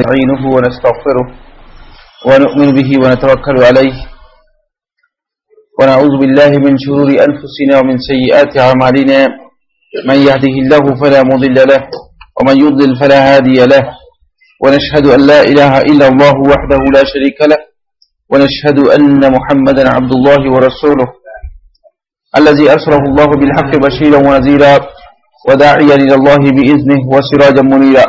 نستعينه ونستغفره ونؤمن به ونتوكل عليه ونعوذ بالله من شرور أنفسنا ومن سيئات أعمالنا من يهده الله فلا مضل له ومن يضلل فلا هادي له ونشهد أن لا إله إلا الله وحده لا شريك له ونشهد أن محمدا عبد الله ورسوله الذي أرسله الله بالحق بشيرا ونذيرا وداعيا إلى الله بإذنه وسراجا منيرا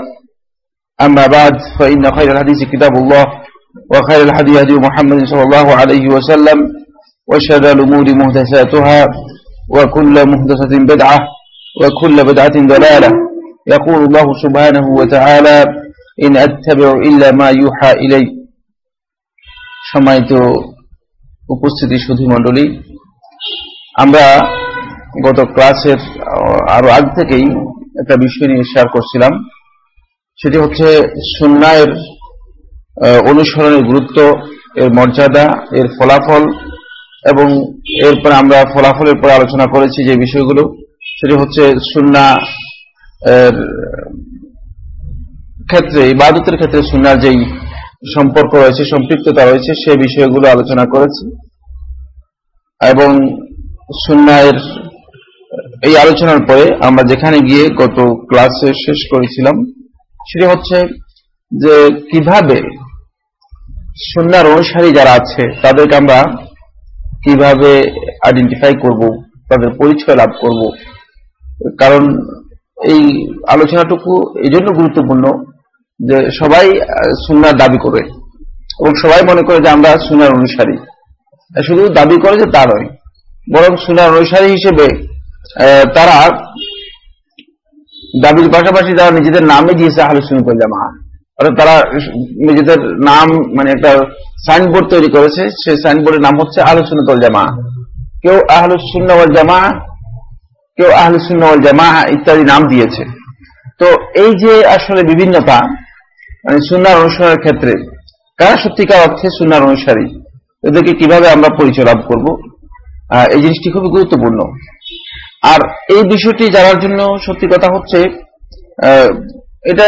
أما بعد فإن خير الحديث كتاب الله وخير الحديث هدي محمد صلى الله عليه وسلم وشر الأمور مهدساتها وكل مهدسة بدعة وكل بدعة ضلالة يقول الله سبحانه وتعالى إن أتبع إلا ما يوحى إلي সম্মানিত উপস্থিতি সুধী মণ্ডলী আমরা গত ক্লাসের আরো আগ থেকেই একটা বিষয় নিয়ে শেয়ার করছিলাম সেটি হচ্ছে সুন্নায়ের অনুসরণের গুরুত্ব, এর মর্যাদা, এর ফলাফল এবং এরপর আমরা ফলাফলের পর আলোচনা করেছি যে বিষয়গুলো। সেটি হচ্ছে সুন্না ক্ষেত্রে, ইবাদতের ক্ষেত্রে সুন্নার যেই সম্পর্ক রয়েছে, সম্পৃক্ততা রয়েছে, সে বিষয়গুলো আলোচনা করেছি। এবং সুন্নায়ের এই আলোচনার পরে আমরা যেখানে গিয়ে গত ক্লাসে শেষ করেছিলাম সেটি হচ্ছে যে কীভাবে সুন্নার অনুসারী যারা আছে, তাদেরকে আমরা কীভাবে আইডেন্টিফাই করব, তাদের পরিচয় লাভ করব। কারণ এই আলোচনাটুকু এই জন্য গুরুত্বপূর্ণ যে সবাই সুন্নার দাবি করে এবং সবাই মনে করে যে আমরা সুনার অনুসারী। শুধু দাবি করে যে তা নয়, বরং সুনার অনুসারী হিসেবে তারা দাবির পাশাপাশি তারা নিজেদের নামে দিয়েছে আহলে সুন্নত জামা অর্থাৎ তারা নিজেদের নাম মানে একটা সাইনবোর্ড তৈরি করেছে, সেই সাইনবোর্ডের নাম হচ্ছে আহলে সুন্নত জামা কেউ আহলে সুন্নওয়াল জামা কেউ আহলে সুন্নওয়াল জামা ইত্যাদি নাম দিয়েছে। তো এই যে আসলে বিভিন্নতা মানে সুনার অনুসরণের ক্ষেত্রে, কারা সত্যিকার অর্থে সুনার অনুসারী? এদেরকে কীভাবে আমরা পরিচয় লাভ করব? এই জিনিসটি খুবই গুরুত্বপূর্ণ। আর এই বিষয়টি জানার জন্য সত্যি কথা হচ্ছে এটা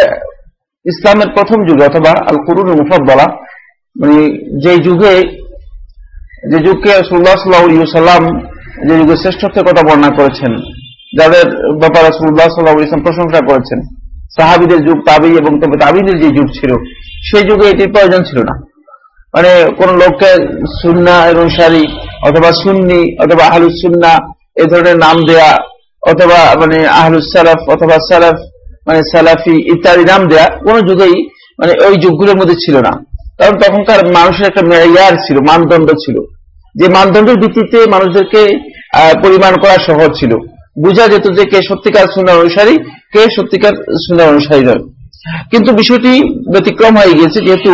ইসলামের প্রথম যুগ অথবা আল করুন মুফাদ্দলা মানে যে যুগে, যে যুগকে সুল্লাহ সাল্লাহ সাল্লাম যে যুগে শ্রেষ্ঠত্বের কথা বর্ণনা করেছেন, যাদের ব্যাপারে সুল্লাহ সাল্লাহ ইসলাম প্রশংসা করেছেন, সাহাবিদের যুগ তাবি এবং তবে তাবিদের যে যুগ ছিল, সেই যুগে এটির প্রয়োজন ছিল না। মানে কোন লোককে সুন্না অনুসারী অথবা সুন্নি অথবা আহলুস সুন্না এ ধরনের নাম দেয়া, অথবা মানে আহলুস সালাফ অথবা সালাফ মানে সালাফি ইত্যাদি নাম দেয়া, কোন যুগেই মানে ওই যুগগুলোর মধ্যে ছিল না। কারণ তখনকার মানুষের একটা মেয়ার ছিল, মানদণ্ড ছিল। যে মানদণ্ডের ভিত্তিতে মানুষদেরকে পরিমাণ করা সহজ ছিল। বোঝা যেত যে কে সত্যিকার সুন্দর অনুসারী, কে সত্যিকার সুন্দর অনুসারী নয়। কিন্তু বিষয়টি ব্যতিক্রম হয়ে গিয়েছে যেহেতু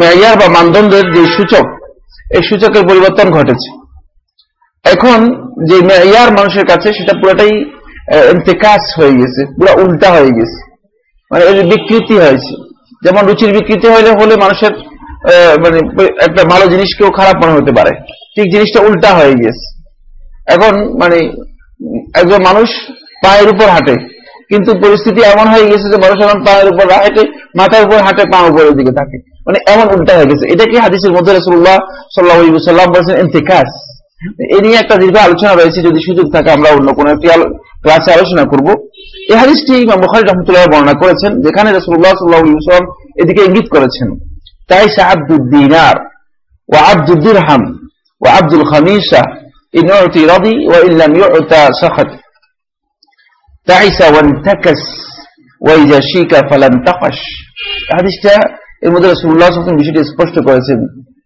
মেয়ার বা মানদণ্ডের যে সূচক, এই সূচকের পরিবর্তন ঘটেছে। এখন যে মেয়ার মানুষের কাছে সেটা পুরোটাই এন্তেকাস হয়ে গেছে, পুরো উল্টা হয়ে গেছে। মানে এর বিকৃতি হয়েছে। যেমন রুচির বিকৃতি হইলে হলে মানুষের মানে একটা ভালো জিনিসকেও খারাপ মনে হতে পারে। ঠিক জিনিসটা উল্টা হয়ে গেছে। এখন মানে একজন মানুষ পায়ের উপর হাঁটে, কিন্তু পরিস্থিতি এমন হয়ে গেছে যে মানুষ এখন পায়ের উপর হাঁটে মাথার উপর হাঁটে পা উপরের দিকে থাকে। মানে এমন উল্টা হয়ে গেছে। এটা কি হাদিসের মধ্যে রসুল্লাহ সাল্লাহ সাল্লাম বলছেন? এন্তিকাস এ নিয়ে একটা দীর্ঘ আলোচনা রয়েছে যদি সুযোগ থাকে আমরা অন্য কোন একটি ক্লাসে আলোচনা করব এই হাদিসটি বুখারী রহমতুল্লাহ বর্ণনা করেছেন যেখানে রসুল্লাহ সাল্লাহ সাল্লাম এদিকে ইঙ্গিত করেছেন তাই আব্দুদ্দিনার ও আব্দুদ্দিরহাম ও আব্দুল খামিসা إن أعطي رضي وإن لم يعطى سخط تعس وانتكس وإذا شيك فلن تقش হাদিসটা এর মধ্যে রাসূলুল্লাহ সাল্লাল্লাহু আলাইহি বিষয়টি স্পষ্ট করেছেন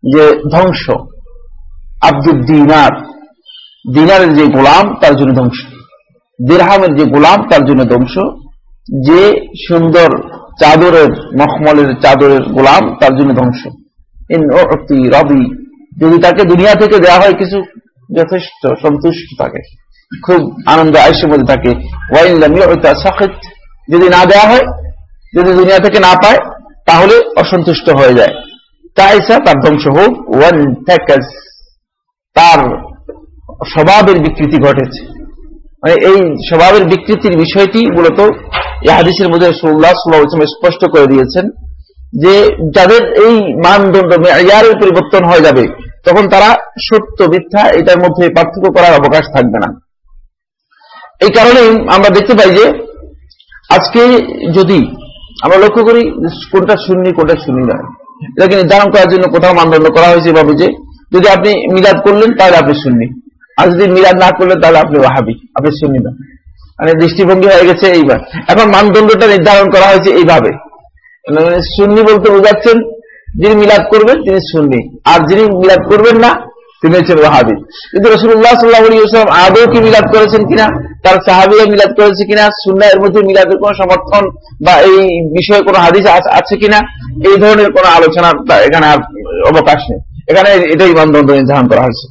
যে ধ্বংস আব্দুল দিনার। দিনারের যে গোলাম, তার জন্য ধ্বংস। দিরহামের যে গোলাম, তার জন্য ধ্বংস। যে সুন্দর চাদরের, মখমলের চাদরের গোলাম, তার জন্য ধ্বংস। রবি। যদি তাকে দুনিয়া থেকে দেওয়া হয়, কিছু যথেষ্ট সন্তুষ্ট থাকে খুব আনন্দ আয়সের মধ্যে থাকে যদি না দেওয়া হয়, যদি দুনিয়া থেকে না পায়, তাহলে অসন্তুষ্ট হয়ে যায়। তাইসা তার ধ্বংস হোক। ওয়ান তার স্বভাবের বিকৃতি ঘটেছে। মানে এই স্বভাবের বিকৃতির বিষয়টি মূলত এই হাদিসের মধ্যে সুল্লাহ সাল্লাহ স্পষ্ট করে দিয়েছেন যে যাদের এই মানদণ্ড, মেয়ারের পরিবর্তন হয়ে যাবে, তখন তারা সত্য, মিথ্যা এটার মধ্যে পার্থক্য করার অবকাশ থাকবে না। এই কারণে আমরা দেখতে পাই যে আজকে যদি আমরা লক্ষ্য করি কোনটা শুনি কোনটা শুনি না এটাকে নির্ধারণ করার জন্য কোথাও মানদণ্ড করা হয়েছে এভাবে যে যদি আপনি মিলাদ করলেন, তাহলে আপনি শুননি আর যদি মিলাদ না করলেন, তাহলে আপনি ভাবি আপনি শুননি না। মানে দৃষ্টিভঙ্গি হয়ে গেছে এইবার। এখন মানদণ্ডটা নির্ধারণ করা হয়েছে এইভাবে। মানে সুন্নি বলতে বোঝাচ্ছেন, যিনি মিলাদ করবেন, তিনি সুন্নি। আর যিনি মিলাদ করবেন না তিনি ওয়াহাবি। কিন্তু রসুল্লাহ সাল্লাহাম আদৌ কি মিলাদ করেছেন কিনা? তার সাহাবিয়া মিলাদ করেছে কিনা? সুন্না এর মধ্যে মিলাদের কোন সমর্থন বা এই বিষয়ে কোন হাদিস আছে কিনা? এই ধরনের কোন আলোচনা এখানে অবকাশ নেই। এখানে এটাই মানদণ্ড নির্ধারণ করা হয়েছে।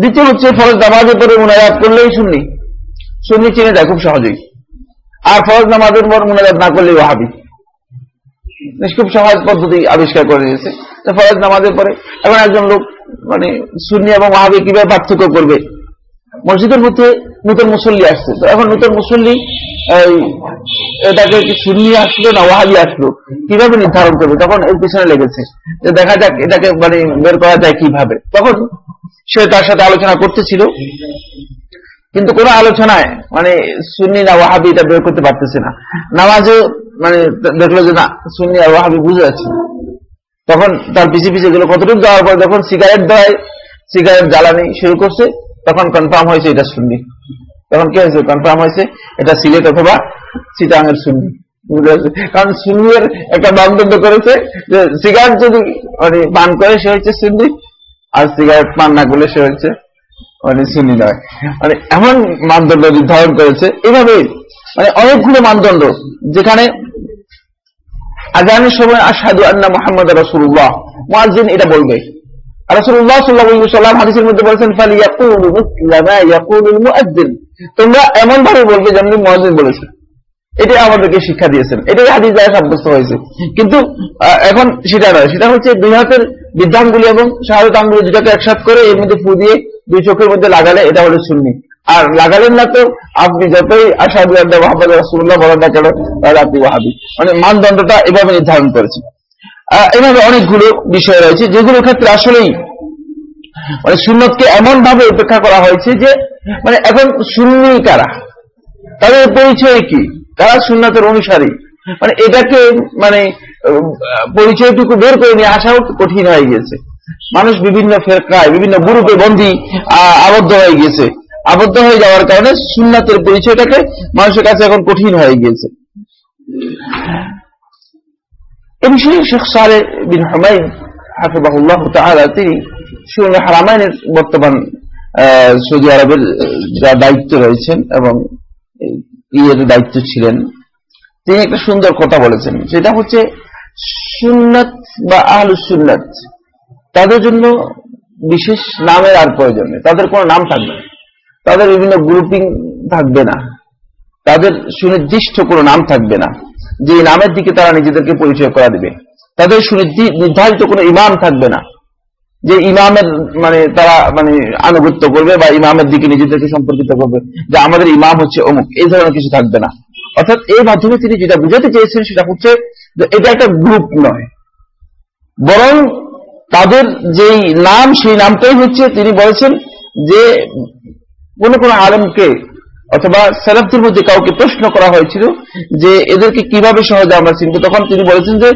দ্বিতীয় হচ্ছে, ফরজ নামাজের পরে মোনাজাত করলেই শুননি শুননি চিনে যায়, খুব সহজেই। আর ফরজ নামাজের পর মোনাজাত না করলেই ওয়াহাবি। খুব সহজ পদ্ধতি আবিষ্কার করে দিয়েছে। ফরজ নামাজের পরে এখন একজন লোক মানে সুন্নি এবং ওয়াহাবি কীভাবে পার্থক্য করবে? মসজিদের মধ্যে নতুন মুসল্লি আসছে। তো এখন নতুন মুসল্লি এটাকে সুন্নি আসলো না ওয়াহাবি আসলো? কীভাবে নির্ধারণ করবে? তখন এর পিছনে লেগেছে। যে দেখা যাক এটাকে মানে বের করা যায় কীভাবে। তখন সে তার সাথে আলোচনা করতেছিল। কিন্তু কোন আলোচনায় মানে সুন্নি না ওয়াহাবি এটা বের করতে পারতেছে না। নামাজে মানে দেখল যে না, সুন্নি আর ওয়াহাবি বুঝে যাচ্ছে। তখন তার পিছিয়ে পিছিয়ে গেল, কতটুকু যাওয়ার পর যখন সিগারেট দেয় সিগারেট জ্বালানি শুরু করছে, তখন কনফার্ম হয়েছে এটা সুন্নি। তখন কি হয়েছে? কনফার্ম হয়েছে, এটা সিলেট অথবা চিটাঙের সুন্নি। কারণ সুন্নির একটা মানদণ্ড করেছে যে সিগারেট যদি মানে পান করে, সে হচ্ছে সুন্নি, আর সিগারেট পান না করলে সে হচ্ছে মানে সুন্নি নয়। মানে এমন মানদণ্ড নির্ধারণ করেছে। এভাবে মানে অনেকগুলো মানদণ্ড, যেখানে আজানের সময় আসাদু আন্না মোহাম্মদ রসুল্লাহ মুয়াজ্জিন এটা বলবে। এটাই আমাদেরকে শিক্ষা দিয়েছেন। এটাই হাদিস হয়েছে। কিন্তু এখন সেটা নয়। সেটা হচ্ছে এবং শাহাদত আঙ্গুলি দুটাকে একসাথ করে এর মধ্যে ফু দিয়ে দুই চোখের মধ্যে লাগালে এটা হলো সুন্নি। আর লাগালেন না তো, আপনি যতই আসাদু আল্লাহ মোহাম্মদ রাসুল্লাহ বলেন না কেন, তাহলে আপনি ওয়াহাবি। মানে মানদণ্ডটা এভাবে নির্ধারণ করেছে এভাবে অনেকগুলো বিষয় রয়েছে, যেগুলোর ক্ষেত্রে আসলেই মানে সুন্নতকে এমন ভাবে উপেক্ষা করা হয়েছে যে মানে এখন সুন্নি কারা? তাদের পরিচয় কি? কারা সুন্নতের অনুসারী? মানে এটাকে মানে পরিচয়টুকু বের করে নিয়ে আসাও কঠিন হয়ে গেছে মানুষ বিভিন্ন ফেরকায়, বিভিন্ন গ্রুপে বন্দী আবদ্ধ হয়ে গিয়েছে। আবদ্ধ হয়ে যাওয়ার কারণে সুন্নাতের পরিচয়টাকে মানুষের কাছে এখন কঠিন হয়ে গিয়েছে। এ বিষয়ে শেখ সালে বিন হামাইন হাফিবাহুল্লাহ তিনি হারামাইনের বর্তমান সৌদি আরবের দায়িত্ব রয়েছেন এবং ইয়ের দায়িত্ব ছিলেন, তিনি একটা সুন্দর কথা বলেছেন। সেটা হচ্ছে সুন্নত বা আহলু সুন্নত, তাদের জন্য বিশেষ নামের আর প্রয়োজন নেই। তাদের কোনো নাম থাকবে না। তাদের বিভিন্ন গ্রুপিং থাকবে না। তাদের সুনির্দিষ্ট কোনো নাম থাকবে না। যে নামের দিকে তারা নিজেদেরকে পরিচয় করা দিবে। তাদের নির্ধারিত কোনো ইমাম থাকবে না। যে ইমামের মানে তারা মানে আনুগত্য করবে বা ইমামের দিকে নিজেদেরকে সম্পর্কিত করবে। যে আমাদের ইমাম হচ্ছে অমুক, এই ধরনের কিছু থাকবে না। অর্থাৎ এই মাধ্যমে তিনি যেটা বুঝাতে চেয়েছেন সেটা হচ্ছে এটা একটা গ্রুপ নয়। বরং তাদের যেই নাম, সেই নামটাই হচ্ছে তিনি বলেছেন যে কোন কোন আলমকে অথবা সেলাফদের মধ্যে কাউকে প্রশ্ন করা হয়েছিল যে এদেরকে কীভাবে সহজে আমরা চিনব? তখন তিনি বলেছেন যে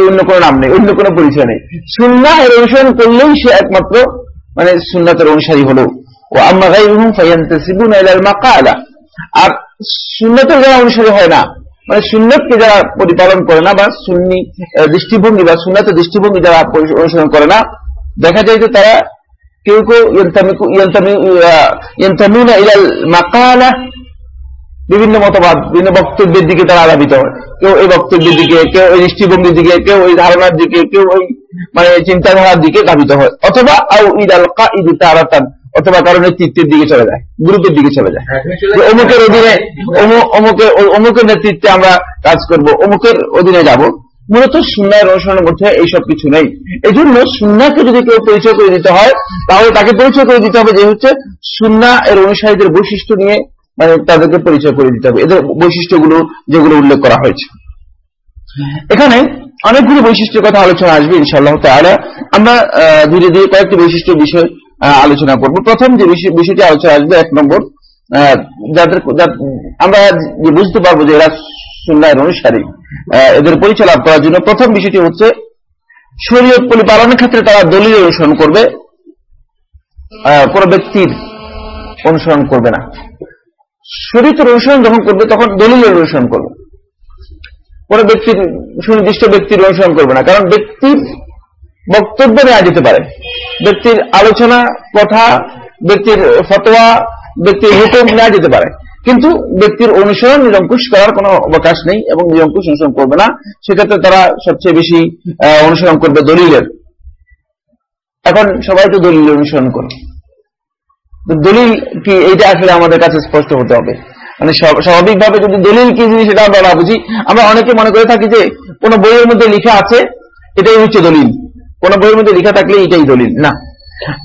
অন্য কোনো নাম নেই, অন্য কোনো পরিচয় নেই। সুন্না এর অনুসরণ করলেই সে একমাত্র মানে সুন্নাতের অনুসারী হলো। ও আম্মা গাইরুহুম ফায়ান্তাসিবুনা আর সুন্নতের যারা অনুসারী হয় না। মানে সুন্নতকে যারা পরিপালন করে না বা সুন্নি দৃষ্টিভঙ্গি বা সুন্নতের দৃষ্টিভঙ্গি যারা অনুসরণ করে না, দেখা যায় যে তারা কেউ কেউ বিভিন্ন মতবাদ, বিভিন্ন বক্তব্যের দিকে তারা আলাপিত হয়। কেউ এই বক্তব্যের দিকে, কেউ ওই দৃষ্টিভঙ্গির দিকে, কেউ ওই ধারণার দিকে, কেউ ওই মানে চিন্তাধারার দিকে ধাবিত হয়। অথবা আউ ঈদ আল কা ঈদ তারাতান অথবা কারও নেতৃত্বের দিকে চলে যায় গ্রুপের দিকে চলে যায়। অমুকের অধীনে অমুকের অমুকের নেতৃত্বে আমরা কাজ করব অমুকের অধীনে যাব। মূলত সুন্নায়ের অনুসরণের মধ্যে এইসব কিছু নেই। এই জন্য সুন্নাকে যদি কেউ পরিচয় করে দিতে হয় তাহলে তাকে পরিচয় করে দিতে হবে যে হচ্ছে সুন্না এর অনুসারীদের বৈশিষ্ট্য নিয়ে মানে তাদেরকে পরিচয় করে দিতে হবে। এদের বৈশিষ্ট্যগুলো যেগুলো উল্লেখ করা হয়েছে। এখানে অনেকগুলো বৈশিষ্ট্যের কথা আলোচনা আসবে ইনশাআল্লাহ তাহলে আমরা ধীরে ধীরে কয়েকটি বৈশিষ্ট্য বিষয় আলোচনা করব। প্রথম যে বিষয়টি আলোচনা আসবে, এক নম্বর যাদের আমরা বুঝতে পারব যে এরা সুন্নায়ের অনুসারী এদের পরিচয় লাভ করার জন্য প্রথম বিষয়টি হচ্ছে, শরীয়ত পরিপালনের ক্ষেত্রে তারা দলিল অনুসরণ করবে কোন ব্যক্তির অনুসরণ করবে না। শরীরের অনুসরণ যখন করবে, তখন দলিলের অনুসরণ করবে। কোন ব্যক্তির সুনির্দিষ্ট ব্যক্তির অনুসরণ করবে না, কারণ ব্যক্তির বক্তব্য নেওয়া যেতে পারে। ব্যক্তির আলোচনা, কথা, ব্যক্তির ফতোয়া, ব্যক্তির হুকুম নেওয়া যেতে পারে। কিন্তু ব্যক্তির অনুসরণ নিরঙ্কুশ করার কোনো অবকাশ নেই এবং নিরঙ্কুশ অনুসরণ করবে না। সেক্ষেত্রে তারা সবচেয়ে বেশি অনুসরণ করবে দলিলের। এখন সবাই তো দলিল অনুসরণ করবে দলিল কি, এইটা আসলে আমাদের কাছে স্পষ্ট হতে হবে। মানে স্বাভাবিকভাবে যদি দলিল কি জিনিস সেটা আমরা বুঝি, আমরা অনেকে মনে করে থাকি যে কোন বইয়ের মধ্যে লেখা আছে, এটাই হচ্ছে দলিল। কোন বইয়ের মধ্যে লেখা থাকলে এটাই দলিল। না।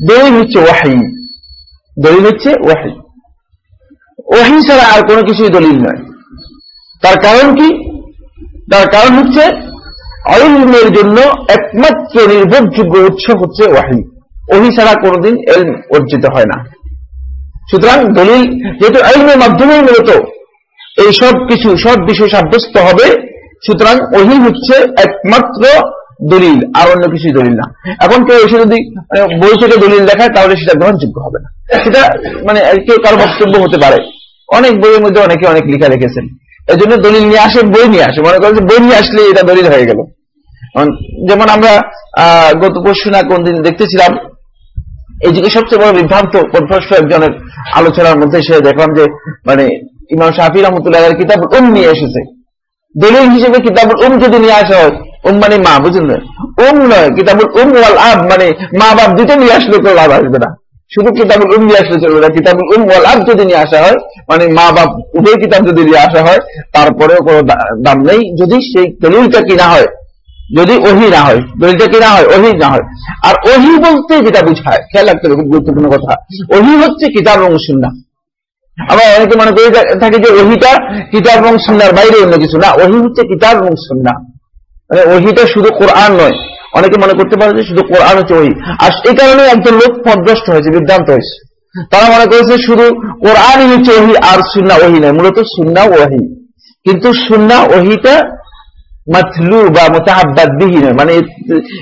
দলিল হচ্ছে ওয়াহি। দলিল হচ্ছে ওয়াহি। ওয়াহি ছাড়া আর কোনো কিছুই দলিল নয়। তার কারণ কি? তার কারণ হচ্ছে অলিমের জন্য একমাত্র নির্ভরযোগ্য উৎস হচ্ছে ওয়াহি। ওহি ছাড়া কোনোদিন এলম অর্জিত হয় না। সুতরাং দলিল যেহেতু আইনের মাধ্যমেই মূলত এই সব কিছু, সব বিষয় সাব্যস্ত হবে, সুতরাং ওহি হচ্ছে একমাত্র দলিল, আর অন্য কিছুই দলিল না। এখন কেউ এসে যদি মানে বই থেকে দলিল দেখায়, তাহলে সেটা গ্রহণযোগ্য হবে না। সেটা মানে কেউ কারও বক্তব্য হতে পারে। অনেক বইয়ের মধ্যে অনেকে অনেক লিখা রেখেছেন এই জন্য দলিল নিয়ে আসে, বই নিয়ে আসে। মনে করেন বই নিয়ে আসলে এটা দলিল হয়ে গেল। যেমন আমরা গত পরশু না কোন দিন দেখতেছিলাম, এই যুগে সবচেয়ে বড় বিভ্রান্ত পথভ্রষ্ট একজনের আলোচনার মধ্যে সে দেখলাম যে মানে ইমাম শাহি রহমতুল্লাহ কিতাব উম নিয়ে এসেছে। দলিল হিসেবে কিতাবুল উম যদি নিয়ে আসা হয় উম মানে মা, বুঝলেন উম নয়, কিতাবুল উম ওয়াল আব মানে মা বাপ দুটো নিয়ে আসলে কেউ লাভ আসবে না। শুধু কিতাবুল উম নিয়ে আসলে চলবে না, কিতাবুল উম ওয়াল আব যদি নিয়ে আসা হয় মানে মা বাপ উভয় কিতাব যদি নিয়ে আসা হয়, তারপরেও কোনো দাম নেই। যদি সেই দলিলটা কিনা হয়, যদি ওহি না হয়, দলিলটা কি না হয়, ওহি না হয়। আর ওহি বলতে যেটা বুঝায়, খেয়াল রাখতে হবে, খুব গুরুত্বপূর্ণ কথা। ওহি হচ্ছে কিতাব এবং সুন্না আবার অনেকে মনে করে থাকে যে ওহিটা কিতাব এবং সুন্নার বাইরে অন্য কিছু না, ওহি হচ্ছে কিতাব এবং সুন্না মানে ওহিটা শুধু কোরআন নয়। অনেকে মনে করতে পারে যে শুধু কোরআন হচ্ছে ওহি। আর এই কারণে একজন লোক পদভ্রষ্ট হয়েছে, বিভ্রান্ত হয়েছে। তারা মনে করেছে শুধু কোরআনই হচ্ছে ওহি আর সুন্না ওহি নয়, মূলত সুন্না ওহি। কিন্তু সুন্না ওহিটা মাতলু বা মোতাহাব্বাদ বিহীন মানে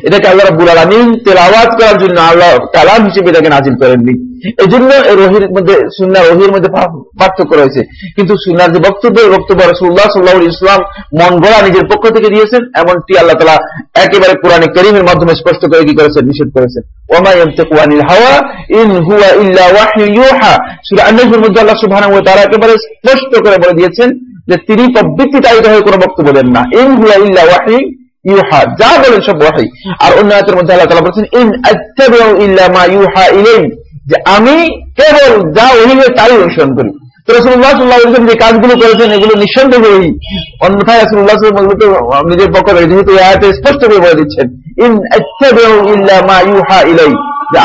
এটাকে আল্লাহ রাব্বুল আলামিন তেলাওয়াত করার জন্য আল্লাহ কালাম হিসেবে এটাকে নাজিল করেননি। এই জন্য রহির মধ্যে, সুন্নাহ রহির মধ্যে পার্থক্য রয়েছে। কিন্তু সুন্নার যে বক্তব্য বক্তব্য রসুল্লাহ সাল্লাহ ইসলাম মন গড়া নিজের পক্ষ থেকে দিয়েছেন, এমনটি আল্লাহ তালা একেবারে কোরআনে করিমের মাধ্যমে স্পষ্ট করে কি করেছেন, নিষেধ করেছেন। ওমা ইয়ামতাকু আনিল হাওয়া ইন হুয়া ইল্লা সূরা মধ্যে আল্লাহ ওয়া তাআলা একেবারে স্পষ্ট করে বলে দিয়েছেন যে তিনি প্রবৃত্তি তাড়িত হয়ে কোনো বক্তব্য দেন না। ইন হুয়া ওয়াহি ইউহা, যা বলেন সব ওয়াহি। আর মধ্যে আল্লাহ যে আমি কেবল যা ওহি তারই অনুসরণ করি। যে কাজগুলো করেছেন, এগুলো নিঃসন্দেহে অন্যথায় স্পষ্ট করে বলে দিচ্ছেন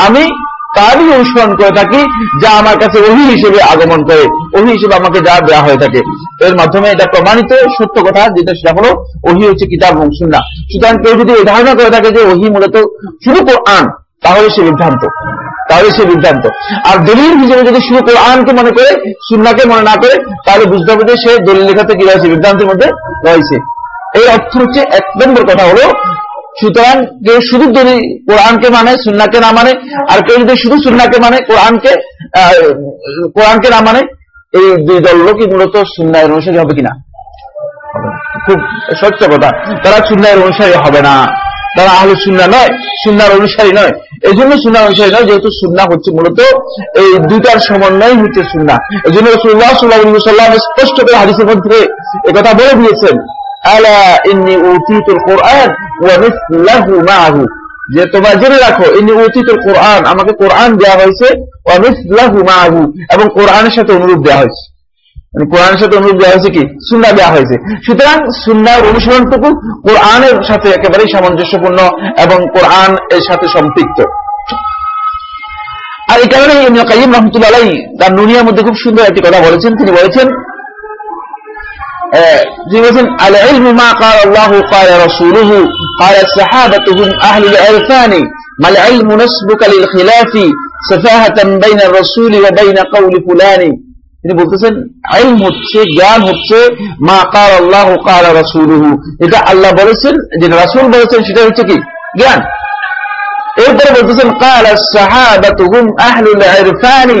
আমি তারই অনুসরণ করে থাকি, যা আমার কাছে ওহি হিসেবে আগমন করে। ওহি হিসেবে আমাকে যা দেওয়া হয়ে থাকে। এর মাধ্যমে এটা প্রমাণিত, সত্য কথা, যেটা সেটা হলো ওহি হচ্ছে কিতাব এবং সুন্না সুতরাং কেউ যদি এই ধারণা করে থাকে যে ওহি মূলত শুধু কোরআন, তাহলে সে বিভ্রান্ত। তাহলে সে বিভ্রান্ত। আর দলিল হিসেবে যদি শুরু শুধু কোরআনকে মনে করে সুন্নাকে মনে না করে, তাহলে বুঝতে হবে যে সে দলিল লেখাতে কি রয়েছে বিভ্রান্তের মধ্যে রয়েছে। এই অর্থ হচ্ছে, এক নম্বর কথা হলো সুতরাং কেউ শুধু যদি কোরআনকে মানে সুন্নাকে না মানে আর কেউ যদি শুধু সুন্নাকে মানে কোরআনকে কোরআনকে না মানে এই দুই দল লোকই মূলত সুন্নায়ের অনুসারী হবে কিনা? খুব স্বচ্ছ কথা। তারা সুন্নায়ের অনুসারী হবে না। তারা আহলে সুন্না নয় সুন্নার অনুসারী নয়। এই জন্য সুন্নার অনুসারী নয়, যেহেতু সুন্না হচ্ছে মূলত এই দুইটার সমন্বয় হচ্ছে সুন্না এই জন্য সাল্লাহ সাল্লাম স্পষ্ট করে হাদিসের মধ্যে একথা বলে দিয়েছেন। ইন্নি উতিতুল কোরআন ওয়া মিসলাহু মাআহু যে তোমরা জেনে রাখো, ইন্নি উতিতুল কোরআন, আমাকে কোরআন দেওয়া হয়েছে এবং কোরআনের সাথে অনুরূপ দেওয়া হয়েছে। মানে কোরআনের সাথে অনুরূপ দেওয়া হয়েছে কি? সুন্না দেওয়া হয়েছে। সুতরাং সুন্নার অনুসরণটুকু কোরআনের সাথে একেবারেই সামঞ্জস্যপূর্ণ এবং কোরআন এর সাথে সম্পৃক্ত। আর এই কারণে কাইয়িম রাহমাতুল্লাহ তার নুনিয়ার মধ্যে খুব সুন্দর একটি কথা বলেছেন। তিনি বলেছেন তিনি বলেছেন আল ইলমু মা قال الله قال رسوله قال الصحابة هم أهل العرفان ما العلم نسبك للخلاف سفاهة بين الرسول وبين قول فلان তিনি বলতেছেন আইল হচ্ছে জ্ঞান হচ্ছে মা কার আল্লাহ কার রাসুলহু এটা আল্লাহ বলেছেন যেটা রাসুল বলেছেন সেটা হচ্ছে কি জ্ঞান এরপরে বলতেছেন কাল সাহাবাতুহুম আহলুল ইরফানি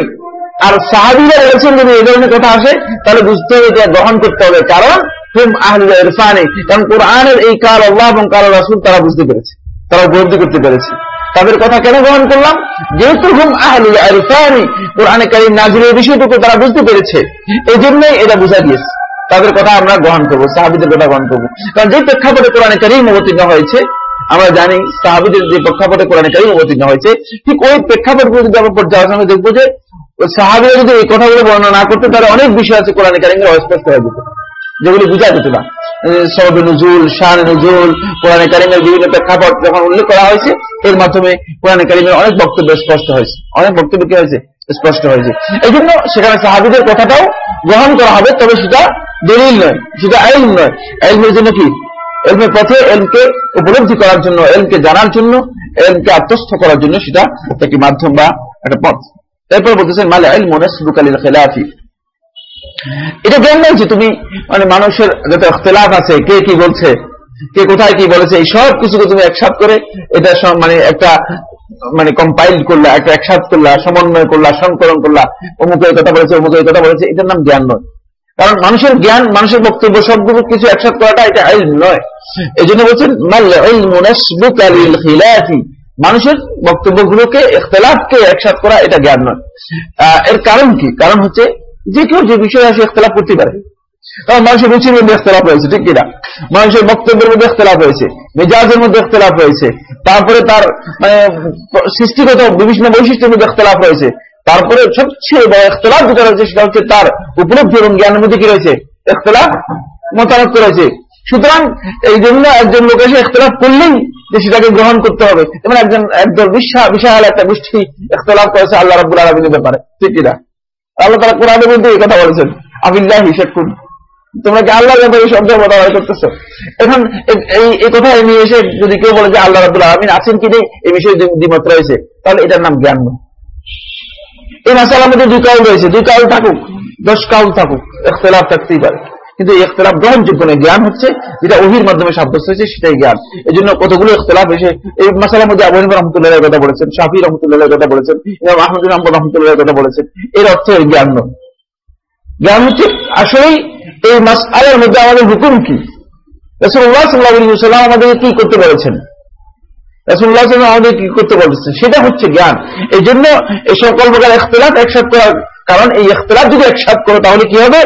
আর সাহাবীরা বলেছেন, যদি এই ধরনের কথা আসে, তাহলে বুঝতে হবে এটা গ্রহণ করতে হবে। কারণ কারণ কোরআনের এই কাল আল্লাহ এবং কাল রাসূল তারা বুঝতে পেরেছে, তারা উপলব্ধি করতে পেরেছে। তাদের কথা কেন গ্রহণ করলাম? যেহেতু হুম আহলুল ইরফানি, কোরআনে কারীম নাজিলের বিষয়টুকু তারা বুঝতে পেরেছে এই জন্যই এটা বুঝা দিয়েছে। তাদের কথা আমরা গ্রহণ করব, সাহাবিদের কথা গ্রহণ করব। কারণ যে প্রেক্ষাপটে কোরআনে কারীম অবতীর্ণ হয়েছে আমরা জানি সাহাবিদের যে প্রেক্ষাপটে কোরআনে কারীম অবতীর্ণ হয়েছে, ঠিক ওই প্রেক্ষাপটগুলো যদি আমরা পর্যালোচনা দেখব যে সাহাবিরা যদি এই কথাগুলো বর্ণনা না করতে, তাহলে অনেক বিষয় আছে কোরআনে কারিমের অস্পষ্ট হয়ে যেত, যেগুলি বুঝা যেত না। সবে নজুল শান নজুল কোরআনে কারিমের বিভিন্ন প্রেক্ষাপট যখন উল্লেখ করা হয়েছে, এর মাধ্যমে কোরআনে কারিমের অনেক বক্তব্য স্পষ্ট হয়েছে। অনেক বক্তব্য কি হয়েছে? স্পষ্ট হয়েছে। এই জন্য সেখানে সাহাবিদের কথাটাও গ্রহণ করা হবে, তবে সেটা দলিল নয়, সেটা আইন নয়। আইনের জন্য কি? এলমের পথে এলমকে উপলব্ধি করার জন্য এলমকে জানার জন্য এলমকে আত্মস্থ করার জন্য সেটা একটি মাধ্যম বা একটা পথ। এরপর বলতেছেন, মালে আইল মোনাসুকালিল খেলাফি। এটা জ্ঞান নয় যে তুমি মানে মানুষের যত ইখতলাফ আছে, কে কি বলছে, কে কোথায় কি বলেছে, এই সব কিছুকে তুমি একসাথ করে এটা মানে একটা মানে কম্পাইল করলা, একটা একসাথ করলা, সমন্বয় করলা, সংকলন করলা, অমুকের কথা বলেছে, অমুকের কথা বলেছে, এটার নাম জ্ঞান নয়। কারণ মানুষের জ্ঞান, মানুষের বক্তব্য সবগুলো কিছু একসাথ করাটা এটা আইল নয়। এই জন্য বলছেন মানুষের বক্তব্যগুলোকে, ইখতলাফকে একসাথ করা এটা জ্ঞান নয়। এর কারণ কি? কারণ হচ্ছে, যে কেউ যে বিষয়ে আসে ইখতলাফ করতে পারে। কারণ মানুষের রুচির মধ্যে ইখতলাফ হয়েছে ঠিক কিনা? মানুষের বক্তব্যের মধ্যে ইখতলাফ হয়েছে মেজাজের মধ্যে ইখতলাফ হয়েছে তারপরে তার মানে সৃষ্টিগত বিভিন্ন বৈশিষ্ট্যের মধ্যে ইখতলাফ রয়েছে। তারপরে সবচেয়ে বড় ইখতলাফ যেটা রয়েছে, সেটা হচ্ছে তার উপলব্ধি এবং জ্ঞানের মধ্যে কি রয়েছে? ইখতলাফ মতামত রয়েছে সুতরাং এই জন্য একজন লোক এসে ইখতলাফ করলেই যে সেটাকে গ্রহণ করতে হবে। যেমন একজন, একদল বিশাল একটা গোষ্ঠী ইখতলাফ করেছে আল্লাহ রাবুল আলমিনের ব্যাপারে। ঠিক কিনা? আল্লাহ তারা কোরআনের মধ্যে এই কথা বলেছেন। আবিল্লাহ হিসেব করুন তোমরা কি আল্লাহ ব্যাপারে শব্দের ব্যবহার করতেছ? এখন এই কথা নিয়ে এসে যদি কেউ বলে যে আল্লাহ রাবুল আলমিন আছেন কি নেই, এই বিষয়ে দ্বিমত রয়েছে, তাহলে এটার নাম জ্ঞান নয়। এই মাসালার মধ্যে দুই কাউল রয়েছে। দুই কাউল থাকুক, দশ কাউল থাকুক ইখতলাফ থাকতেই পারে। কিন্তু এই ইখতলাফ গ্রহণযোগ্য নয়, জ্ঞান হচ্ছে যেটা ওহির মাধ্যমে সাব্যস্ত হয়েছে, সেটাই জ্ঞান। এই জন্য কতগুলো ইখতলাফ এসে এই মাসালার মধ্যে আবু হানিফা রহমতুল্লাহ কথা বলেছেন, শাফি রহমতুল্লাহ কথা বলেছেন আহমদুল আহমদ রহমতুল্লাহ কথা বলেছেন, এর অর্থ এর জ্ঞান নয়। জ্ঞান হচ্ছে আসলেই এই মাসালার মধ্যে আমাদের হুকুম কি? রসুল্লাহ সাল্লাহ সাল্লাম কি করতে বলেছেন? রসুল্লাহ আমাদের কি করতে বলতেছেন? সেটা হচ্ছে জ্ঞান। এই জন্য এই সকল প্রকার ইখতলাফ একসাথ করার কারণ এই ইখতলাফ যদি একসাথ করো তাহলে কি হবে?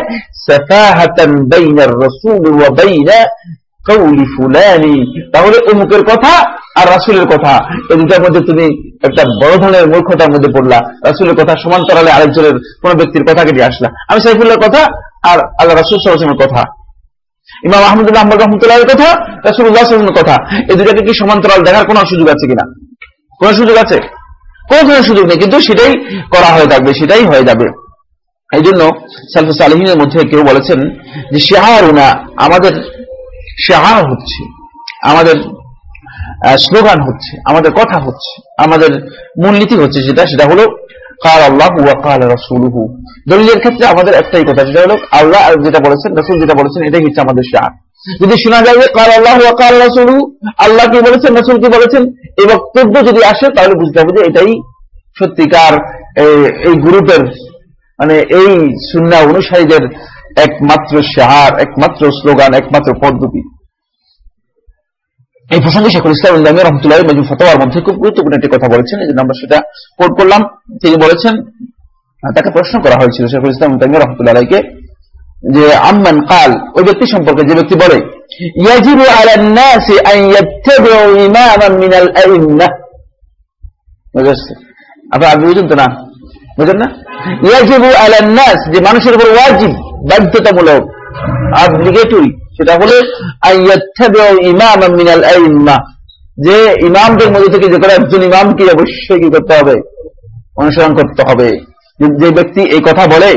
তাহলে অমুকের কথা আর রাসুলের কথা। এই দুটার মধ্যে তুমি একটা বড় ধরনের মূর্খতার মধ্যে পড়লা। রাসুলের কথা সমান্তরালে আরেকজনের কোন ব্যক্তির কথা কেটে আসলা। আমি সাইফুল্লাহর কথা আর আল্লাহ রাসুল সাল্লামের কথা। ইমাম আহমদুল্লাহ আহমদ রহমতুল্লাহের কথা রাসুল্লাহ কথা। এই দুটাকে কি সমান্তরাল দেখার কোন সুযোগ আছে কিনা? কোন সুযোগ আছে? কোন ধরনের সুযোগ নেই, কিন্তু সেটাই করা হয়ে থাকবে, সেটাই হয়ে যাবে। এই জন্য সালফুস আলহিনের মধ্যে কেউ বলেছেন যে শাহারুনা আমাদের শাহার হচ্ছে, আমাদের স্লোগান হচ্ছে, আমাদের কথা হচ্ছে, আমাদের মূলনীতি হচ্ছে যেটা, সেটা হলো কাল আল্লাহ কাল রসুলহু। দলিলের ক্ষেত্রে আমাদের একটাই কথা, সেটা হলো আল্লাহ যেটা বলেছেন, রসুল যেটা বলেছেন, এটাই হচ্ছে আমাদের শাহ যদি শোনা যায় যে কাল আল্লাহ কাল রসুলহু আল্লাহ কি বলেছেন, রসুল কি বলেছেন, এই বক্তব্য যদি আসে, তাহলে বুঝতে হবে যে এটাই সত্যিকার এই গ্রুপের মানে এই সুন্না অনুসারীদের একমাত্র শাহার একমাত্র স্লোগান, একমাত্র পদ্ধতি। এই প্রসঙ্গে শেখুল ইসলাম ইসলামী রহমতুল্লাহ মজু ফতোয়ার মধ্যে খুব গুরুত্বপূর্ণ একটি কথা বলেছেন, এই জন্য আমরা সেটা কোট করলাম। তিনি বলেছেন তাকে প্রশ্ন করা হয়েছিল শেখুল ইসলাম ইসলামী রহমতুল্লাহকে যে আম্মান কাল ওই ব্যক্তি সম্পর্কে যে ব্যক্তি বলে يجب على الناس أن يتبعوا إماما من الأئمة আপনার আপনি বুঝুন তো না বুঝেন না ইয়াজিবু আলা নাস যে মানুষের উপর ওয়াজিব বাধ্যতামূলক অবলিগেটরি সেটা হলো ইমাম মিনাল আইম্মা যে ইমামদের মধ্যে থেকে যে করে একজন ইমামকে অবশ্যই কি করতে হবে অনুসরণ করতে হবে যে ব্যক্তি এই কথা বলে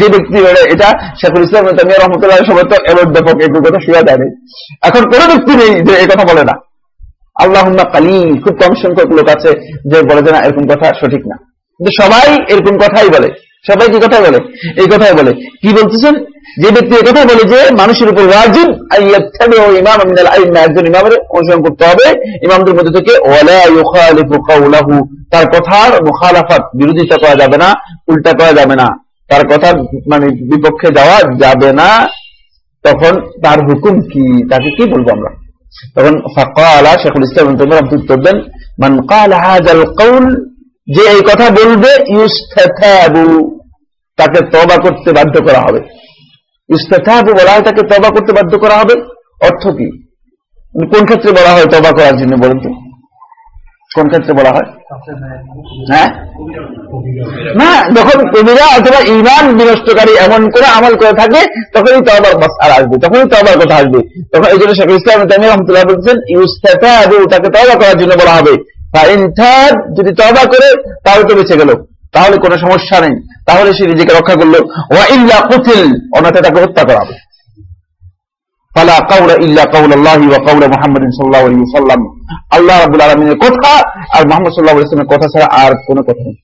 যে ব্যক্তি বলে, এটা শেখুল ইসলাম রহমতুল্লাহ সবাই তো এবার ব্যাপক এই কথা শুয়ে দেয় এখন কোনো ব্যক্তি নেই যে এই কথা বলে না। আল্লাহ কালী খুব কম সংখ্যক লোক আছে যে বলে যে না, এরকম কথা সঠিক না। কিন্তু সবাই এরকম কথাই বলে। সবাই কি কথা বলে? এই কথাই বলে। কি বলতেছেন? যে ব্যক্তি কথা বলে যে মানুষের উপর ওয়াজিব একজন ইমামের অনুসরণ করতে হবে। ইমামদের মধ্যে থেকে তার কথার মুখালাফাত, বিরোধিতা করা যাবে না, উল্টা করা যাবে না। তার কথা মানে বিপক্ষে যাওয়া যাবে না। তখন তার হুকুম কি? তাকে কি বলব আমরা? তখন ফাঁকা আলা শেখুল ইসলাম উত্তর দেন মান কাল হাজাল কৌল যে এই কথা বলবে ইউস্তাবু তাকে তবা করতে বাধ্য করা হবে। ইস্তাবু বলা হয় তাকে তবা করতে বাধ্য করা হবে, অর্থ কি? কোন ক্ষেত্রে বলা হয় তবা করার জন্য বলুন তো? কোন ক্ষেত্রে বলা হয়? হ্যাঁ? না, যখন কবিরা অথবা ইমান বিনষ্টকারী এমন করে আমল করে থাকে, তখনই তবার আর আসবে, তখনই তবার কথা আসবে। তখন এই জন্য শেখ ইসলাম তামি রহমতুল্লাহ বলছেন ইউস্তাবু তাকে তবা করার জন্য বলা হবে। যদি তবা করে, তাহলে তো বেঁচে গেল। তাহলে কোনো সমস্যা নেই। তাহলে সে নিজেকে রক্ষা করল। ইল্লা কুতিল অনাথে তাকে হত্যা করা হবে। আল্লাহি আর কথা ছাড়া আর কোনো কথা নেই।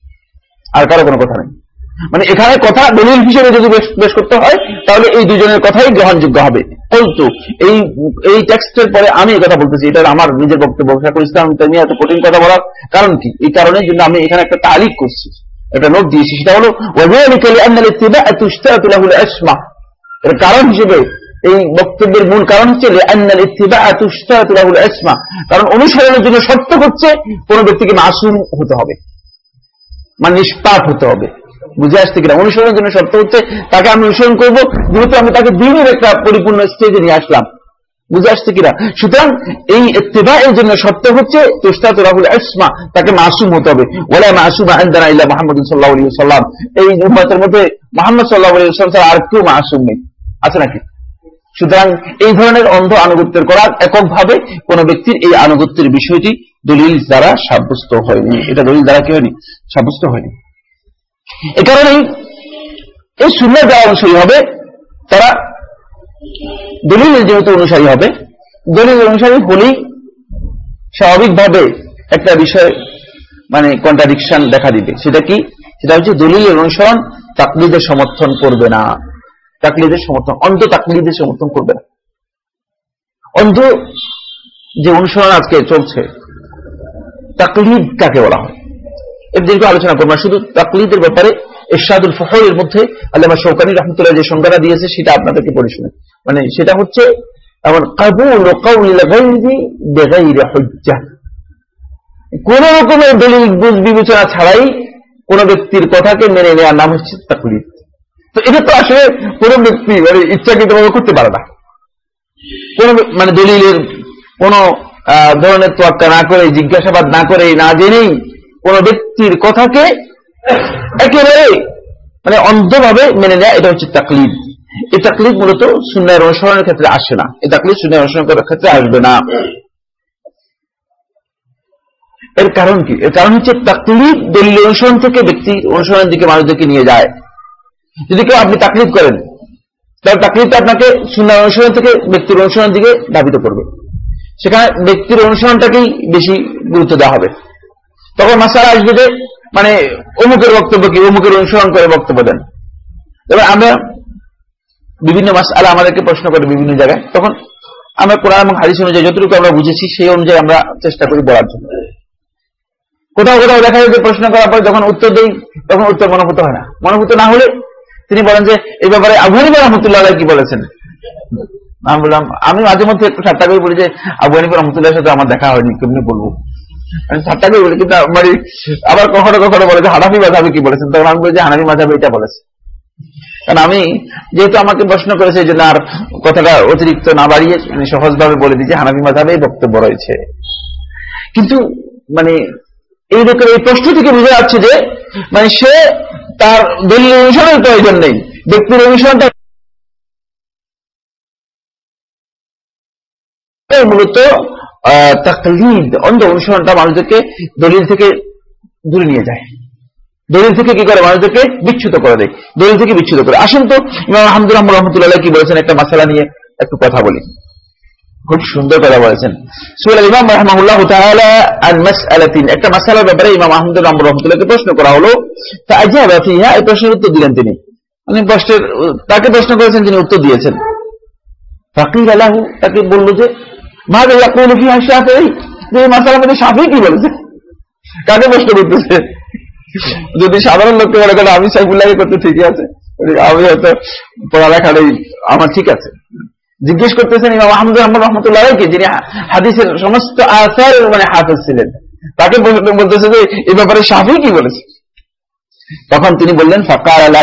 আর কারও কোনো কথা নেই। মানে এখানে কথা দলিল হিসেবে যদি বেশ করতে হয়, তাহলে এই দুজনের কথাই গ্রহণযোগ্য হবে। কিন্তু এই এই টেক্সটের পরে আমি এই কথা বলতেছি, এটা আমার নিজের বক্তব্য। শেখুল ইসলাম তামিয়া এত কঠিন কথা বলার কারণ কি? এই কারণে জন্য আমি এখানে একটা তালিক করছি। একটা নোট দিয়েছি, সেটা হলো এর কারণ হিসেবে এই বক্তব্যের মূল কারণ হচ্ছে কারণ অনুসরণের জন্য শর্ত হচ্ছে, কোন ব্যক্তিকে মাসুম হতে হবে মানে নিষ্পাপ হতে হবে। বুঝে আসতে কিনা অনুসরণের জন্য শর্ত হচ্ছে তাকে আমি অনুসরণ করব, যেহেতু আমি তাকে দিনের একটা পরিপূর্ণ স্টেজে নিয়ে আসলাম। বুঝে আসছে কিনা? সুতরাং এই ইত্তেবা এর জন্য শর্ত হচ্ছে তুস্তাত রাহুল ইসমা, তাকে মাসুম হতে হবে। ওলা মাসুম আহদানা ইল্লা মুহাম্মদ সাল্লাল্লাহু আলাইহি ওয়াসাল্লাম। এই উম্মতের মধ্যে মুহাম্মদ সাল্লাল্লাহু আলাইহি ওয়াসাল্লাম ছাড়া আর কেউ মাসুম নেই। আছে নাকি? সুতরাং এই ধরনের অন্ধ আনুগত্যের করার এককভাবে কোন ব্যক্তির এই আনুগত্যের বিষয়টি দলিল দ্বারা সাব্যস্ত হয়নি। এটা দলিল দ্বারা কি হয়নি? সাব্যস্ত হয়নি। এ কারণেই এই শূন্য যারা অনুসারী হবে তারা দলিলের যেহেতু অনুসারী হবে। দলিল অনুসারী হলেই স্বাভাবিকভাবে একটা বিষয় মানে কন্ট্রাডিকশন দেখা দিবে। সেটা কি? সেটা হচ্ছে দলিলের অনুসরণ তাকলিদের সমর্থন করবে না। তাকলিদের সমর্থন অন্ধ তাকলিদের সমর্থন করবে না। অন্ধ যে অনুসরণ আজকে চলছে তাকলিদ কাকে বলা হয়। এর দীর্ঘ আলোচনা করব শুধু তাকলিদের ব্যাপারে, এরশাদুল ফহরের মধ্যে আল্লামা শৌকানি রহমতুল্লাহ যে সংজ্ঞাটা দিয়েছে, সেটা আপনাদেরকে পড়ে শুনে। মানে সেটা হচ্ছে কোন রকমের দলিল, বুঝ বিবেচনা ছাড়াই কোন ব্যক্তির কথাকে মেনে নেওয়ার নাম হচ্ছে তাকলিদ। তো এটা তো আসলে কোন ব্যক্তি মানে ইচ্ছাকৃত ভাবে করতে পারে না। কোন মানে দলিলের কোন ধরনের তোয়াক্কা না করে জিজ্ঞাসাবাদ না করে না জেনেই কোন ব্যক্তির কথাকে একেবারে মানে অন্ধভাবে মেনে নেয়, এটা হচ্ছে তাকলিদ। এই তাকলিদ মূলত শূন্যের অনুসরণের ক্ষেত্রে আসে না। এই তাকলিদ শূন্যের অনুসরণ করার ক্ষেত্রে আসবে না। এর কারণ কি? এর কারণ হচ্ছে তাকলিদ দলিল অনুসরণ থেকে ব্যক্তি অনুসরণের দিকে মানুষদেরকে নিয়ে যায়। যদি কেউ আপনি তাকলিদ করেন, তাহলে তাকলিদটা আপনাকে শূন্য অনুসরণ থেকে ব্যক্তির অনুসরণের দিকে ধাবিত করবে। সেখানে ব্যক্তির অনুসরণটাকেই বেশি গুরুত্ব দেওয়া হবে। তখন মাসালা আসবে যে মানে অমুকের বক্তব্য কি, অমুকের অনুসরণ করে বক্তব্য দেন। এবার আমরা বিভিন্ন মাস আলা আমাদেরকে প্রশ্ন করে বিভিন্ন জায়গায়, তখন আমরা কোরআন এবং হাদিস অনুযায়ী যতটুকু আমরা বুঝেছি, সেই অনুযায়ী আমরা চেষ্টা করি বলার জন্য। কোথাও কোথাও দেখা যায় যে প্রশ্ন করার পর যখন উত্তর দেই, তখন উত্তর মনোভূত হয় না। মনোভূত না হলে তিনি বলেন যে এই ব্যাপারে আবহানিবা রহমতুল্লাহ কি বলেছেন? আমি বললাম, আমি মাঝে মধ্যে একটু ঠাট্টা করে বলি যে, আবু হানিফা রহমতুল্লাহ সাথে আমার দেখা হয়নি, কেমনি বলব? করে বলি কিন্তু মানে আবার কখনো কখনো বলে যে হানাফি মাঝাবে কি বলেছেন তখন আমি বলি যে হানাফি মাঝাবে এটা বলেছে। কারণ আমি যেহেতু আমাকে প্রশ্ন করেছে যে আর কথাটা অতিরিক্ত না বাড়িয়ে মানে সহজভাবে বলে দিয়েছে হানাফি মাঝাবে বক্তব্য রয়েছে। কিন্তু মানে এই লোকের এই প্রশ্ন থেকে বোঝা যাচ্ছে যে মানে সে তার দলীয় অনুসরণের প্রয়োজন নেই। ব্যক্তির অনুসরণটা মূলত তাকলিদ, অন্ধ অনুসরণটা মানুষদেরকে দলিল থেকে দূরে নিয়ে যায়। দলিল থেকে কি করে? মানুষদেরকে বিচ্ছুত করে দেয়। দলিল থেকে বিচ্ছুত করে। আসুন তো, ইমাম আহমদুল রহমতুল্লাহ কি বলেছেন? একটা মশালা নিয়ে একটু কথা বলি। খুব সুন্দর কথা বলেছেন। সুল ইমাম আন মাসআলাতিন। একটা মাসালার ব্যাপারে ইমাম আহমদ রহমতুল্লাহকে প্রশ্ন করা হলো তা আজাবা এই প্রশ্নের উত্তর দিলেন তিনি। মানে প্রশ্নের, তাকে প্রশ্ন করেছেন তিনি উত্তর দিয়েছেন। ফাকির আলাহু তাকে বলল যে ভাবে ইয়াকুলু যে মধ্যে শাফিঈ কি কাকে করতেছে? যদি সাধারণ লোককে করে আমি করতে ঠিকই আছে আমি হয়তো পড়ালেখা নেই আমার ঠিক আছে। জিজ্ঞেস করতেছেন ইমাম আহমদ রহমান রহমতুল্লাহকে যিনি হাদিসের সমস্ত আসার মানে হাফেজ ছিলেন। তাকে বলতেছে যে এই ব্যাপারে সাফি কি বলেছে? তখন তিনি বললেন ফাকার আলা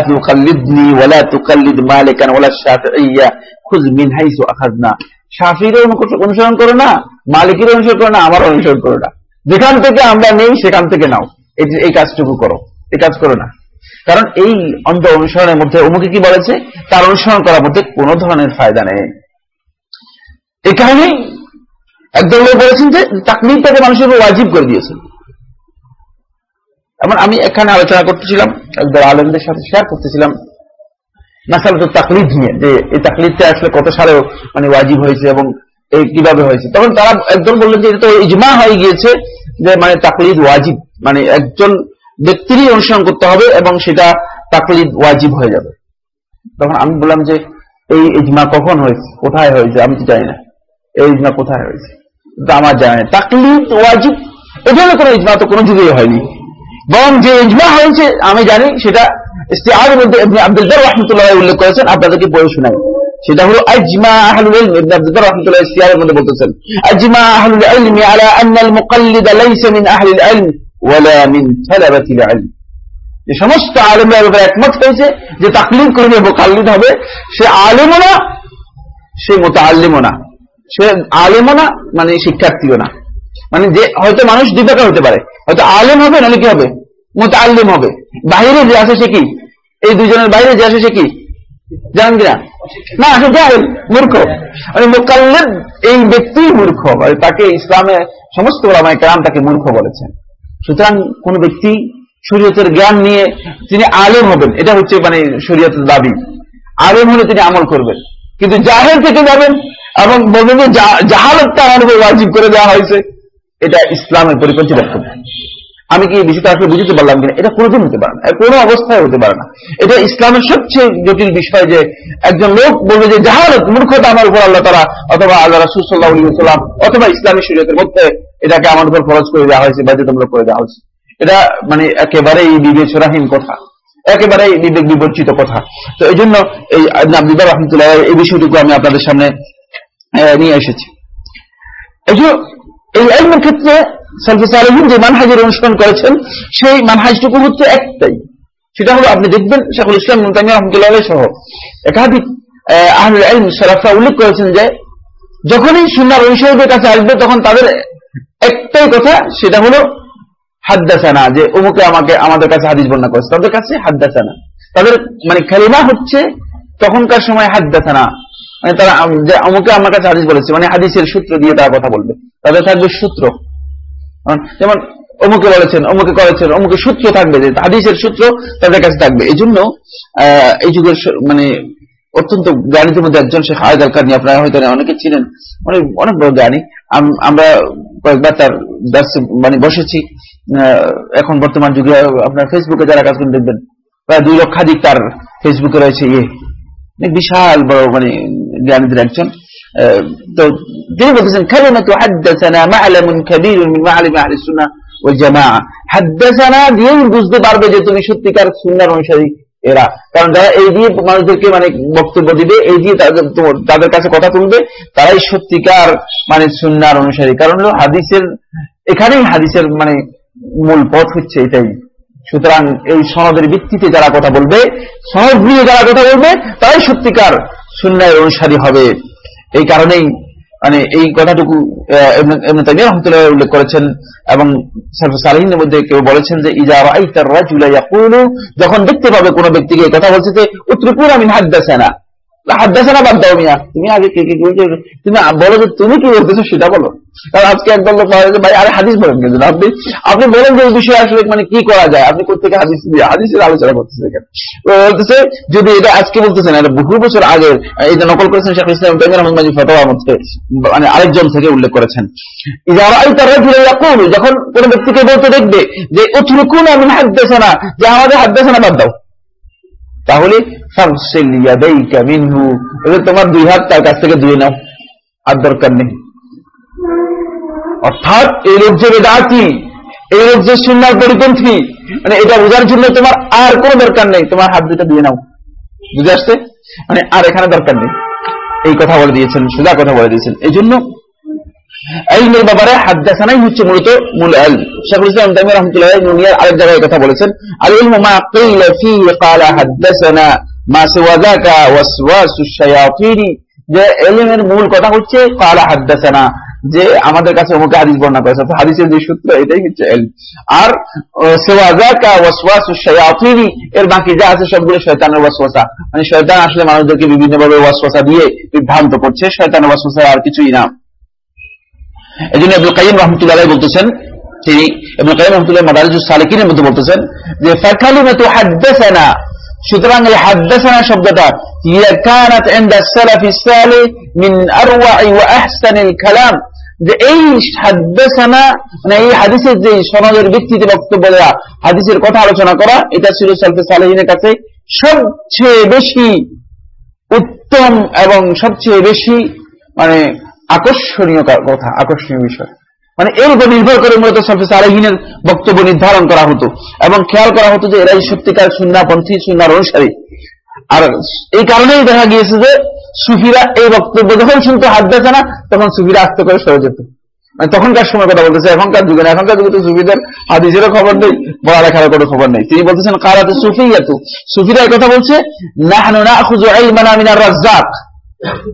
শাফির অনুসরণ করো না, মালিকের অনুসরণ করো না আমার অনুসরণ করো না। যেখান থেকে আমরা নেই, সেখান থেকে নাও। এই কাজটুকু করো। এই কাজ করো না। কারণ এই অন্ধ অনুসরণের মধ্যে অমুকে কি বলেছে? তার অনুসরণ করার মধ্যে কোন ধরনের ফায়দা নেই। এই কারণেই একদম বলেছেন যে তাকলিদটাকে মানুষের উপর ওয়াজিব করে দিয়েছেন এমন আমি এখানে আলোচনা করতেছিলাম একদম আলমদের সাথে শেয়ার করতেছিলাম। নাসাল তো তাকলিদ নিয়ে, যে এই তাকলিদটা আসলে কত সালেও মানে ওয়াজিব হয়েছে এবং এই কীভাবে হয়েছে। তখন তারা একদম বললেন যে এটা তো ইজমা হয়ে গিয়েছে যে মানে তাকলিদ ওয়াজিব মানে একজন ব্যক্তিরই অনুসরণ করতে হবে এবং সেটা তাকলিদ ওয়াজিব হয়ে যাবে। তখন আমি বললাম যে এই ইজমা কখন হয়েছে? কোথায় হয়েছে? আমি তো জানি না। এই ইজমা কোথায় হয়েছে? আমার জানা তাকলিদ ওয়াজিব, এভাবে কোনো ইজমা তো কোনো যুগেই হয়নি। বরং যে ইজমা হয়েছে, আমি জানি সেটা সমস্ত আলেমরা একমত হয়েছে যে তাকলিদ করবে মুকাল্লিদ হবে, সে আলেমও না, সে মোতাল্লিমও না। সে আলেমও না মানে শিক্ষার্থীও না। মানে যে হয়তো মানুষ দুই হতে পারে, হয়তো আলেম হবে নাহলে কি হবে? মোতাল্লিম হবে। বাইরে যে আসে সে কি? এই দুজনের বাইরে যে আসে সে কি? জানেন কিনা? না, সে জাহেল, মূর্খ। মানে মোকাল্লেদ এই ব্যক্তি মূর্খ মানে তাকে ইসলামে সমস্ত ওলামায় কেরাম তাকে মূর্খ বলেছেন। সুতরাং কোন ব্যক্তি শরীয়তের জ্ঞান নিয়ে তিনি আলেম হবেন, এটা হচ্ছে মানে শরীয়তের দাবি। আলেম হলে তিনি আমল করবেন। কিন্তু জাহেল থেকে যাবেন এবং বলবেন যে জাহালতটা আমার উপর করে দেওয়া হয়েছে, এটা ইসলামের পরিপন্থী বক্তব্য আমি কি বিষয়টা আসলে বুঝতে পারলাম কিনা, এটা কোনোদিন হতে পারে না কোনো অবস্থায় হতে পারে না। এটা ইসলামের সবচেয়ে জটিল বিষয় যে একজন লোক বলবে যে জাহালত মূর্খতা আমার উপর আল্লাহ তারা অথবা আল্লাহ রাসুসাল্লাহাম অথবা ইসলামী শরীয়তের মধ্যে এটাকে আমার উপর খরচ করে দেওয়া হয়েছে, বাধ্যতামূলক করে দেওয়া হয়েছে। এটা মানে একেবারেই বিবেচনাহীন কথা, একেবারেই বিবেক বিবর্চিত কথা। তো এই জন্য এই নাবিদা রহমতুল্লাহ এই বিষয়টুকু আমি আপনাদের সামনে নিয়ে এসেছি। এই এই আইনের ক্ষেত্রে সালফিসালহীন যে মানহাজের অনুসরণ করেছেন, সেই মানহাজটুকু হচ্ছে একটাই। সেটা হলো আপনি দেখবেন শেখুল ইসলাম মুতামি রহমতুল্লাহ সহ একাধিক আহমুল আইন সারাফা উল্লেখ করেছেন যে, যখনই সুনার অনুসারীদের কাছে আসবে, তখন তাদের একটাই কথা, সেটা হলো, হাদ্দাসানা যে অমুকে আমাকে, আমাদের কাছে হাদিস বর্ণনা করেছে। তাদের কাছে হাদ্দাসানা তাদের মানে খেলিমা হচ্ছে, তখনকার সময় হাদ্দাসানা মানে তারা, যে অমুকে আমার কাছে হাদিস বলেছে মানে হাদিসের সূত্র দিয়ে তারা কথা বলবে। তাদের থাকবে সূত্র। যেমন অমুকে বলেছেন, অমুকে করেছেন অমুকে সূত্র থাকবে, যে হাদিসের সূত্র তাদের কাছে থাকবে। এই জন্য এই যুগের মানে অত্যন্ত জ্ঞানীদের মধ্যে একজন শেখ আয়দ আল কারনি আপনারা হয়তো অনেকে ছিলেন মানে অনেক বড় জ্ঞানী। আমরা কয়েকবার তার মানে বসেছি। এখন বর্তমান যুগে, আপনার ফেসবুকে যারা কাজ করেন, দেখবেন প্রায় দুই লক্ষাধিক তার ফেসবুকে রয়েছে ইয়ে। বিশাল বড় মানে জ্ঞানীদের একজন। তিনি বলতেছেন, কালিমাতু হাদ্দাসানা মা'লামুন কাবীরুন মিন মা'লামি আহলি সুন্নাহ ওয়াল জামাআহ। হাদ্দাসানা দিয়েই বুঝতে পারবে যে তুমি সত্যিকার সুন্নাহর অনুসারী এরা। কারণ যারা এই দিয়ে মানুষদেরকে মানে বক্তব্য দিবে, এই দিয়ে তাদের কাছে কথা তুলবে, তারাই সত্যিকার মানে সুন্নার অনুসারী। কারণ হাদিসের, এখানেই হাদিসের মানে মূল পথ হচ্ছে এটাই। সুতরাং এই সনদের ভিত্তিতে যারা কথা বলবে, সনদ নিয়ে যারা কথা বলবে, তারাই সত্যিকার সুন্নায়ের অনুসারী হবে। এই কারণেই মানে এই কথাটুকু রহমতুল্লাহ উল্লেখ করেছেন এবং সালহিনের মধ্যে কেউ বলেছেন যে ইজারা যখন দেখতে পাবে কোনো ব্যক্তিকে কথা বলছে যে উত্তরপুর আমি হাদ্দাসানা। আপনি বলেন যে বিষয়ে আসলে মানে কি করা যায়? আপনি কোথেকে হাদিস হাদিসের আলোচনা বলতেছে, যদি এটা আজকে বলতেছেন, এটা বহু বছর এটা নকল করেছেন শেখ ইসলাম মধ্যে মানে আরেকজন থেকে উল্লেখ করেছেন। যখন কোন ব্যক্তিকে বলতে দেখবে যে উথরুকুন আমিন হাদ্দাসানা, যে, আমাদের হাদ্দাসানা বাদ দাও। তাহলে তোমার দুই হাত তার কাছ থেকে ধুয়ে নাও, আর দরকার নেই। অর্থাৎ এই লোক যে বেদাতি এই লোক যে সুন্নার পরিপন্থী? মানে এটা বোঝার জন্য তোমার আর কোনো দরকার নেই। তোমার হাত দুটা দিয়ে নাও। বুঝে আসছে? মানে আর এখানে দরকার নেই। এই কথা বলে দিয়েছেন, সোজা কথা বলে দিয়েছেন। এই জন্য আরেক জায়গায় কথা বলেছেন যে এলমের মূল কথা হচ্ছে ক্বালা হাদ্দাসানা যে আমাদের কাছে অমুকে হাদিস বর্ণনা করেছে। হাদিসের যে সূত্র, এটাই হচ্ছে আর এর বাকি যা আছে সবগুলো ওয়াসওয়াসা। মানে আসলে মানুষদেরকে ওয়াসওয়াসা দিয়ে বিভ্রান্ত করছে, শয়তানের ওয়াসওয়াসা আর কিছুই না। এই জন্য আব্দুল কাইম রহমতুল্লাহ বলতেছেন, তিনি আব্দুল কাইম রহমতুল্লাহ মাদারিজুস সালিকিনের মধ্যে বলতেছেন যে ফাকালিমাতু হাদ্দাসানা সুতরাং শব্দটা যে এই মানে এই হাদিসের যে সনদের ভিত্তিতে বক্তব্য দেওয়া হাদিসের কথা আলোচনা করা, এটা ছিল সালেহিনের কাছে সবচেয়ে বেশি উত্তম এবং সবচেয়ে বেশি মানে আকর্ষণীয় কথা, আকর্ষণীয় বিষয়। মানে এর উপর নির্ভর করে মূলত সালফে সালেহিনের বক্তব্য নির্ধারণ করা হতো। এবং খেয়াল করা হতো যে এরাই সত্যিকার সুন্নাপন্থী, সুন্নার অনুসারী। আর এই কারণেই দেখা গিয়েছে যে সুফিরা এই বক্তব্য যখন শুনতো, হাত দেখে না, তখন সুফিরা আস্তে করে সরে যেত। মানে তখনকার সময় কথা বলতেছে, এখনকার যুগে না, এখনকার যুগে তো সুফিদের হাদিসেরও খবর নেই পড়ালেখারও কোনো খবর নেই। তিনি বলতেছেন, কারাতে সুফি এত সুফিরা কথা বলছে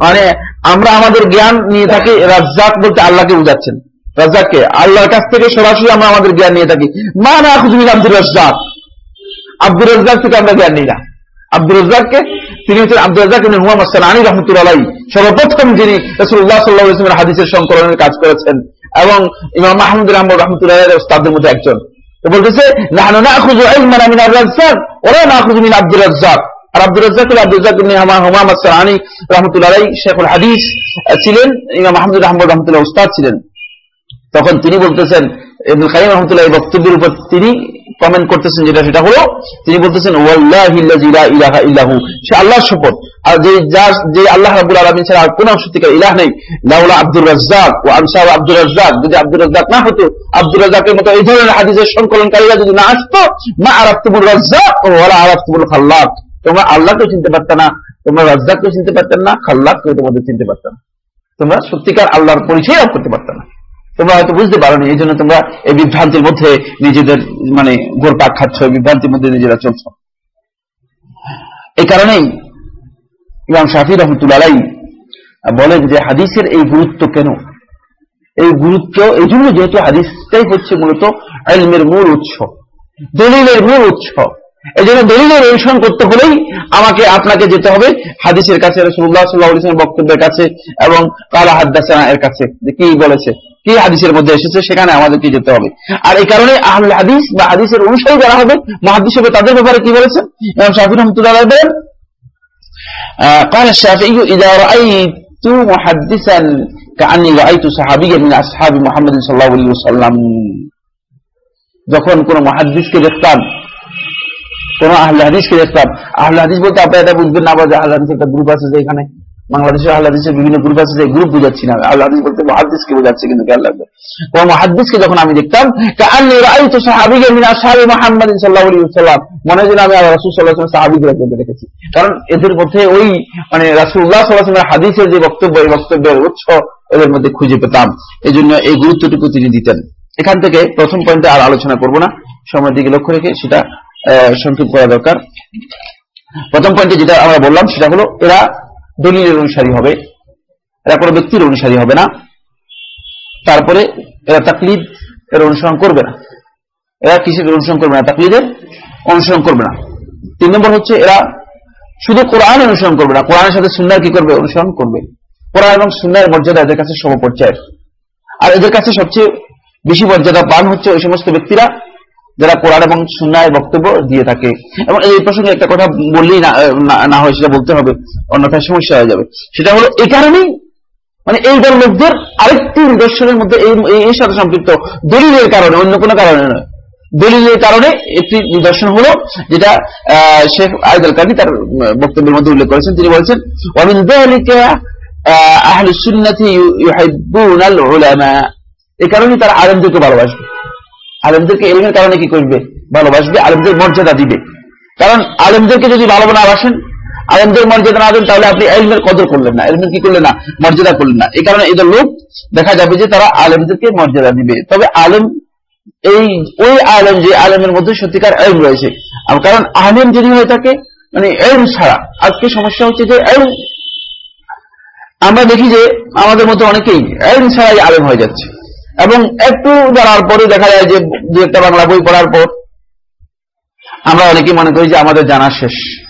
মানে আমরা আমাদের জ্ঞান নিয়ে থাকি, রাজ্জাক বলতে আল্লাহকে বুঝাচ্ছেন। রাজ্জাককে, আল্লাহর কাছ থেকে সরাসরি আমরা আমাদের জ্ঞান নিয়ে থাকি। মা না খুঁজবি আব্দুর রাজ্জাক। আব্দুর রাজ্জাক থেকে আমরা জ্ঞান নিই না। আব্দুর রাজ্জাককে, তিনি হচ্ছেন আব্দুল রাজ্জাক হুমাম হাসান আলী রহমতুল্লাহ সর্বপ্রথম যিনি রসুল্লাহ সাল্লাহ ইসলামের হাদিসের সংকলনের কাজ করেছেন এবং ইমাম মাহমুদ রহমদ রহমতুল্লাহ তাদের মধ্যে একজন। তো বলতেছে না না খুঁজু ইলমানা মিন রাজ্জাক ওরা না খুঁজু মিন আব্দুর রাজ্জাক। আর আব্দুল রাজ্জাক আব্দুল ইবনে আসসালানি রাহমাতুল্লাহ শেখুল হাদিস ছিলেন ইমাম মাহমুদ আহমদ রহমতুল্লাহ উস্তাদ ছিলেন। তখন তিনি বলতেছেন, ইবনুল কাইয়িম রাহমাতুল্লাহ এই বক্তব্যের উপর তিনি কমেন্ট করতেছেন যেটা, সেটা হলো, তিনি বলতেছেন ইলাহা ইল্লাহু সে আল্লাহর শপথ। আর যে, যার, যে আল্লাহ রাব্বুল আলামিন ছাড়া আর কোনো সত্যিকার ইলাহ নেই লাউলা আব্দুর রাজ্জাক ও আনসার আব্দুর রাজ্জাক। যদি আব্দুর রাজ্জাক না হতো, আব্দুর রাজ্জাকের মতো এই ধরনের হাদিসের সংকলনকারীরা যদি না আসতো, মা আরাফতুবুর রাজ্জাক ওয়ালা আরাফতুবুল খাল্লাক। তোমরা আল্লাহকে চিনতে পারত না, তোমরা রাজ্জাককে চিনতে পারতেন না খাল্লাককে তোমাদের চিনতে পারত না। তোমরা সত্যিকার আল্লাহর পরিচয় করতে পারত না। তোমরা হয়তো বুঝতে পারোনি, এই জন্য তোমরা এই বিভ্রান্তির মধ্যে নিজেদের মানে গোরপাক খাচ্ছ বিভ্রান্তির মধ্যে নিজেরা চলছ। এই কারণেই ইমাম শাফি রহমতুল্লাহ বলেন যে হাদিসের এই গুরুত্ব কেন? এই গুরুত্ব, এই জন্য যেহেতু হাদিসটাই হচ্ছে মূলত আলমের মূল উৎস, দলিলের মূল উৎস। এই জন্য দলিলের অনুসরণ করতে হলেই আমাকে, আপনাকে যেতে হবে হাদিসের কাছে রসুল্লাহ সাল্লাহ বক্তব্যের কাছে এবং কালা হাদ্দাসানা এর কাছে। কি বলেছে? কি হাদিসের মধ্যে এসেছে সেখানে আমাদেরকে যেতে হবে আর এই কারণে আহলে হাদিস বা হাদিসের অনুসারী যারা হবে মহাদিস হবে তাদের ব্যাপারে কি বলেছেন এবং শাফি রহমতুল্লাহ বলেন قال الشافعي إذا رأيت محدثا كأني رأيت صحابيا من أصحاب محمد صلى الله عليه وسلم যখন কোন মহাদ্দিসকে দেখতাম কোন আহলে হাদিসকে দেখতাম আহলে হাদিস বলতে আপনারা এটা বুঝবেন না যে আহলে হাদিস একটা গ্রুপ আছে যে এখানে বাংলাদেশের আহলে বিভিন্ন গ্রুপ আছে, যে গ্রুপ বুঝাচ্ছি না। আহলে হাদিস বলতে মহাদ্দিসকে বোঝাচ্ছে, কিন্তু খেয়াল রাখবে। কোন মহাদ্দিসকে যখন আমি দেখতাম সাহাবীকে মিন হয় আমি রাসূল ওয়াসাল্লাম মধ্যে দেখেছি। কারণ এদের মধ্যে ওই মানে রাসূলুল্লাহ সাল্লাল্লাহু হাদিসের যে বক্তব্য, এই বক্তব্যের উৎস এদের মধ্যে খুঁজে পেতাম। এই জন্য এই গুরুত্বটুকু তিনি দিতেন। এখান থেকে প্রথম পয়েন্টে আর আলোচনা করব না। সময়ের দিকে লক্ষ্য রেখে সেটা সংক্ষেপ করা দরকার। প্রথম পয়েন্টে যেটা আমরা বললাম, সেটা হলো এরা দলিলের অনুসারী হবে, এরা কোনো ব্যক্তির অনুসারী হবে না। তারপরে এরা তাকলিদ এর অনুসরণ করবে না। এরা কিসের অনুসরণ করবে না? তাকলিদের অনুসরণ করবে না। তিন নম্বর হচ্ছে এরা শুধু কোরআন অনুসরণ করবে না। কোরআনের সাথে সুন্নার কি করবে? অনুসরণ করবে। কোরআন এবং সুন্নার মর্যাদা এদের কাছে সমপর্যায়ের আর এদের কাছে সবচেয়ে বেশি মর্যাদা পান হচ্ছে ওই সমস্ত ব্যক্তিরা যারা কোরআন এবং সুন্নায় বক্তব্য দিয়ে থাকে। এবং এই প্রসঙ্গে একটা কথা বললেই না হয় সেটা বলতে হবে, অন্যথায় সমস্যা হয়ে যাবে। সেটা হলো এই কারণেই মানে এই দল লোকদের আরেকটি নিদর্শনের মধ্যে এই সাথে সম্পৃক্ত। দলিলের কারণে, অন্য কোনো কারণে নয়। দলিলের কারণে একটি নিদর্শন হলো যেটা শেখ আয়দাল কাদি তার বক্তব্যের মধ্যে উল্লেখ করেছেন। তিনি বলছেন অমিন এই কারণে তারা আলেমদেরকে ভালোবাসবে। আলেমদেরকে এলমের কারণে কি করবে? ভালোবাসবে, আলেমদের মর্যাদা দিবে। কারণ আলেমদেরকে যদি ভালো না বাসেন, আলেমদের মর্যাদা না দেন, তাহলে আপনি এলমের কদর করলেন না, এলমের কি করলেন না? মর্যাদা করলেন না। এই কারণে এদের লোক, দেখা যাবে যে তারা আলেমদেরকে মর্যাদা দিবে। তবে আলেম, এই ওই আলেম যে আলেমের মধ্যে সত্যিকার এলম রয়েছে। কারণ আলেম যদি হয়ে থাকে মানে এলম ছাড়া আজকে সমস্যা হচ্ছে যে এলম, আমরা দেখি যে আমাদের মধ্যে অনেকেই এলম ছাড়াই আলেম হয়ে যাচ্ছে। এবং একটু জানার পরে দেখা যায় যে দু একটা বাংলা বই পড়ার পর আমরা অনেকেই মনে করি যে আমাদের জানা শেষ।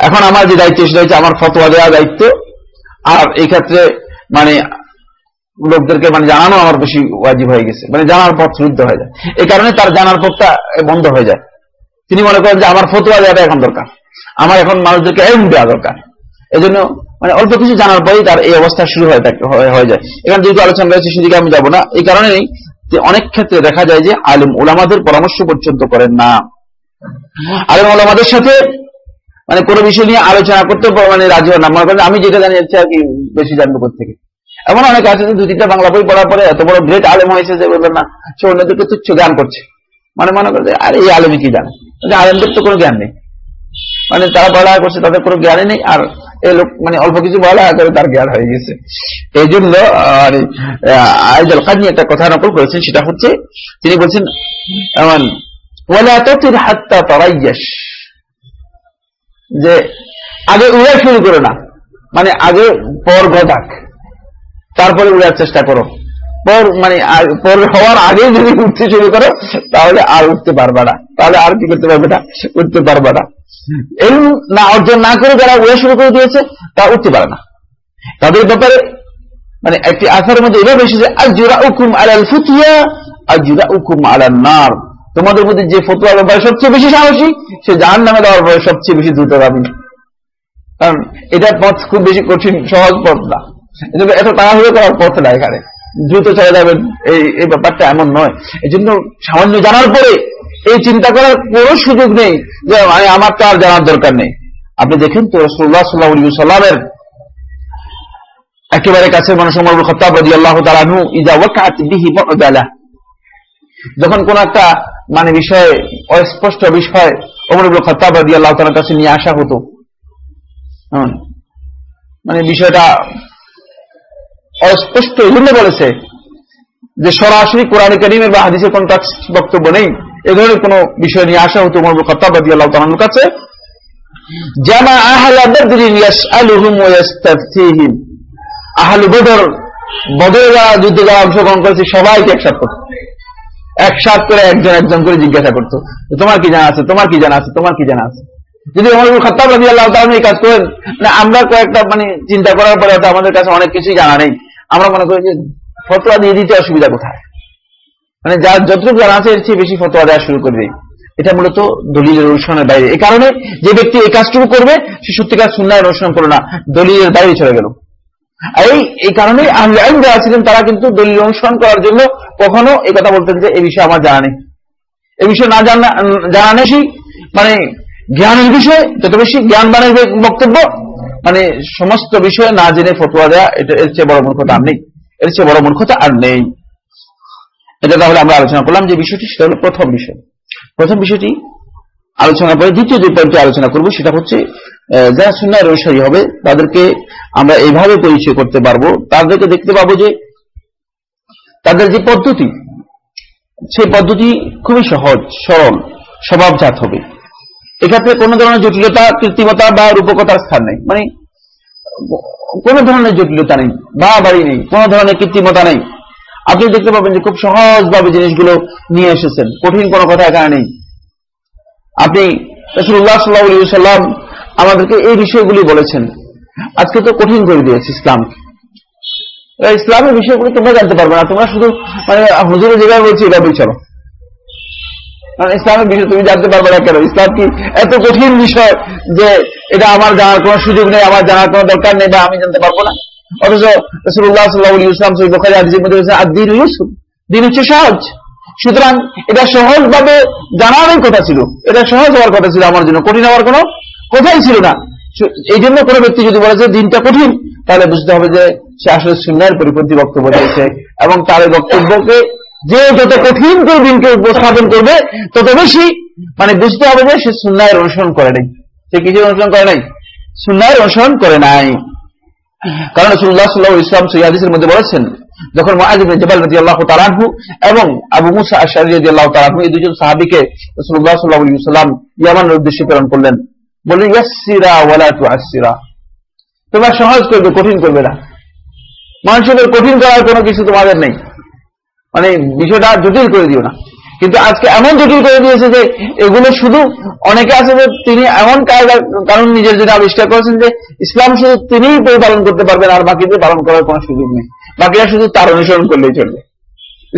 এখন আমার যে দায়িত্ব সেটা হচ্ছে আমার ফতোয়া দেওয়া দায়িত্ব। আর এই ক্ষেত্রে মানে লোকদেরকে মানে জানানো আমার বেশি ওয়াজিব হয়ে গেছে। মানে জানার পথ রুদ্ধ হয়ে যায়। এই কারণে তার জানার পথটা বন্ধ হয়ে যায়। তিনি মনে করেন যে আমার ফতোয়া দেওয়াটা এখন দরকার। আমার এখন মানুষদেরকে এম দেওয়া দরকার। এই জন্য মানে অল্প কিছু জানার পরেই তার এই অবস্থা শুরু হয়ে যায়। এখানে যেহেতু আলোচনা রয়েছে, সেদিকে আমি যাব না। এই কারণে নেই যে অনেক ক্ষেত্রে দেখা যায় যে আলিম ওলামাদের পরামর্শ পর্যন্ত করেন না। আলিম ওলামাদের সাথে মানে কোনো বিষয় নিয়ে আলোচনা করতে মানে রাজি হন না। মনে করেন আমি যেটা জানি আর কি, বেশি জানব থেকে। এমন অনেক আছে যে দু তিনটা বাংলা বই পড়ার পরে এত বড় গ্রেট আলেম হয়েছে যে বলবেন না, সে অন্যদেরকে তুচ্ছ জ্ঞান করছে। মানে মনে করে আরে এই আলেমে কি জানে? আলেমদের তো কোনো জ্ঞান নেই। মানে তারা পড়ালেখা করছে তাদের কোনো জ্ঞানই নেই। আর এই লোক মানে অল্প কিছু বলা করে তার জ্ঞান হয়ে গেছে। এই জন্য আইজাল খানি একটা কথা নকল করেছেন, সেটা হচ্ছে, তিনি বলছেন যে, আগে উড়া শুরু করো না মানে আগে পর গদাক তারপরে উড়ার চেষ্টা করো। পর মানে পর হওয়ার আগে যদি উঠতে শুরু করো, তাহলে আর উঠতে পারবে না। তাহলে আর কি করতে পারবে না? উঠতে পারবে না। এই না অর্জন না করে যারা উড়া শুরু করে দিয়েছে, তা উঠতে পারে না। তাদের ব্যাপারে মানে একটি আসার মধ্যে এভাবে এসেছে আজুরা উকুম আলাল ফুতিয়া আজুরা উকুম আলাল নার। তোমাদের মধ্যে যে ফতুয়া ব্যাপারে সবচেয়ে বেশি সাহসী, সে জাহান নামে দেওয়ার পরে সবচেয়ে বেশি দ্রুতগামী কারণ এটার পথ খুব বেশি কঠিন, সহজ পথ না। এত তাড়াহুড়ো করার পথ না এখানে। দ্রুত চলে যাবেন এই এই ব্যাপারটা এমন নয়। এই জন্য সামান্য জানার পরে এই চিন্তা করার কোনো সুযোগ নেই যে আমার তো আর জানার দরকার নেই। আপনি দেখেন তো রসুল্লাহ সাল্লাহ সাল্লামের একেবারে কাছে মানুষ রাজি আল্লাহ তালানু ইজা যখন কোন একটা মানে বিষয়ে, অস্পষ্ট বিষয় অমর খত্তাব রাজি আল্লাহ তালার কাছে নিয়ে আসা হতো মানে বিষয়টা অস্পষ্ট এই বলেছে যে সরাসরি কোরআন করিমের বা হাদিসের কোন বক্তব্য নেই। এ ধরনের কোন বিষয় নিয়ে আসা হতো মরবুল তালার কাছে। সবাইকে একসাথ একসাথ করে একজন একজন করে জিজ্ঞাসা করতো তোমার কি জানা আছে? তোমার কি জানা আছে? তোমার কি জানা আছে? যদি এই কাজ না, আমরা কয়েকটা মানে চিন্তা করার পরে আমাদের কাছে অনেক কিছুই জানা নেই। আমরা মনে করি যে ফতোয়া দিয়ে দিতে অসুবিধা কোথায়? মানে যার যতটুকু জানা আছে, এর চেয়ে বেশি ফতোয়া দেওয়া শুরু করে দিই এটা মূলত দলিলের অনুসরণের বাইরে। এই কারণে যে ব্যক্তি এই কাজটুকু করবে, সে সত্যিকার সুন্নায় অনুসরণ করল না, দলিলের বাইরে চলে গেল। এই এই কারণে আইন যারা ছিলেন, তারা কিন্তু দলিল অনুসরণ করার জন্য কখনো এই কথা বলতেন যে এই বিষয়ে আমার জানা নেই। এই বিষয়ে না জানা জানা নেই মানে জ্ঞানের বিষয়ে যত বেশি জ্ঞান বানের বক্তব্য মানে সমস্ত বিষয়ে না জেনে ফটোয়া দেওয়া এটা এর চেয়ে বড় মূর্খতা আর নেই। এর চেয়ে বড় মূর্খতা আর নেই। এটা তাহলে আমরা আলোচনা করলাম যে বিষয়টি, সেটা হলো প্রথম বিষয়। প্রথম বিষয়টি আলোচনা করে দ্বিতীয় যে পয়েন্টটি আলোচনা করব, সেটা হচ্ছে যারা সুন্নার অনুসারী হবে, তাদেরকে আমরা এইভাবে পরিচয় করতে পারব, তাদেরকে দেখতে পাবো যে তাদের যে পদ্ধতি, সেই পদ্ধতি খুবই সহজ, সরল, স্বভাবজাত হবে। এক্ষেত্রে কোন ধরনের জটিলতা, কৃত্রিমতা বা রূপকতার স্থান নেই। মানে কোন ধরনের জটিলতা নেই বাড়ি নেই, কোন ধরনের কৃত্রিমতা নেই। আপনি দেখতে পাবেন যে খুব সহজভাবে জিনিসগুলো নিয়ে এসেছেন, কঠিন কোনো কথা এখানে নেই। আপনি রসুল্লাহ সাল্লাহ সাল্লাম আমাদেরকে এই বিষয়গুলি বলেছেন। আজকে তো কঠিন করে দিয়েছে ইসলামকে। ইসলামের বিষয়গুলো তোমরা জানতে পারবে না, তোমরা শুধু মানে হুজুরে যেভাবে বলছি এভাবেই চলো। কারণ ইসলামের বিষয় তুমি জানতে পারবে না কেন? ইসলাম কি এত কঠিন বিষয় যে এটা আমার জানার কোনো সুযোগ নেই, আমার জানার কোনো দরকার নেই বা আমি জানতে পারব না। অথচ ইসলাম আর দিন ইউসুফ দিন হচ্ছে সহজ। সুতরাং এটা সহজভাবে জানারই কথা ছিল। এটা সহজ হওয়ার কথা ছিল আমার জন্য। কঠিন হওয়ার কোনো কথাই ছিল না। এই জন্য কোনো ব্যক্তি যদি বলে যে দিনটা কঠিন, তাহলে বুঝতে হবে যে সে আসলে সুন্নার পরিপন্থী বক্তব্য দিয়েছে এবং তার বক্তব্যকে যে যত কঠিন করে দিনকে উপস্থাপন করবে, তত বেশি মানে বুঝতে হবে যে সে সুন্নায়ের অনুসরণ করে নাই। সে কিছু অনুসরণ করে নাই? সুন্নায়ের অনুসরণ করে নাই। কারণ রসুল্লাহ সাল্লাহ ইসলাম সৈয়াদিসের মধ্যে বলেছেন, যখন মহাজিব জবাল রাজি আল্লাহ তালাহু এবং আবু মুসা আশারি রাজি আল্লাহ তালাহু এই দুজন সাহাবিকে রসুল্লাহ সাল্লাহ ইয়ামানের উদ্দেশ্যে প্রেরণ করলেন। বলে ইয়াসিরা ওয়ালা টু আসিরা তোমরা সহজ করবে, কঠিন করবে না। মানুষের কঠিন করার কোনো কিছু তোমাদের নেই। মানে বিষয়টা জটিল করে দিও না। কিন্তু আজকে এমন জটিল করে দিয়েছে যে এগুলো শুধু অনেকে আছে যে তিনি এমন কারণ নিজের জন্য আবিষ্কার করেছেন যে ইসলাম শুধু তিনিই পরিপালন করতে পারবেন আর বাকিদের পালন করার কোনো সুযোগ নেই। বাকিরা শুধু তার অনুসরণ করলেই চলবে।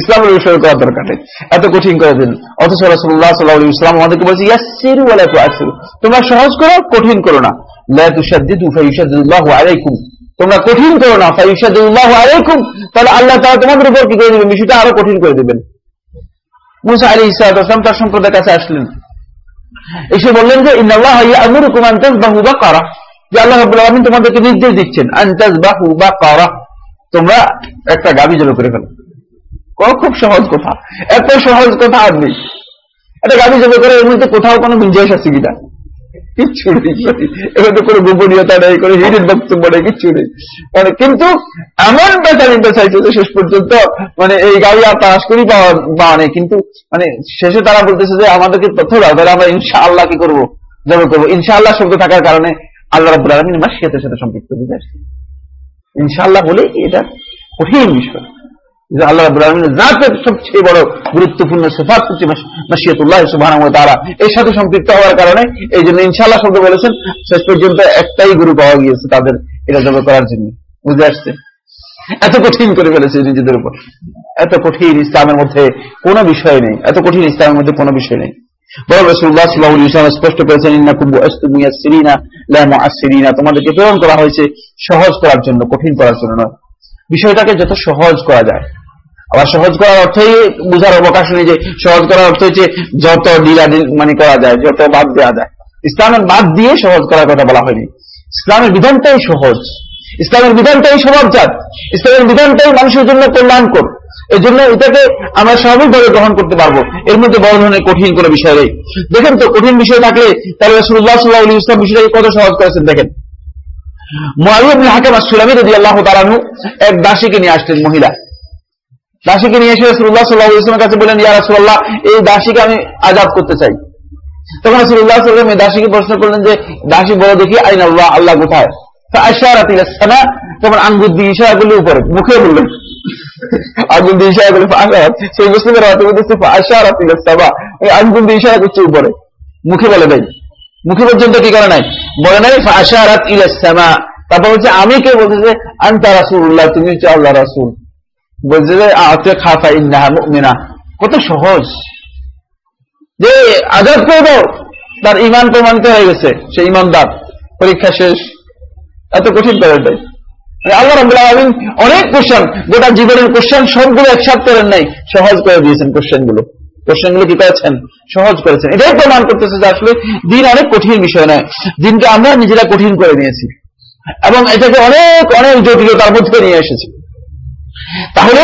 ইসলামের অনুসরণ করার দরকার নেই। এত কঠিন করে দিন। অথচ রসুল্লাহ সাল্লাহ ইসলাম আমাদেরকে বলছে ইয়াসিরু ওয়ালা তুআসিরু তোমরা সহজ করো কঠিন করো না। লা তুশাদ্দিদু ফায়ুশাদ্দিদুল্লাহু আলাইকুম। তোমরা কঠিন করো না। ফায়ুশাদ্দিদুল্লাহু আলাইকুম। তাহলে আল্লাহ তাআলা তোমাদের উপর কি করে দিবেন? বিষয়টা আরও কঠিন করে দিবেন। মুসা আলাইহিস সালাম তার সম্প্রদায়ের কাছে আসলেন। এসে বললেন যে তোমাদেরকে নির্দেশ দিচ্ছেন বাকারা। তোমরা একটা গাবি জড়ো করে ফেলো। খুব সহজ কথা। এত সহজ কথা আর নেই। একটা গাড়ি জমে করে এর মধ্যে কোথাও কোনো গুঞ্জাইশ আছে কিনা কিচ্ছু নেই এবার তো কোনো গোপনীয়তা নেই, কোনো হিডেন বক্তব্য নেই, কিচ্ছু নেই। মানে কিন্তু এমন বেচা চাইছে যে শেষ পর্যন্ত মানে এই গাড়ি আর তাস করি পাওয়া নেই। কিন্তু মানে শেষে তারা বলতেছে যে আমাদেরকে তথ্য দাও তাহলে আমরা ইনশাআল্লাহ কি করব জমে করব। ইনশাআল্লাহ শব্দ থাকার কারণে আল্লাহ রাবুল আলমিন মাসিয়াতের সাথে সম্পৃক্ত বুঝে আসছে ইনশাআল্লাহ বলেই এটা কঠিন বিষয়। যে আল্লাহ রাবুল আলমিনের জাতের সবচেয়ে বড় গুরুত্বপূর্ণ সুফাত হচ্ছে মাসিয়াতুল্লাহ সুবাহ তারা এর সাথে সম্পৃক্ত হওয়ার কারণে এই জন্য ইনশাআল্লাহ শব্দ বলেছেন, শেষ পর্যন্ত একটাই গুরু পাওয়া গিয়েছে তাদের এটা জমা করার জন্য। বুঝে আসছে? এত কঠিন করে ফেলেছে নিজেদের উপর। এত কঠিন ইসলামের মধ্যে কোনো বিষয় নেই। এত কঠিন ইসলামের মধ্যে কোনো বিষয় নেই। তোমাদেরকে প্রেরণ করা হয়েছে সহজ করার জন্য, কঠিন করার জন্য নয়। বিষয়টাকে যত সহজ করা যায় আবার সহজ করার অর্থই বুঝার অবকাশ নেই যে সহজ করার অর্থ হচ্ছে যত ডিলা মানে করা যায়, যত বাদ দেওয়া যায়। ইসলামের বাদ দিয়ে সহজ করার কথা বলা হয়নি। ইসলামের বিধানটাই সহজ। ইসলামের বিধানটাই স্বভাবজাত ইসলামের বিধানটাই মানুষের জন্য কল্যাণকর। এই জন্য এটাকে আমরা স্বাভাবিকভাবে গ্রহণ করতে পারব। এর মধ্যে বড় ধরনের কঠিন কোনো বিষয় নেই। দেখেন তো, কঠিন বিষয় থাকলে তাহলে রসুল্লাহ সাল্লাহ ইসলাম বিষয়টাকে কত সহজ করেছেন দেখেন। মহাবিব হাকিম সুলামী যদি আল্লাহ তালানু এক দাসীকে নিয়ে আসলেন মহিলা। দাসীকে নিয়ে এসে রসুল্লাহ সাল্লাহ ইসলামের কাছে বললেন, ইয়া রাসুল্লাহ এই দাসীকে আমি আজাদ করতে চাই। তখন রসুল্লাহ সাল্লাম এই দাসীকে প্রশ্ন করলেন যে, দাসী বড় দেখি, আইন আল্লাহ আল্লাহ কোথায়? বলে বলে তারপর হচ্ছে আমি কে? বলতেছে, আন্তা রাসুল্লাহ তুমি হচ্ছে আল্লাহ রাসুল। বলছে যে আতে খাফা ইন্নাহা মুমিনা। কত সহজ। যে আজাদ করে দাও তার ইমান প্রমাণিত হয়ে গেছে, সে ইমানদার পরীক্ষা শেষ। এত কঠিন করে দেয় আল্লাহ রাবুল্লাহ আলমিন অনেক কোশ্চেন গোটা জীবনের কোশ্চেন সবগুলো একসাথ করেন নাই, সহজ করে দিয়েছেন কোশ্চেনগুলো। কোশ্চেনগুলো কি করেছেন? সহজ করেছেন। এটাই প্রমাণ করতেছে যে আসলে দিন অনেক কঠিন বিষয় নয়। দিনকে আমরা নিজেরা কঠিন করে নিয়েছি। এবং এটাকে অনেক অনেক জটিলতার মধ্যে নিয়ে এসেছি। তাহলে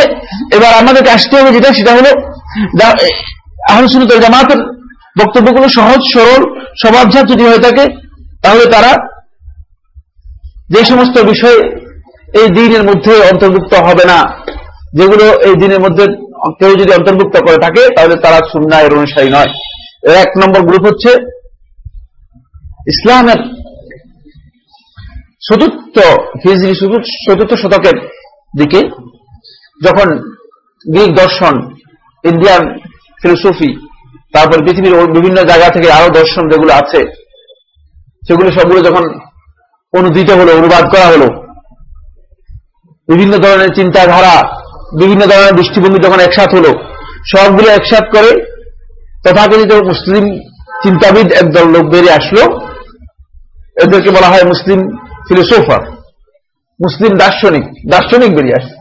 এবার আমাদেরকে আসতে হবে যেটা, সেটা হলো আহমসুল জামাতের বক্তব্যগুলো সহজ, সরল স্বভাবজাত যদি হয়ে থাকে, তাহলে তারা যে সমস্ত বিষয় এই দিনের মধ্যে অন্তর্ভুক্ত হবে না, যেগুলো এই দিনের মধ্যে কেউ যদি অন্তর্ভুক্ত করে থাকে, তাহলে তারা সুন্না এর অনুসারী নয়। এর এক নম্বর গ্রুপ হচ্ছে ইসলামের চতুর্থ চতুর্থ শতকের দিকে যখন গ্রিক দর্শন, ইন্ডিয়ান ফিলোসফি, তারপর পৃথিবীর বিভিন্ন জায়গা থেকে আরও দর্শন যেগুলো আছে, সেগুলো সবগুলো যখন অনুদিত হলো, অনুবাদ করা হলো, বিভিন্ন ধরনের চিন্তাধারা, বিভিন্ন ধরনের দৃষ্টিভঙ্গি যখন একসাথ হলো, সবগুলো একসাথ করে তথাকথিত মুসলিম চিন্তাবিদ একদল লোক বেরিয়ে আসলো। এদেরকে বলা হয় মুসলিম ফিলোসোফার, মুসলিম দার্শনিক দার্শনিক বেরিয়ে আসে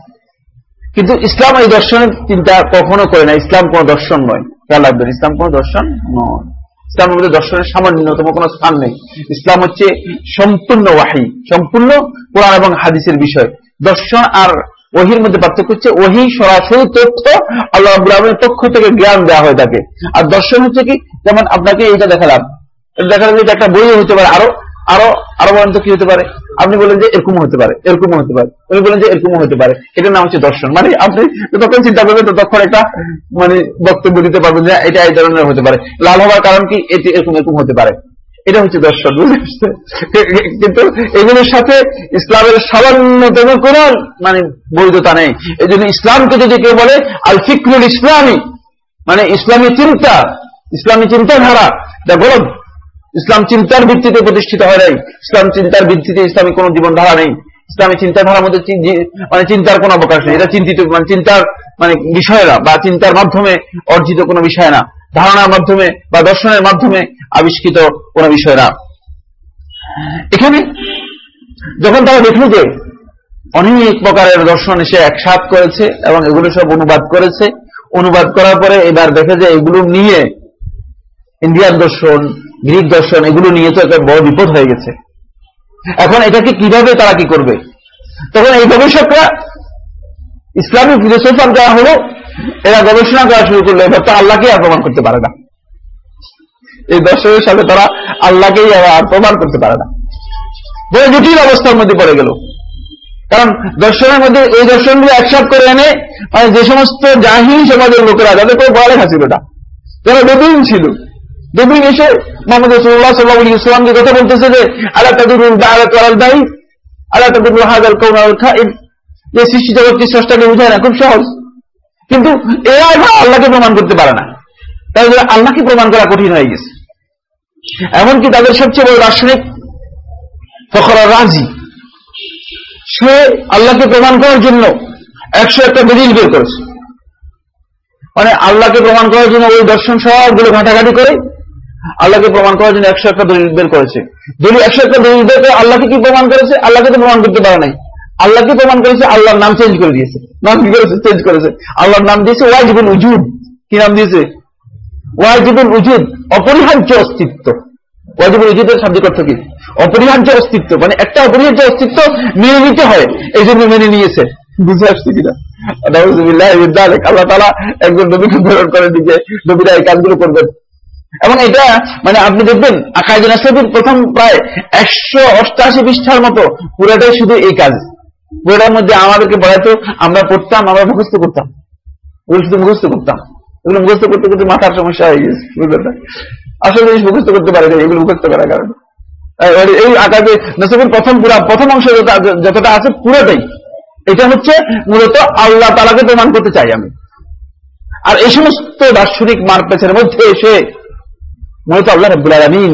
কিন্তু ইসলাম এই দর্শনের চিন্তা কখনো করে না। ইসলাম কোন দর্শন নয়। খেয়াল রাখবেন, ইসলাম কোন দর্শন নয়। ইসলামের মধ্যে দর্শনের সামান্যতম কোন স্থান নেই। ইসলাম হচ্ছে সম্পূর্ণ ওয়াহি, সম্পূর্ণ কোরআন এবং হাদিসের বিষয়। দর্শন আর ওহির মধ্যে পার্থক্য হচ্ছে ওহি সরাসরি তথ্য আল্লাহ আব্বুলের পক্ষ থেকে জ্ঞান দেওয়া হয়ে থাকে। আর দর্শন হচ্ছে কি? যেমন আপনাকে এইটা দেখালাম। দেখালাম যে একটা বইও হতে পারে আরও আরও আরও বলেন তো কি হতে পারে? আপনি বলেন যে এরকম হতে পারে এরকম হতে পারে। উনি বলেন যে এরকম হতে পারে। এটার নাম হচ্ছে দর্শন। মানে আপনি যতক্ষণ চিন্তা করবেন, ততক্ষণ একটা মানে বক্তব্য দিতে পারবেন যে এটা এই ধরনের হতে পারে। লাল হওয়ার কারণ কি? এটি এরকম এরকম হতে পারে। এটা হচ্ছে দর্শন কিন্তু এগুলোর সাথে ইসলামের সামান্যতম কোন মানে বৈধতা নেই। এই জন্য ইসলামকে যদি কেউ বলে আল ফিকরুল ইসলামী মানে ইসলামী চিন্তা, ইসলামী চিন্তাধারা যা গলদ ইসলাম চিন্তার ভিত্তিতে প্রতিষ্ঠিত হয় নাই। ইসলাম চিন্তার ভিত্তিতে ইসলামী কোন জীবনধারা নেই। ইসলামী চিন্তাধারার মধ্যে মানে চিন্তার কোন অবকাশ নেই। এটা চিন্তিত মানে চিন্তার মানে বিষয় না বা চিন্তার মাধ্যমে অর্জিত কোনো বিষয় না। ধারণার মাধ্যমে বা দর্শনের মাধ্যমে আবিষ্কৃত কোন বিষয় না। এখানে যখন তারা দেখল যে অনেক প্রকারের দর্শন এসে একসাথ করেছে এবং এগুলো সব অনুবাদ করেছে। অনুবাদ করার পরে এবার দেখে যে এগুলো নিয়ে ইন্ডিয়ান দর্শন গ্রিক দর্শন, এগুলো নিয়ে তো একটা বড় বিপদ হয়ে গেছে। এখন এটাকে কীভাবে তারা কি করবে? তখন এই গবেষকরা ইসলামিক ফিলোসফার যারা হলো, এরা গবেষণা করা শুরু করল, এবার তো আল্লাহকেই আর প্রমাণ করতে পারে না। এই দর্শকের সাথে তারা আল্লাহকেই আর প্রমাণ করতে পারে না। বড় জটিল অবস্থার মধ্যে পড়ে গেল। কারণ দর্শনের মধ্যে এই দর্শনগুলো একসাথ করে এনে মানে যে সমস্ত জাহিন সমাজের লোকেরা, যাদের কোনো পড়ালেখা ছিল না, যারা বেদিন ছিল বেদিন এসে ইসলামকে কথা বলতেছে যে আল্লাহ আল্লাহ যে সৃষ্টি জগৎটি স্রষ্টাকে বুঝায় না, খুব সহজ। কিন্তু এরা আল্লাহকে প্রমাণ করতে পারে না। তাদের আল্লাহকে প্রমাণ করা কঠিন হয়ে গেছে। এমনকি তাদের সবচেয়ে বড় দার্শনিক ফখরা রাজি। সে আল্লাহকে প্রমাণ করার জন্য একশো একটা দলিল বের করেছে। মানে আল্লাহকে প্রমাণ করার জন্য ওই দর্শন সবগুলো ঘাটাঘাটি করে আল্লাহকে প্রমাণ করার জন্য একশো একটা দলিল বের করেছে। দলিল একশো একটা দলিল বের করে আল্লাহকে কি প্রমাণ করেছে? আল্লাহকে তো প্রমাণ করতে পারে নাই। আল্লাহকে প্রমাণ করেছে, আল্লাহর নাম চেঞ্জ করে দিয়েছে। নাম কি করেছে? চেঞ্জ করেছে। আল্লাহর নাম দিয়েছে ওয়াজিবুল উজুদ। কি নাম দিয়েছে? ওয়াজিবুল উজুদ। অপরিহার্য অস্তিত্ব। ওয়াজিবুল উজুদের শাব্দিক অর্থ কি? অপরিহার্য অস্তিত্ব। মানে একটা অপরিহার্য অস্তিত্ব মেনে নিতে হয়। এই জন্য মেনে নিয়েছে। বুঝে আসছে কিনা? আল্লাহ তালা একজন নবীকে প্রেরণ করেন যে নবীরা এই কাজগুলো করবেন। এবং এটা মানে আপনি দেখবেন আকাইদুল আসলাফির প্রথম প্রায় একশো অষ্টাশি পৃষ্ঠার মতো পুরোটাই শুধু এই কাজ। পুরোটার মধ্যে আমাদেরকে পড়াইতো আমরা পড়তাম, আমরা মুখস্থ করতাম। ওগুলো শুধু মুখস্থ করতাম। এগুলো মুখস্থ করতে করতে মাথার সমস্যা হয়ে গেছে আসলে জিনিস মুখস্থ করতে পারে এগুলো মুখস্থ করার কারণে। এই আকাকে নসবের প্রথম পুরা, প্রথম অংশ যতটা আছে পুরোটাই। এটা হচ্ছে মূলত আল্লাহ তালাকে প্রমাণ করতে চাই আমি। আর এই সমস্ত দার্শনিক মারপেছের মধ্যে এসে মূলত আল্লাহ রব্বুল আলমিন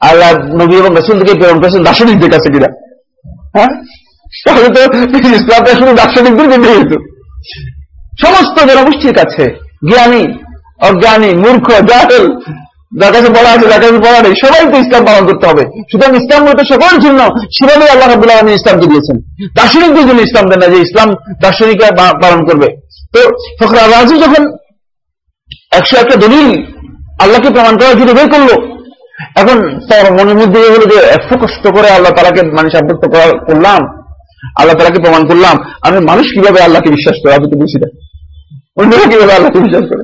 আল্লাহ নবী এবং প্রেরণ করেছেন দার্শনিকদের কাছে কিনা হ্যাঁ? তাহলে তো ইসলামটা শুধু দার্শনিকদের হইত। সমস্ত জনগোষ্ঠীর কাছে, জ্ঞানী, অজ্ঞানী, মূর্খ, জাহেল, যার কাছে পড়া আছে, যার কাছে পড়া নেই সবাই তো ইসলাম পালন করতে হবে। সুতরাং ইসলাম মূলত সকলের জন্য সেভাবে আল্লাহ রাবুল আলমী ইসলামকে দিয়েছেন। দার্শনিকদের জন্য ইসলাম দেন না যে ইসলাম দার্শনিকরা পালন করবে। তো ফখরা রাজু যখন একশো একটা দলিল আল্লাহকে প্রমাণ করার জন্য বের করল। এখন তার মনের মধ্যে হলো যে, এত কষ্ট করে আল্লাহ তালাকে মানে সাব্যস্ত করলাম, আল্লাহ তালাকে প্রমাণ করলাম, আমি মানুষ কীভাবে আল্লাহকে বিশ্বাস করে? আমি তো বুঝি না। অন্যরা কীভাবে আল্লাহকে বিশ্বাস করে?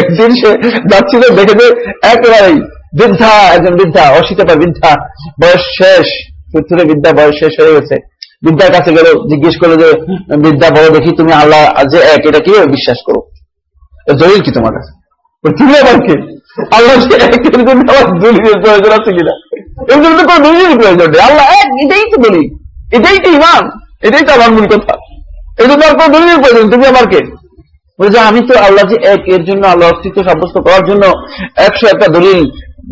একদিন সে যাচ্ছিল, দেখে যে একেবারেই বৃদ্ধা, একজন বৃদ্ধা অশীতপা বৃদ্ধা, বয়স শেষ পুত্রে বিদ্যা বয়স শেষ হয়ে গেছে। বিদ্যার কাছে গেল, জিজ্ঞেস করল যে বিদ্যা বড় দেখি তুমি আল্লাহ যে এক, এটা কীভাবে বিশ্বাস করো? জলিল কি তোমার কাছে? আমি তো আল্লাহ যে এক, এর জন্য আল্লাহ অস্তিত্ব সাব্যস্ত করার জন্য একশো একটা দলিল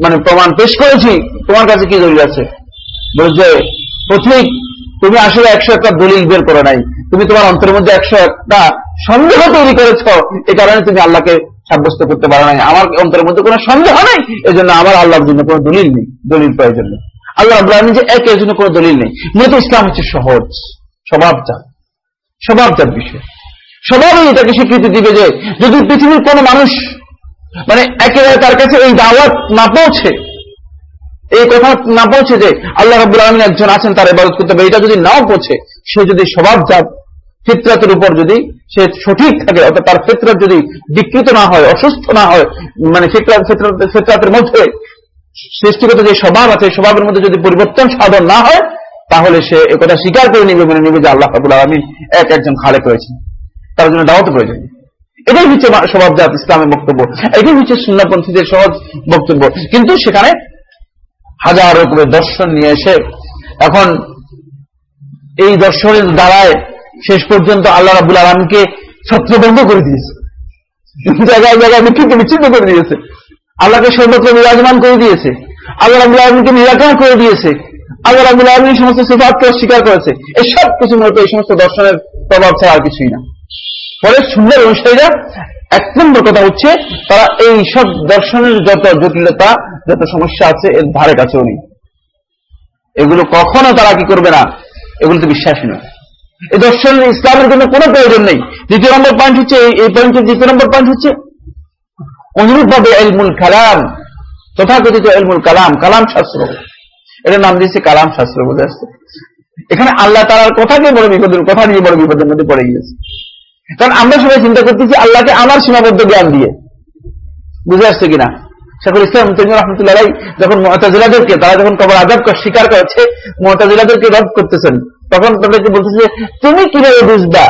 মানে প্রমাণ পেশ করেছি। তোমার কাছে কি দলিল আছে? বলছে পথিক, তুমি আসলে একশো একটা দলিল বের করো নাই। তুমি তোমার অন্তরের মধ্যে একশো একটা সন্দেহ তৈরি করেছ। এ কারণে তুমি আল্লাহকে সাব্যস্ত করতে পারো নাই। আমার অন্তরের মধ্যে কোনো সন্দেহ নেই জন্য আমার আল্লাহর জন্য কোনো দলিল নেই, দলিল প্রয়োজন নেই। আল্লাহ আব্রাহিম যে এক এর জন্য কোনো দলিল নেই। মূলত ইসলাম হচ্ছে সহজ, স্বভাবজাত স্বভাবজাত বিষয়। স্বভাবই এটাকে স্বীকৃতি দিবে যে যদি পৃথিবীর কোন মানুষ মানে একেবারে তার কাছে এই দাওয়াত না পৌঁছে, এই কথা না পৌঁছে যে আল্লাহ রাবুল আলমিন একজন আছেন, তার এবারত করতে হবে, এটা যদি নাও পৌঁছে, সে যদি স্বভাবজাত ফিতরাতের উপর যদি সে সঠিক থাকে, অর্থাৎ তার ফিতরাত যদি বিকৃত না হয়, অসুস্থ না হয় মানে ফিতরাতের মধ্যে সৃষ্টিগত যে স্বভাব আছে স্বভাবের মধ্যে যদি পরিবর্তন সাধন না হয়, তাহলে সে একথা স্বীকার করে নিবে, মেনে নিবে যে আল্লাহ রাবুল আলমিন এক একজন খালেক রয়েছেন। তার জন্য দাওয়াত প্রয়োজন। এটাই হচ্ছে স্বভাবজাত ইসলামের বক্তব্য। এটাই হচ্ছে সুন্নাপন্থীদের সহজ বক্তব্য। কিন্তু সেখানে হাজার রকমের দর্শন নিয়ে এসে এখন এই দর্শনের দ্বারায় শেষ পর্যন্ত আল্লাহ রাবুল আলমকে ছত্রবন্ধ করে দিয়েছে। জায়গায় জায়গায় বিক্ষিপ্ত বিচ্ছিন্ন করে দিয়েছে। আল্লাহকে সর্বত্র বিরাজমান করে দিয়েছে। আল্লাহ রাবুল আলমকে নিরাকরণ করে দিয়েছে। আল্লাহ রাবুল আলমী সমস্ত সিফাতকে অস্বীকার করেছে। এসব কিছু মূলত এই সমস্ত দর্শনের প্রভাব ছাড়া আর কিছুই না। ফলে সুন্দর অনুসারীরা এক নম্বর কথা হচ্ছে, তারা এই সব দর্শনের যত জটিলতা, যত সমস্যা আছে, এর ধারে কাছেও নেই। এগুলো কখনো তারা কি করবে না? এগুলো তো বিশ্বাসী নয়। এই দর্শনের ইসলামের জন্য কোনো প্রয়োজন নেই। দ্বিতীয় নম্বর পয়েন্ট হচ্ছে এই পয়েন্টের দ্বিতীয় নম্বর পয়েন্ট হচ্ছে অনুরূপ ভাবে এলমুল কালাম, তথাকথিত এলমুল কালাম কালাম শাস্ত্র। এটার নাম দিয়েছে কালাম শাস্ত্র, বুঝে আসছে এখানে আল্লাহ তালার কথাকে বড় বিপদের কথা নিয়ে বড় বিপদের মধ্যে পড়ে গিয়েছে। কারণ আমরা সবাই চিন্তা করতেছি আল্লাহকে আমার সীমাবদ্ধ জ্ঞান দিয়ে। বুঝে আসছে কিনা? শেখুল ইসলাম তৈমুর রহমতুল্লাহ যখন মহতাজিলাদেরকে তারা যখন কবর আজাব স্বীকার করেছে মহতাজিলাদেরকে রদ করতেছেন, তখন তাদেরকে বলতেছে তুমি তুমি কীভাবে বুঝবা?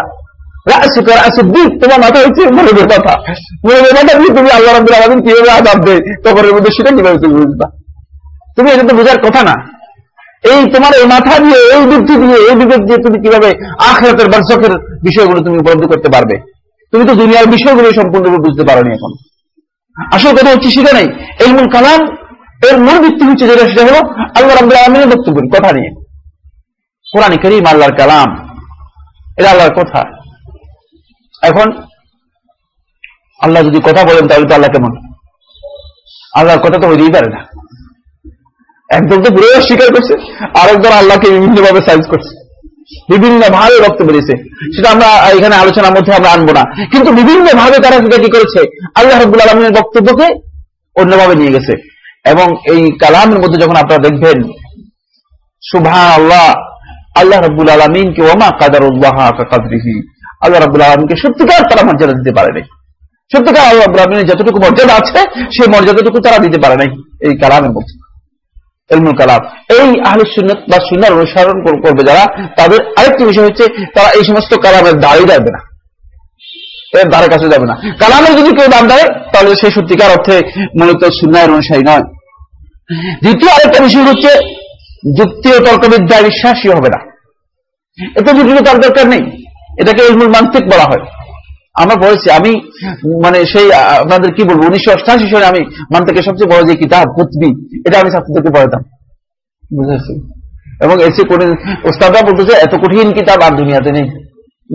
এটা তো বোঝার কথা না। এই তোমার এই মাথা দিয়ে, এই দিয়ে, এই বিবেক দিয়ে তুমি কীভাবে আখরাতের বার্ষকের বিষয়গুলো তুমি উপলব্ধি করতে পারবে? তুমি তো দুনিয়ার বিষয়গুলো সম্পূর্ণরূপে বুঝতে পারোনি এখন। আসল কথা হচ্ছে সেটা নেই। এই মূল কালাম, এর মূল ভিত্তি হচ্ছে যেটা, সেটা হলো আল্লাহ রাবুল আলমিনের বক্তব্য, কথা নিয়ে। কোরআন করিম আল্লাহর কালাম, এটা আল্লাহর কথা। এখন আল্লাহ যদি কথা বলেন, তাহলে তো আল্লাহ কেমন? আল্লাহর কথা তো হইতেই পারে না। একদম তো পুরো স্বীকার করছে, আরেকজন আল্লাহকে বিভিন্ন ভাবে সাইজ করছে। বিভিন্ন ভাবে বক্তব্য দিয়েছে। সেটা আমরা এখানে আলোচনার মধ্যে আমরা আনব না। কিন্তু বিভিন্ন ভাবে তারা সেটা কি করেছে? আল্লাহ রব্বুল আলমিনের বক্তব্যকে অন্যভাবে নিয়ে গেছে। এবং এই কালামের মধ্যে যখন আপনারা দেখবেন সুভা আল্লাহ আল্লাহ রব্বুল আলমিনকে ওমা কাদার উল্লাহ আল্লাহ রব্বুল আলমকে সত্যিকার তারা মর্যাদা দিতে পারে নাই। সত্যিকার আল্লাহ রব্বুল আলমিনের যতটুকু মর্যাদা আছে, সেই মর্যাদাটুকু তারা দিতে পারে নাই এই কালামের মধ্যে। এলমুল কালাম। এই আহলে সুন্নত বা সুন্নার অনুসরণ করবে যারা, তাদের আরেকটি বিষয় হচ্ছে, তারা এই সমস্ত কালামের দাঁড়িয়ে যাবে না। এর ধারে কাছে যাবে না। কালামের যদি কেউ দাম দেয়, তাহলে সে সত্যিকার অর্থে মূলত সুন্নায়ের অনুসারী নয়। দ্বিতীয় আরেকটা বিষয় হচ্ছে যুক্তি ও তর্কবিদ্যায় বিশ্বাসী হবে না। এতে জটিলতার দরকার নেই। এটাকে এলমুল মান্তিক বলা হয়। আমরা পড়েছি আমি মানে সেই আপনাদের কি বলব, উনিশশো অষ্টাশি সালে আমি মান্তাকে সবচেয়ে বড় যে কিতাব, কুতবি, এটা আমি ছাত্রদেরকে পড়াতাম। বুঝেছি? এবং এসে কঠিন ওস্তাদরা বলতেছে, এত কঠিন কিতাব আর দুনিয়াতে নেই।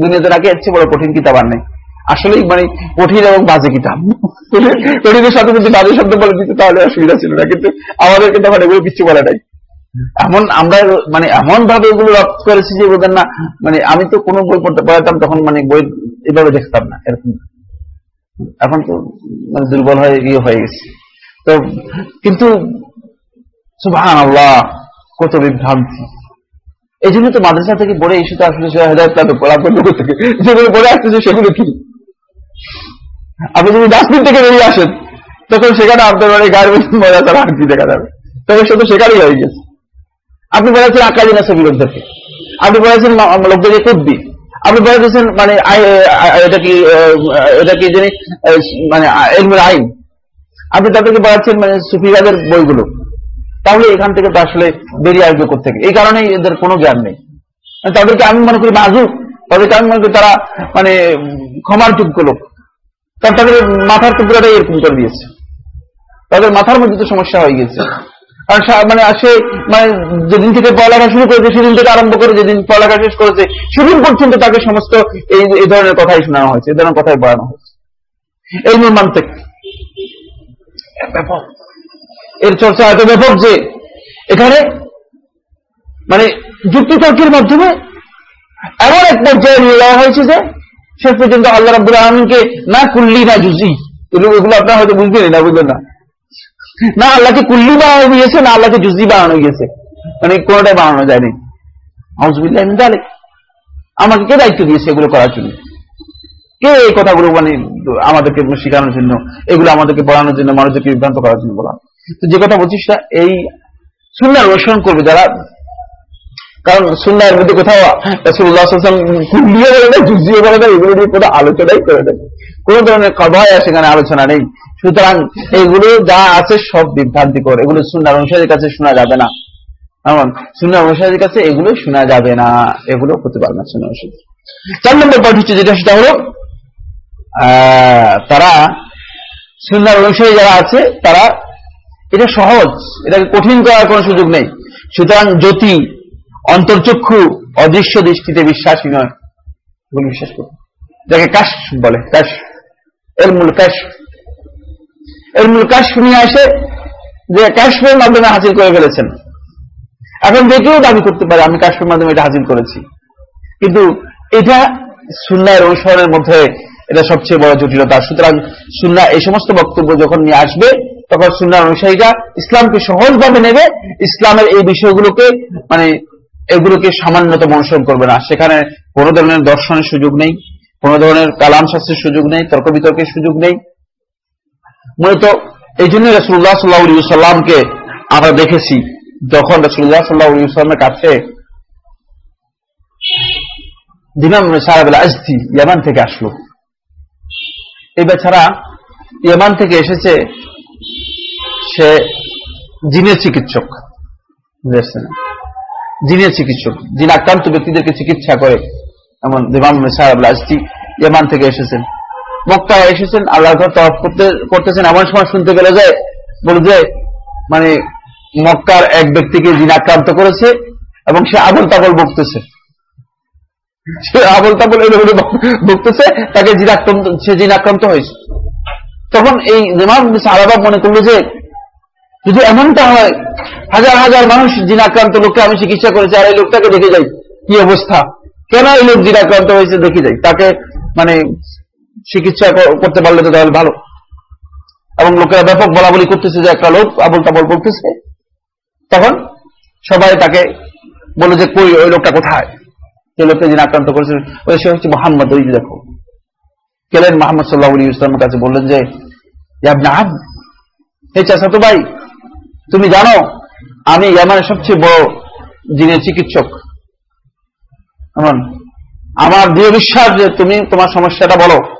দুনিয়াতে নাকি এর চেয়ে বড় কঠিন কিতাব আর নেই। আসলেই মানে কঠিন এবং বাজে কিতাব। কঠিনের সাথে যদি বাজে শব্দ বলে দিতে, তাহলে অসুবিধা ছিল না। কিন্তু আমাদের কিন্তু এগুলো কিছু বলে নাই। এমন আমরা মানে এমন ভাবে এগুলো রপ্ত করেছি যে বোধেন না মানে আমি তো কোনো বই পড়তে পড়াতাম তখন মানে বই এভাবে দেখতাম না, এরকম। এখন তো মানে দুর্বল হয়ে ইয়ে হয়ে গেছে। তো, কিন্তু কত বিভ্রান্তি। এই জন্য তো মাদ্রাসা থেকে পড়ে এসে তো আসলে থেকে। যেগুলো পড়ে আসতেছে, সেগুলো কি? আপনি যদি ডাস্টবিন থেকে বেরিয়ে আসেন, তখন সেখানে আপনার মানে মধ্যে মজা তারা দেখা যাবে। তবে সে তো সেখানেই হয়ে গেছে। আপনি বলেছেন আকালি নাসা বিরোধীকে আপনি বলেছেন লোকদেরকে কুদ্দি আপনি বলেছেন মানে এটা কি এটা কি যিনি মানে আইন। আপনি তাদেরকে বলাচ্ছেন মানে সুফিরাদের বইগুলো। তাহলে এখান থেকে তো আসলে বেরিয়ে আসবে থেকে এই কারণেই এদের কোনো জ্ঞান নেই। তাদেরকে আমি মনে করি মাজুক তাদেরকে আমি মনে করি তারা মানে ক্ষমার যোগ্য লোক। কারণ তাদের মাথার টুকরাটাই এরকম করে দিয়েছে। তাদের মাথার মধ্যে তো সমস্যা হয়ে গেছে কারণ মানে সে মানে যেদিন থেকে পড়ালেখা শুরু করেছে, সেদিন থেকে আরম্ভ করে যেদিন পড়ালেখা শেষ করেছে, সেদিন পর্যন্ত তাকে সমস্ত এই এই ধরনের কথাই শোনানো হয়েছে, এই ধরনের কথাই পড়ানো হয়েছে। এই মান্তিক ব্যাপক। এর চর্চা এত ব্যাপক যে এখানে মানে যুক্তিতর্কের মাধ্যমে এমন এক পর্যায়ে নিয়ে যাওয়া হয়েছে যে শেষ পর্যন্ত আল্লাহ রাব্বুল আলমিনকে না কুল্লি না জুজি এগুলো আপনারা হয়তো বুঝবেন না বুঝবেন না। না, আল্লাহকে কুল্লি বানানো গিয়েছে, না আল্লাহকে জুজি বানানো গিয়েছে। মানে কোনটাই বানানো যায়নি। হাউজবিল্লাহ আমাকে কে দায়িত্ব দিয়েছে এগুলো করার জন্য? কে এই কথাগুলো মানে আমাদেরকে শেখানোর জন্য? এগুলো আমাদেরকে পড়ানোর জন্য, মানুষদেরকে বিভ্রান্ত করার জন্য বলা। তো যে কথা বলছিস না, এই সুন্দর অনুসরণ করবে যারা। কারণ সুন্নার মধ্যে কোথাও কুল্লিও বলে দেয় জুজিও বলে দেয়, এগুলো নিয়ে কোনো আলোচনাই করে দেয়। কোন ধরনের কভায় সেখানে আলোচনা নেই। সুতরাং এগুলো যা আছে সব বিভ্রান্তিকর। এগুলো সুন্নার অনুসারীর কাছে শোনা যাবে না। এমন সুন্নার অনুসারীর কাছে এগুলো শোনা যাবে না। এগুলো হতে পারে না সুন্নার অনুসারী চার নম্বর পয়েন্ট হচ্ছে যেটা, সেটা হলো তারা সুন্নার অনুসারী যারা আছে, তারা এটা সহজ। এটাকে কঠিন করার কোনো সুযোগ নেই। সুতরাং জ্যোতি, অন্তর্চক্ষু, অদৃশ্য দৃষ্টিতে বিশ্বাসী নয়। এগুলো বিশ্বাস করুন। যাকে কাশ বলে, কাশ। এলমুল কাশ এলমুল কাশ নিয়ে আসে যে মাধ্যমে হাসিল করে ফেলেছেন। এখন যে কেউ দাবি করতে পারে, আমি কাশফের মাধ্যমে এটা হাসিল করেছি। কিন্তু এটা অনুসরণের মধ্যে এটা সবচেয়ে বড় জটিলতা। সুতরাং সুন্না এই সমস্ত বক্তব্য যখন নিয়ে আসবে, তখন সুন্নার অনুসারীরা ইসলামকে সহজভাবে নেবে, ইসলামের এই বিষয়গুলোকে মানে এগুলোকে সামান্যতম অনুসরণ করবে না। সেখানে কোনো ধরনের দর্শনের সুযোগ নেই। কোনো ধরনের কালাম শাস্ত্রের সুযোগ নেই, তর্ক বিতর্কের সুযোগ নেই। মূলত এই জন্য রসুল্লাহ সাল্লাহ সাল্লামকে আমরা দেখেছি, যখন রসুল্লাহ সাল্লাহ সাল্লামের কাছে ইয়ামান থেকে আসলো। এই বেচারা ইয়ামান থেকে এসেছে, সে জিনের চিকিৎসক। জিনের চিকিৎসক যিনি আক্রান্ত ব্যক্তিদেরকে চিকিৎসা করে। এমন দিমাম সাহাব আজতি ইয়ামান থেকে এসেছেন। মক্কা এসেছেন আল্লাহ তরফ করতে, করতেছেন, এমন সময় শুনতে পেলে যায় বলে যে মানে মক্কার এক ব্যক্তিকে জিন আক্রান্ত করেছে এবং সে আবল তাবল বকতেছে সে আবল তাবল এলো বলে বকতেছে তাকে জিন আক্রান্ত, সে জিন আক্রান্ত হয়েছে। তখন এই ইমাম সাহাবা মনে করল যে, যদি এমনটা হয়, হাজার হাজার মানুষ জিন আক্রান্ত লোককে আমি চিকিৎসা করেছি আর এই লোকটাকে দেখে যাই, কি অবস্থা? কেন এই লোক জিন আক্রান্ত হয়েছে দেখে যাই। তাকে মানে চিকিৎসা করতে পারলে তো তাহলে ভালো। এবং লোকেরা ব্যাপক বলা বলি করতেছে যে একটা লোক আবল তাবল বলতেছে। তখন সবাই তাকে বলল যে, কই, ওই লোকটা কোথায়? যে লোকটা যিনি আক্রান্ত করেছে ওই সে হচ্ছে মোহাম্মদ। ওই দেখো, গেলেন মোহাম্মদ সাল্লাহ আলী ইসলামের কাছে, বললেন যে ইয়াবনা আব হে চাচাতো ভাই, তুমি জানো, আমি ইয়ামানের সবচেয়ে বড় জিনের চিকিৎসক। আমার দৃঢ় বিশ্বাস যে তুমি তোমার সমস্যাটা বলো।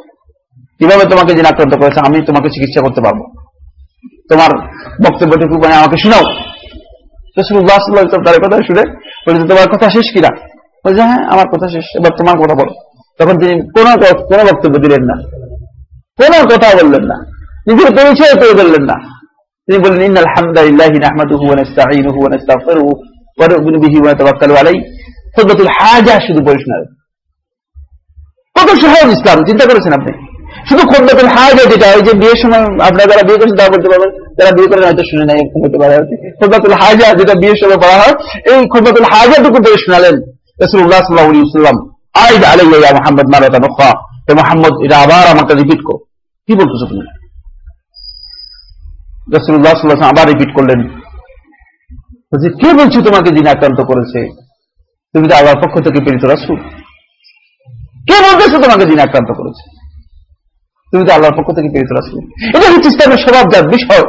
কীভাবে তোমাকে জিন আক্রান্ত করেছে আমি তোমাকে চিকিৎসা করতে পারব। তোমার বক্তব্যটুকু মানে আমাকে শোনাও। তার কথা শুনে বলছে তোমার কথা শেষ কিনা? বলছে হ্যাঁ আমার কথা শেষ। এবার তোমার কথা বলো। তখন তিনি কোনো কোনো বক্তব্য দিলেন না। কোনো কথা বললেন না। নিজের পরিচয় করে বললেন না। তিনি বললেন, ইন্নাল হামদালিল্লাহি নাহমাদুহু ওয়া নাস্তাঈনুহু ওয়া নাস্তাগফিরুহু ওয়া নু'মিনু খুতবাতুল হাজা শুধু শোনালেন কত সহজ ইসলাম, চিন্তা করেছেন আপনি? শুধু খোদ্দাতুল হাজা যেটা, ওই যে বিয়ের সময় আপনারা যারা বিয়ে করেছেন পারবেন। যারা বিয়ে করেন হয়তো শুনে নাই হতে পারে হাজা যেটা বিয়ের সময় পড়া হয়, এই হাজাটুকু শোনালেন আইদ আলাইয়া মোহাম্মদ মারাতা নখা মোহাম্মদ, এটা আবার আমাকে রিপিট কি বলতেছো তুমি? রসুল্লাহ সাল্লাহ আবার রিপিট করলেন। কে বলছো তোমাকে দিন আক্রান্ত করেছে? তুমি তো আল্লাহর পক্ষ থেকে প্রেরিত রাসুল। কে বলতেছো তোমাকে যিনি আক্রান্ত করেছে? তুমি তো আল্লাহর পক্ষ থেকে প্রেরিত রাসুল। এটা হচ্ছে ইসলামের স্বভাবজাত বিষয়।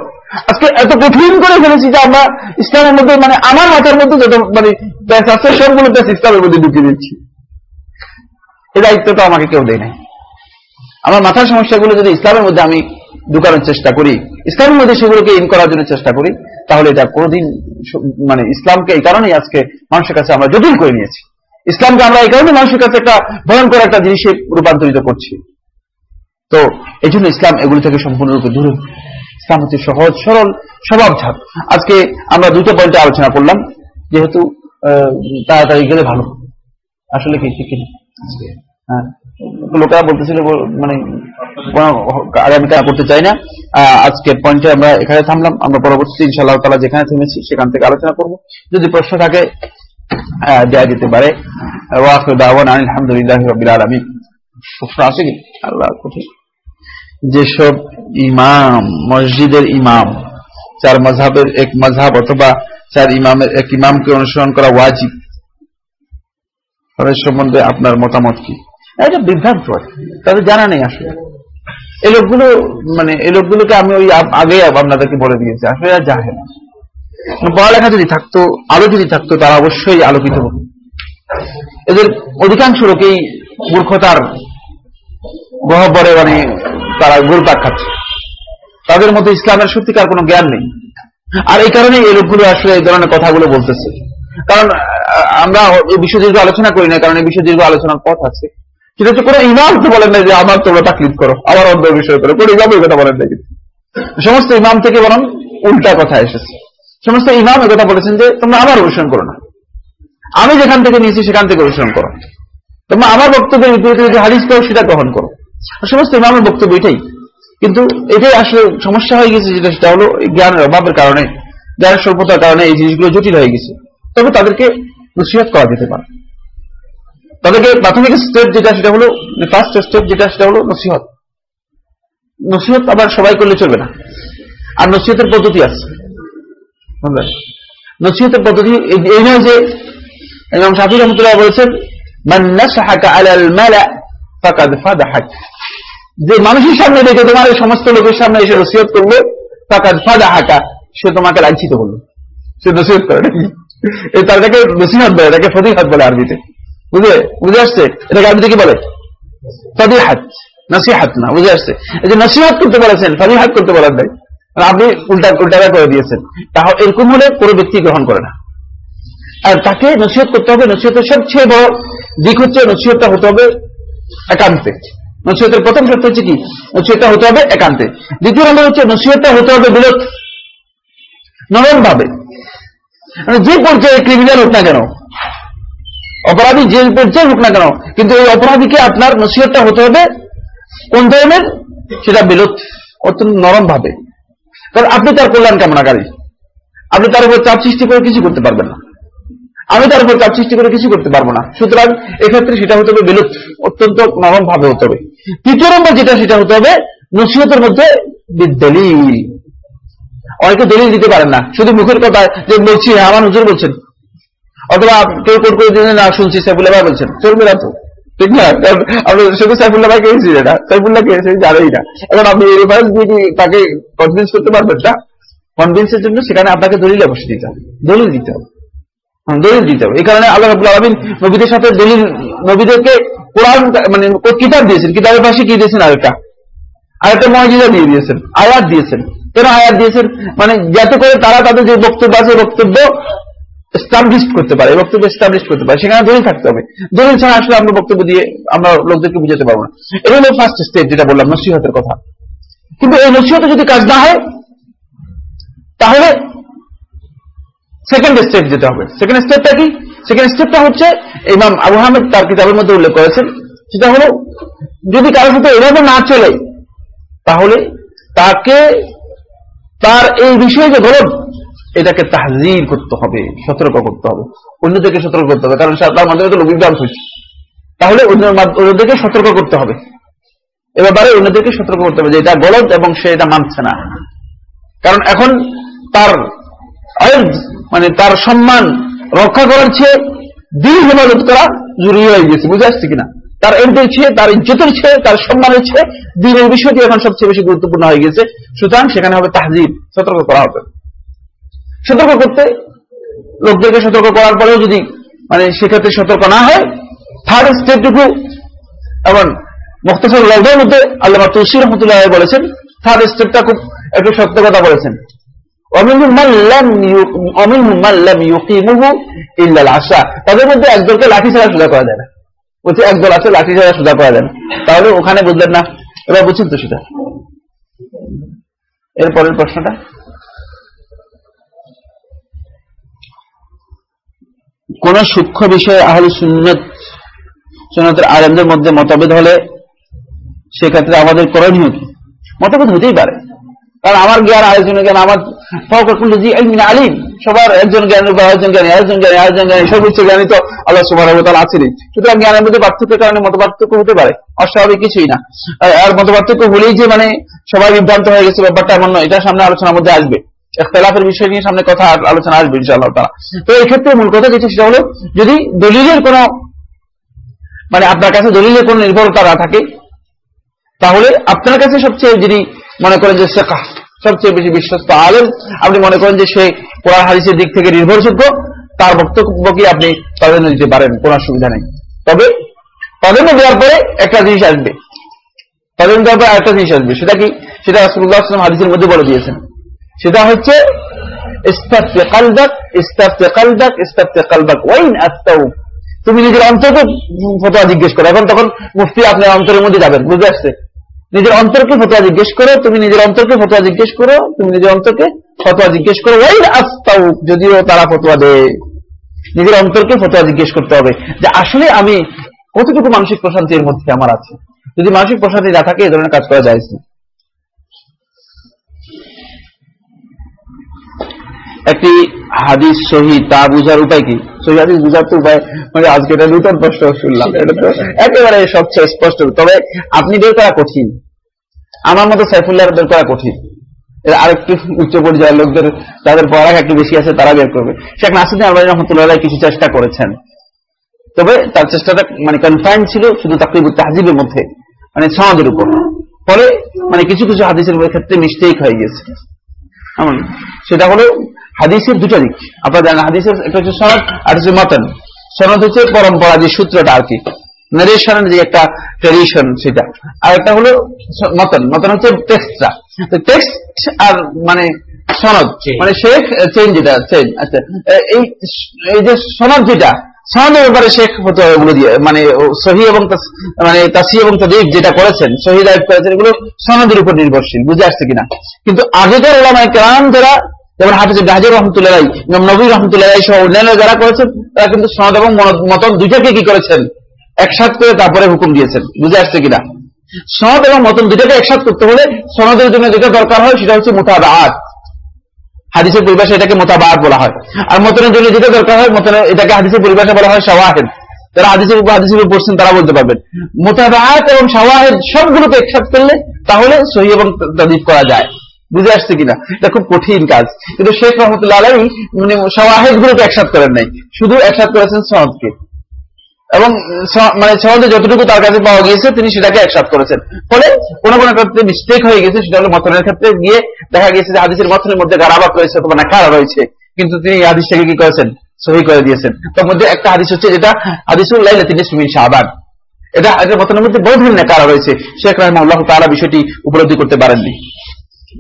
আজকে এত কঠিন করে ফেলেছি যে আমরা ইসলামের মধ্যে মানে আমার মাথার মধ্যে যত মানে ব্যাস আছে, সবগুলো ব্যাস ইসলামের মধ্যে ঢুকিয়ে দিচ্ছি। এই দায়িত্বটা আমাকে কেউ দেয় নাই। আমার মাথার সমস্যাগুলো যদি ইসলামের মধ্যে আমি ঢুকানোর চেষ্টা করি। ইসলামের মধ্যে সেগুলোকে ইন করার জন্য চেষ্টা করি। তাহলে এটা কোনোদিন মানে ইসলামকে এই কারণেই আজকে মানুষের কাছে আমরা জটিল করে নিয়েছি। ইসলামকে আমরা এই কারণে মানুষের কাছে একটা ভয়ঙ্কর একটা জিনিসে রূপান্তরিত করছি। তো এই জন্য ইসলাম এগুলো থেকে সম্পূর্ণরূপে দূরে। ইসলাম হচ্ছে সহজ, সরল স্বভাব ছাপ আজকে আমরা দুটো পয়েন্টে আলোচনা করলাম। যেহেতু তাড়াতাড়ি গেলে ভালো। আসলে কি ঠিক হ্যাঁ। লোকেরা বলতেছিল মানে আগামীটা করতে চাই না। আজকের পয়েন্টে আমরা এখানে থামলাম। আমরা পরবর্তী ইনশাল্লাহ তালা যেখানে থেমেছি, সেখান থেকে আলোচনা করব। যদি প্রশ্ন থাকে দেওয়া যেতে পারে। আলহামদুলিল্লাহ রবিল প্রশ্ন আছে কি? আল্লাহ কঠিন যেসব ইমাম, মসজিদের ইমাম চার মজাবের এক মজাব অথবা চার ইমামের এক ইমামকে অনুসরণ করা ওয়াজিব সম্বন্ধে আপনার মতামত কি? এটা বিভ্রান্ত তাদের জানা নেই আসলে। এই লোকগুলো মানে এই লোকগুলোকে আমি ওই আগে আপনাদেরকে বলে দিয়েছি, আসলে আর জাহে না। পড়ালেখা যদি থাকতো, আলো যদি থাকতো, তারা অবশ্যই আলোকিত হতো। এদের অধিকাংশ লোকেই মূর্খতার গহ্বরে মানে তারা গুরুপাক খাচ্ছে। তাদের মধ্যে ইসলামের সত্যিকার কোনো জ্ঞান নেই। আর এই কারণে এই লোকগুলো আসলে এই ধরনের কথাগুলো বলতেছে। কারণ আমরা এই বিষয় দীর্ঘ আলোচনা করি না কারণ এই বিষয় দীর্ঘ আলোচনার পথ আছে। সেটা হচ্ছে কোনো ইমাম তো বলেন না যে আমার তোমরা তাকলিফ করো, আমার অন্য বিষয় করো, কোনো ইমাম এই কথা বলেন না কিন্তু। সমস্ত ইমাম থেকে বরং উল্টা কথা এসেছে। সমস্ত ইমাম কথা বলেছেন যে তোমরা আমার অনুসরণ করো না। আমি যেখান থেকে নিয়েছি সেখান থেকে অনুসরণ করো। তোমরা আমার বক্তব্যের বিপরীতে যদি হাদিস করো সেটা গ্রহণ করো। সমস্ত ইমামের বক্তব্য এটাই। কিন্তু এটাই আসলে সমস্যা হয়ে গেছে যেটা, সেটা হলো জ্ঞানের অভাবের কারণে, জ্ঞানের স্বল্পতার কারণে এই জিনিসগুলো জটিল হয়ে গেছে। তবে তাদেরকে নসিহত করা যেতে পারে। তাদেরকে প্রাথমিক স্টেপ যেটা, সেটা হলো ফার্স্ট স্টেপ যেটা, সেটা হলো নসিহত। নসিহত আবার সবাই করলে চলবে না। আর নসিহতের পদ্ধতি আছে। নসিহতের পদ্ধতি, এই নয় যে ইমাম শাফি রহমতুল্লাহ বলেছেন যে মানুষের সামনে দেখে তোমার সমস্ত লোকের সামনে এসে নসিহত করল, ফাকাদ ফাদা হাকা সে তোমাকে লাঞ্ছিত করল। সে নসিহত করে এই তারটাকে নসিহত বলে এটাকে ফদিহাত বলে আরবিতে। বুঝলে বুঝে আসছে? এটাকে আরবিতে কি বলে? ফদিহাত নসিহাত না বুঝে আসছে? এই যে নসিহাত করতে বলেছেন ফদিহাত করতে বলার নাই। আপনি উল্টা উল্টা করে দিয়েছেন। তাহলে এরকম হলে কোনো ব্যক্তি গ্রহণ করে না। আর তাকে নসিহত করতে হবে, নসিহতের সবচেয়ে বড় দিক হচ্ছে নসিহতটা হতে হবে একান্তে। নসিহতের প্রথম শর্ত হচ্ছে কি? নসিহতটা হতে হবে একান্তে। দ্বিতীয় নম্বর হচ্ছে নসিহতটা হতে হবে বিরোধ। নরম ভাবে মানে যে পর্যায়ে ক্রিমিনাল হোক না কেন অপরাধী যে পর্যায়ে হোক না কেন, কিন্তু এই অপরাধীকে আপনার নসিহতটা হতে হবে কোন ধরনের? সেটা বিরোধ, অত্যন্ত নরম ভাবে কারণ আপনি তার কল্যাণ কামনাকারী আপনি তার উপর চাপ সৃষ্টি করে কিছু করতে পারবেন না। আমি তার উপর চাপ সৃষ্টি করে কিছু করতে পারব না। সুতরাং এক্ষেত্রে সেটা হতে হবে বিলুপ্ত অত্যন্ত নরম ভাবে হতে হবে। তৃতীয় নম্বর যেটা, সেটা হতে হবে নসিহতের মধ্যে দলিল। অনেকে দলিল দিতে পারেন না। শুধু মুখের কথা যে বলছি হ্যাঁ আমার হুজুর বলছেন। অথবা কেউ কোট করে দিলেন না শুনছি, সাইফুল্লাহ ভাই বলছেন। চলবে না তো। ঠিক না? কারণ আমরা শুধু সাইফুল্লাহ ভাই কেছি এটা সাইফুল্লাহ কে জানেই না। এখন আপনি এই রেফারেন্স দিয়ে কি তাকে কনভিন্স করতে পারবেন? না। কনভিন্সের জন্য সেখানে আপনাকে দলিল অবশ্যই দিতে হবে। দলিল দিতে হবে। দলিল দিতে হবে। এই কারণে আল্লাহ রাবুল আলমিন নবীদের সাথে দলিল, নবীদেরকে কোরআন মানে কিতাব দিয়েছেন। কিতাবের পাশে কি দিয়েছেন? আরেকটা আরেকটা মহাজিদা দিয়ে দিয়েছেন। আয়াত দিয়েছেন। কেন আয়াত দিয়েছেন? মানে যাতে করে তারা তাদের যে বক্তব্য আছে বক্তব্য স্টাবলিশ করতে পারে বক্তব্য স্টাবলিশ করতে পারে, সেখানে দলিল থাকতে হবে। দলিল ছাড়া আসলে আমরা বক্তব্য দিয়ে আমরা লোকদেরকে বুঝাতে পারব না। এটা ফার্স্ট স্টেপ যেটা বললাম, নসিহতের কথা। কিন্তু এই যদি কাজ না হয়, তাহলে সেকেন্ড স্টেপ যেতে হবে। সেকেন্ড স্টেপটা কি? সেকেন্ড স্টেপটা হচ্ছে, ইমাম আবু আহমেদ তার কিতাবের মধ্যে উল্লেখ করেছেন, সেটা হলো, যদি কারোর সাথে এভাবে না চলে, তাহলে তাকে তার এই বিষয়ে যে গরব এটাকে তাহজির করতে হবে, সতর্ক করতে হবে। অন্যদেরকে সতর্ক করতে হবে, কারণ তার মাধ্যমে তো বিভ্রান্ত হচ্ছে। তাহলে অন্যদেরকে সতর্ক করতে হবে। এ ব্যাপারে অন্যদেরকে সতর্ক করতে হবে যে এটা গলত এবং সে এটা মানছে না। কারণ এখন তার মানে তার সম্মান রক্ষা করার চেয়ে দিন হেফাজত করা জরুরি হয়ে গেছে বুঝে আসছে কিনা? তার এমদের চেয়ে, তার ইজ্জতের চেয়ে, তার সম্মানের চেয়ে দিনের বিষয়টি এখন সবচেয়ে বেশি গুরুত্বপূর্ণ হয়ে গেছে সুতরাং সেখানে হবে তাহজিব সতর্ক করা হবে। সতর্ক করতে। লোকদেরকে সতর্ক করার পরেও যদি মানে সেক্ষেত্রে সতর্ক না হয় থার্ড স্টেপটুকু এবং মুক্তসর লকডাউন মধ্যে আল্লাহ তুলসি রহমতুল্লাহ বলেছেন থার্ড স্টেপটা খুব একটু সত্য কথা বলেছেন। তাদের মধ্যে একদলকে লাঠি ছাড়া সোজা করা যায় না। একদল আছে, লাঠি ছাড়া সোজা করা যায় না। তাহলে ওখানে বুঝলেন না, এবার বুঝছেন তো সেটা। এরপরের প্রশ্নটা? কোন সূক্ষ্ম বিষয়ে আহলে সুন্নত, সুন্নতের আলেমদের মধ্যে মতভেদ হলে সেক্ষেত্রে আমাদের করণীয় কি? মতভেদ হতেই পারে। কারণ আমার জ্ঞান আরেকজনের জ্ঞান, আমার আলিম, সবার একজন জ্ঞানের উপর আরেকজন জ্ঞানী আরেকজন জ্ঞানী আরেকজন জ্ঞানী সর্বোচ্চ জ্ঞানী তো আল্লাহ সুবাহ আছেনই। সুতরাং জ্ঞানের মধ্যে পার্থক্যের কারণে মত পার্থক্য হতে পারে। অস্বাভাবিক কিছুই না। আর মত পার্থক্য হলেই যে মানে সবাই বিভ্রান্ত হয়ে গেছে, ব্যাপারটা এমন নয়। এটা সামনে আলোচনার মধ্যে আসবে। একতলাফের বিষয় নিয়ে সামনে কথা আলোচনা আসবে ইনশাআল্লাহ তারা তো এই ক্ষেত্রে মূল কথা যেটা সেটা হলো, যদি দলিলের কোন মানে আপনার কাছে দলিলের কোন নির্ভরতা না থাকে, তাহলে আপনার কাছে সবচেয়ে যিনি মনে করেন যে শেখা সবচেয়ে বেশি বিশ্বস্ত আলেম, আপনি মনে করেন যে সে কোরআন হাদিসের দিক থেকে নির্ভরযোগ্য, তার বক্তব্যকে আপনি প্রাধান্য দিতে পারেন, কোন অসুবিধা নেই। তবে প্রাধান্য দেওয়ার পরে একটা জিনিস আসবে। প্রাধান্য দেওয়ার পরে আরেকটা জিনিস আসবে, সেটা কি? সেটা রাসুল্লাহ আসলাম মধ্যে বলে দিয়েছেন। সেটা হচ্ছে তুমি নিজের অন্তরকে ফতোয়া জিজ্ঞেস করো। এখন তখন মুফতি আপনার অন্তরের মধ্যে যাবেন, বুঝে আসছে? নিজের অন্তরকে ফতোয়া জিজ্ঞেস করো, তুমি নিজের অন্তরকে ফতোয়া জিজ্ঞেস করো, তুমি নিজের অন্তরকে ফতোয়া জিজ্ঞেস করো, ওয়াইন আস্তাউ যদিও তারা ফতোয়া দেয়। নিজের অন্তরকে ফতোয়া জিজ্ঞেস করতে হবে যে আসলে আমি কতটুকু মানসিক প্রশান্তির মধ্যে আমার আছে? যদি মানসিক প্রশান্তি না থাকে, এ ধরনের কাজ করা যায় একটি হাদিস সহি তা বুঝার উপায় কি? সহি হাদিস বুঝার তো উপায় মানে আজকে এটা নূতন প্রশ্ন শুনলাম। এটা তো একেবারে সবচেয়ে স্পষ্ট। তবে আপনি বের করা কঠিন। আমার মতো সাইফুল্লাহ বের করা কঠিন। আরেকটু উচ্চ পর্যায়ের লোকদের যাদের পড়ালেখা একটু বেশি আছে তারা বের করবে। শেখ নাসিদ্দিন আলবাই রহমতুল্লাহ কিছু চেষ্টা করেছেন। তবে তার চেষ্টাটা মানে কনফাইন ছিল শুধু তাকরিবুল তাহজিবের মধ্যে মানে সমাজের উপর। ফলে মানে কিছু কিছু হাদিসের ক্ষেত্রে মিস্টেক হয়ে গেছে সেটা হলো হাদিসের দুটো দিক। আপনারা জানেন হাদিসের একটা হচ্ছে সনদ আর হচ্ছে মতন। সনদ হচ্ছে পরম্পরা যে সূত্রটা আর কি। নারেশনের যে একটা ট্রেডিশন সেটা। আর একটা হলো মতন। মতন হচ্ছে টেক্সটটা তো টেক্সট আর মানে সনদ। মানে শেখ চেন যেটা চেন আচ্ছা। এই এই যে সনদ যেটা সনদের ব্যাপারে শেখ ফতোয়াগুলো দিয়ে মানে সহি এবং মানে তাসি এবং তদিব যেটা করেছেন সহি দায়িত্ব করেছেন এগুলো সনদের উপর নির্ভরশীল। বুঝে আসছে কিনা? কিন্তু আগেকার ওলামায় কেরাম যারা যেমন হাফিজ হাজির রহমতুল্লাহ নবী রহমতুল্লাহ সহ অন্যান্য যারা করেছেন, তারা কিন্তু সনদ এবং মতন দুইটাকে কি করেছেন? একসাথ করে তারপরে হুকুম দিয়েছেন। বুঝে আসছে কিনা? সনদ এবং মতন দুইটাকে একসাথ করতে হলে সনদের জন্য যেটা দরকার হয় সেটা হচ্ছে মোতাবাত। হাদিসের পরিভাষা এটাকে মোতাবাত বলা হয়। আর মতনের জন্য যেটা দরকার হয়, মতনের, এটাকে হাদিসের পরিভাষা বলা হয় শাওয়াহেদ। যারা হাদিসের উপর হাদিসের উপর পড়ছেন, তারা বলতে পারবেন। মোতাবাত এবং শাওয়াহেদ সবগুলোকে একসাথ করলে তাহলে সহি এবং তাদিফ করা যায়। বুঝে আসছে কিনা? এটা খুব কঠিন কাজ। কিন্তু শেখ রহমতুল্লাহ আলাই মানে সওয়াহেদ গুলোকে একসাথ করেন নাই। শুধু একসাথ করেছেন সনদকে এবং মানে সহজে যতটুকু তার কাছে পাওয়া গিয়েছে, তিনি সেটাকে একসাথ করেছেন। ফলে কোনো কোনো ক্ষেত্রে মিস্টেক হয়ে গেছে, সেটা হলো মতনের ক্ষেত্রে গিয়ে দেখা গেছে যে হাদিসের মতনের মধ্যে গারাবাক রয়েছে অথবা নাকারা রয়েছে। কিন্তু তিনি এই হাদিসটাকে কি করেছেন? সহি করে দিয়েছেন। তার মধ্যে একটা হাদিস হচ্ছে যেটা হাদিসুল্লাহ তিনি সুমিন শাহবান এটা এটার মতনের মধ্যে বহু ধরনের কারা রয়েছে। শেখ রহমাল্লাহ তারা বিষয়টি উপলব্ধি করতে পারেননি।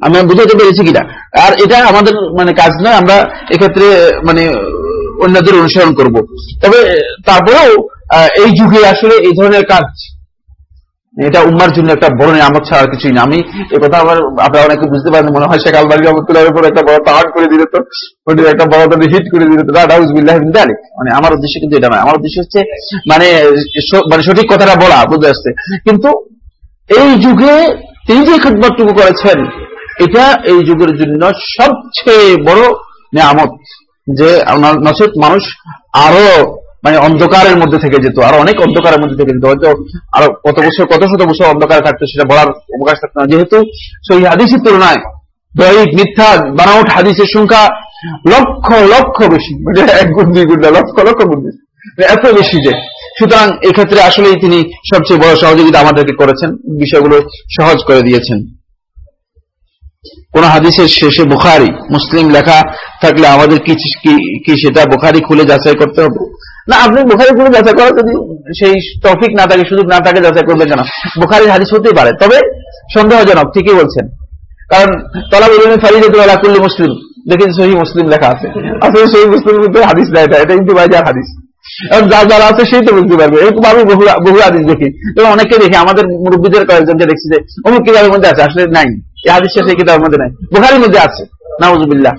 আমি বুঝাতে পেরেছি কিনা। আর এটা আমাদের মানে কাজ নয়, আমরা এক্ষেত্রে মানে অন্যদের অনুসরণ করব। তবে, তারপরেও এই যুগে আসলে এই ধরনের কাজ, এটা উম্মার জন্য একটা বড় নিয়ামত ছাড়া কিছুই না। আমি এ কথা আমার আপনারা অনেকে বুঝতে পারেন, মনে হয় শেখ আলবাড়ি রহমতুল্লাহ উপর একটা বড় তাহার করে দিলে তো। একটা বড় তাদের হিট করে দিলে তো ডাউজবিল্লাহ মানে আমার উদ্দেশ্য কিন্তু এটা নয়, আমার উদ্দেশ্য হচ্ছে মানে মানে সঠিক কথাটা বলা, বুঝতে আসছে কিন্তু এই যুগে তিনি যে খেদমতটুকু করেছেন এটা এই যুগের জন্য সবচেয়ে বড় নিয়ামত যে নচেত মানুষ আরও মানে অন্ধকারের মধ্যে থেকে যেত, আরও অনেক অন্ধকারের মধ্যে থেকে যেত। হয়তো আরও কত বছর, কত শত বছর অন্ধকারে থাকতো সেটা বলার অবকাশ থাকতো না। যেহেতু সেই হাদিসের তুলনায় দৈহিক মিথ্যা, বানাউট হাদিসের সংখ্যা লক্ষ লক্ষ বেশি। মানে এক গুণ, দুই গুণ লক্ষ লক্ষ গুণ এত বেশি যে। সুতরাং এক্ষেত্রে আসলেই তিনি সবচেয়ে বড় সহযোগিতা আমাদেরকে করেছেন, বিষয়গুলো সহজ করে দিয়েছেন। কোন হাদিসের শেষে বুখারি, মুসলিম লেখা থাকলে আমাদের কি কি সেটা বুখারি খুলে যাচাই করতে হবে? না, আপনি বুখারি খুলে যাচাই করা যদি সেই টপিক না থাকে, সুযোগ না থাকে, যাচাই করবেন কেন? বুখারির হাদিস হতেই পারে, তবে সন্দেহজনক, ঠিকই বলছেন। কারণ তলা বলবেন ফারিদুল্লাহ কুল্লি মুসলিম, দেখেন সহি মুসলিম লেখা আছে। আসলে সহি মুসলিম কিন্তু হাদিস না এটা এটা কিন্তু বাইজার হাদিস। এবং যার যারা আছে সেই তো বুঝতে পারবে। এরকম আমি বহু হাদিস দেখি। অনেকে দেখি, আমাদের মুরব্বীদের কয়েকজনকে দেখছি যে, অমুক কীভাবে মধ্যে আছে, আসলে নাই। এই হাদিসটা সেই কিতাবের মধ্যে নাই। মধ্যে আছে, নাউজুবিল্লাহ।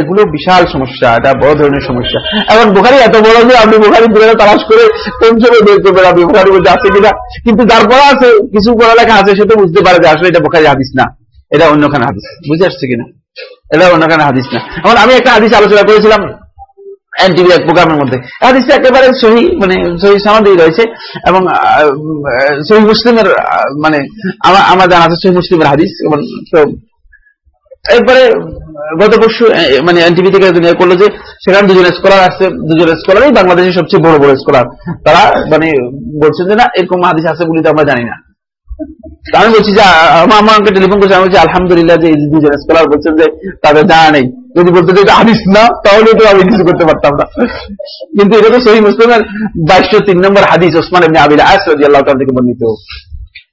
এগুলো বিশাল সমস্যা, এটা বড় ধরনের সমস্যা। এখন বুখারি এত বড় যে আপনি বুখারি দূরে তালাশ করে কোন সময় বের করবেন আপনি বুখারির মধ্যে আছে কিনা। কিন্তু তারপরে আছে, কিছু আছে সেটা বুঝতে পারে যে আসলে এটা বুখারি হাদিস না, এটা অন্যখানে হাদিস। বুঝে আসছে কিনা? এটা অন্যখানে হাদিস না। এখন আমি একটা হাদিস আলোচনা করেছিলাম এক প্রোগ্রামের মধ্যে। হাদিসটা একেবারে সহি মানে সহি সমাধি রয়েছে। এবং সহি মুসলিমের মানে আমার জানা আছে সহি মুসলিমের হাদিস। তো এরপরে গত পরশু মানে এনটিভি থেকে দুনিয়া করল যে, সেখানে দুজন স্কলার আসছে। দুজন স্কলারই বাংলাদেশের সবচেয়ে বড় বড় স্কলার তারা মানে বলছেন যে, না, এরকম হাদিস আছে বলে তো আমরা জানি না। আমি বলছি যে আমার আমাকে টেলিফোন করছে, আমি বলছি, আলহামদুলিল্লাহ যে দুজন স্কলার বলছেন যে তাদের জানা নেই। যদি বলতে যে হাদিস না, তাহলে তো আমি কিছু করতে পারতাম না। কিন্তু এটা তো সহি মুসলিমের বাইশশো তিন নম্বর হাদিস, ওসমান এমনি আবির আয়াস রাজি আল্লাহ থেকে বর্ণিত।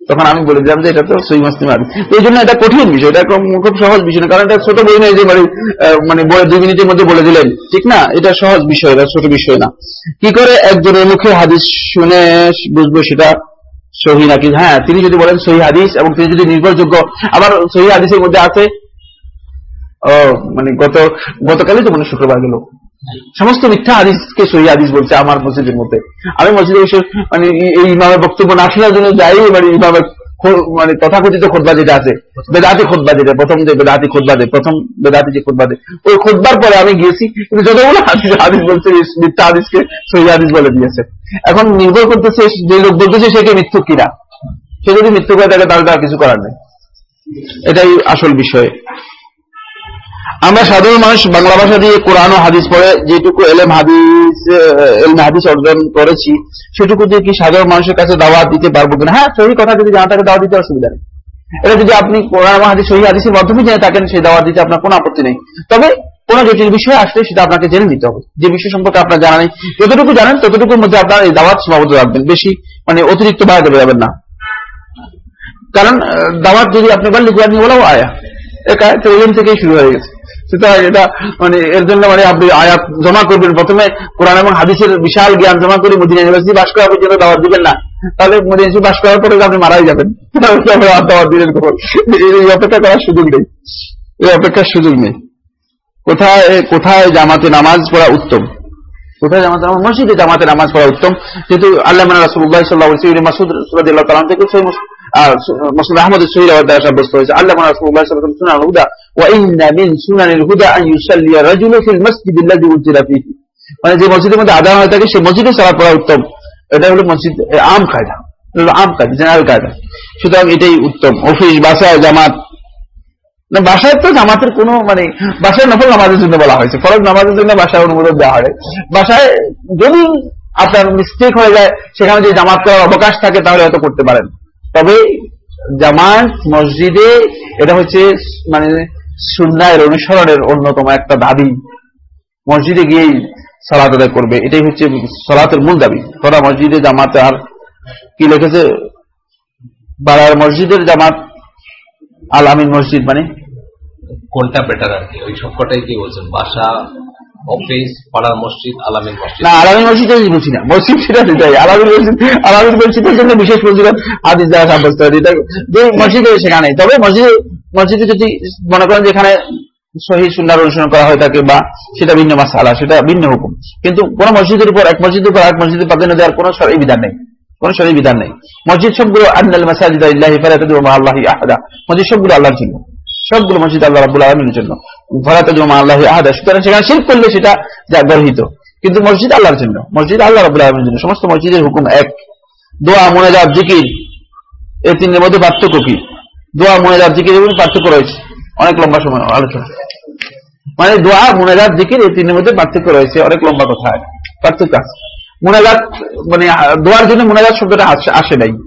তখন আমি বলে দিলাম যে এটা তো সহি মুসলিম হাদিস। এই জন্য এটা কঠিন বিষয়, এটা খুব সহজ বিষয় না, কারণ এটা ছোট বই নেই যে মানে মানে দুই মিনিটের মধ্যে বলে দিলেন। ঠিক না? এটা সহজ বিষয়, এটা ছোট বিষয় না। কি করে একজনের মুখে হাদিস শুনে বুঝব সেটা সহি নাকি? হ্যাঁ তিনি যদি বলেন সহি হাদিস এবং তিনি যদি নির্ভরযোগ্য, আবার সহি হাদিসের মধ্যে আছে, ও মানে গত, গতকালই তো মনে শুক্রবার গেল। সমস্ত মিথ্যা হাদিসকে সহি হাদিস বলছে আমার মসজিদের মধ্যে। আমি মসজিদে মানে এই ইমামের বক্তব্য না শোনার জন্য যাই মানে ইমামের মানে তথাকথিত খোদবা যেটা আছে, বেদাতি খোদবা যেটা, প্রথম যে বেদাতি খোদবা দেয় প্রথম বেদাতি যে খোদবা দেয় ওই খোদবার পরে আমি গিয়েছি, কিন্তু যতগুলো হাদিস হাদিস বলছে মিথ্যা হাদিসকে সহি হাদিস বলে দিয়েছে। এখন নির্ভর করতেছে যে লোক বলতেছে সেকে মৃত্যু কিনা। সে যদি মৃত্যু করে থাকে তাহলে তার কিছু করার নেই। এটাই আসল বিষয়। আমরা সাধারণ মানুষ বাংলা ভাষা দিয়ে কোরআন ও হাদিস পড়ে, যেটুকু এলেম হাদিস এলম হাদিস অর্জন করেছি, সেটুকু দিয়ে কি সাধারণ মানুষের কাছে দাওয়াত দিতে পারব কিনা? হ্যাঁ সহি কথা যদি জানা থাকে দাওয়াত দিতে অসুবিধা নেই। এটা যদি আপনি কোরআন হাদিস, সহি হাদিসের মাধ্যমে জেনে থাকেন, সেই দাওয়াত দিতে আপনার কোনো আপত্তি নেই। তবে কোন জটিল বিষয় আসলে সেটা আপনাকে জেনে নিতে হবে। যে বিষয় সম্পর্কে আপনার জানা নেই, যতটুকু জানেন, ততটুকুর মধ্যে আপনার এই দাওয়াত সীমাবদ্ধ রাখবেন। বেশি মানে অতিরিক্ত বাড়াতে যাবেন না। কারণ দাওয়াত যদি আপনি আপনি বলাও আয়া। একা থেকেই শুরু হয়ে গেছে। সুতরাং এটা মানে এর জন্য মানে আপনি আয়াত জমা করবেন। প্রথমে কোরআন এবং হাদিসের বিশাল জ্ঞান জমা করে মদিনা ইউনিভার্সিটি বাস করা পর্যন্ত দাওয়াত দিবেন না। তাহলে মদিনা বাস করার পরে আপনি মারাই যাবেন। দাওয়াত দিলেন কখন? এই অপেক্ষা করার সুযোগ নেই। এই অপেক্ষার সুযোগ নেই। কোথায় কোথায় জামাতে নামাজ পড়া উত্তম? কোথায় জামাতে নামাজ? মসজিদে জামাতে নামাজ পড়া উত্তম। যেহেতু আল্লাহ রাসুল্লাহ সাল্লাহ মাসুদ সুরাদ থেকে মানে এটাই উত্তম। বাসা জামাত। না, বাসায় তো জামাতের কোনো মানে বাসায় নফল নামাজের জন্য বলা হয়েছে। ফরক নামাজের জন্য বাসায় অনুমোদন দেওয়া হয়। বাসায় যদি আপনার মিস্টেক হয়ে যায়, সেখানে যদি জামাত করার অবকাশ থাকে, তাহলে হয়তো করতে পারেন। তবে জামাত, মসজিদে এটা হচ্ছে মানে সুন্নায়ের অনুসরণের অন্যতম একটা দাবি। মসজিদে গিয়েই সালাত আদায় করবে, এটাই হচ্ছে সালাতের মূল দাবি। তোরা মসজিদে জামাত আর কি লিখেছে? বাড়ার মসজিদের জামাত, আল আমিন মসজিদ মানে? কোনটা বেটার আর কি? ওই সবকটাই কি বলছেন? বাসা অফিস, পাড়ার মসজিদ, আলামিন মসজিদ। না, আলামিন মসজিদ বলছি না। মসজিদ সেটা আলামিন মসজিদ, আলামিন মসজিদের জন্য বিশেষ দ্বারা সাব্যস্ত। যে মসজিদে সেখানে তবে মসজিদে মসজিদে যদি মনে করেন যে এখানে সহি সুন্দর অনুসরণ করা হয়ে থাকে বা সেটা ভিন্ন মাসালা, সেটা ভিন্ন হুকুম কিন্তু কোন মসজিদের উপর, এক মসজিদের উপর এক মসজিদের প্রাধান্য দেওয়ার কোন সরই বিধান নেই। কোন সরই বিধান নেই। মসজিদ সবগুলো আন্নাল মাসাজিদ ইল্লাহি মা আহাদা। মসজিদ সবগুলো আল্লাহর জন্য। সবগুলো মসজিদ আল্লাহ রাব্বুল আলামিনের জন্য। ফালাতাদু মা আল্লাহি আহাদা। সুতরাং সেখানে শিরক করলে সেটা যা গর্হিত কিন্তু মসজিদ আল্লাহর জন্য, মসজিদ আল্লাহ রাব্বুল আলামিনের জন্য সমস্ত মসজিদের হুকুম এক। দোয়া, মুনাজাত, জিকির এই তিনের মধ্যে পার্থক্য কি? দোয়া, মুনাজাত, জিকির এবং পার্থক্য রয়েছে। অনেক লম্বা সময় আলোচনা। মানে দোয়া মনে মুনাজাত, জিকির এই তিনের মধ্যে পার্থক্য রয়েছে, অনেক লম্বা কথা। পার্থক্য আছে। মুনাজাত মানে দোয়ার জন্য মুনাজাত শব্দটা আসে নাই।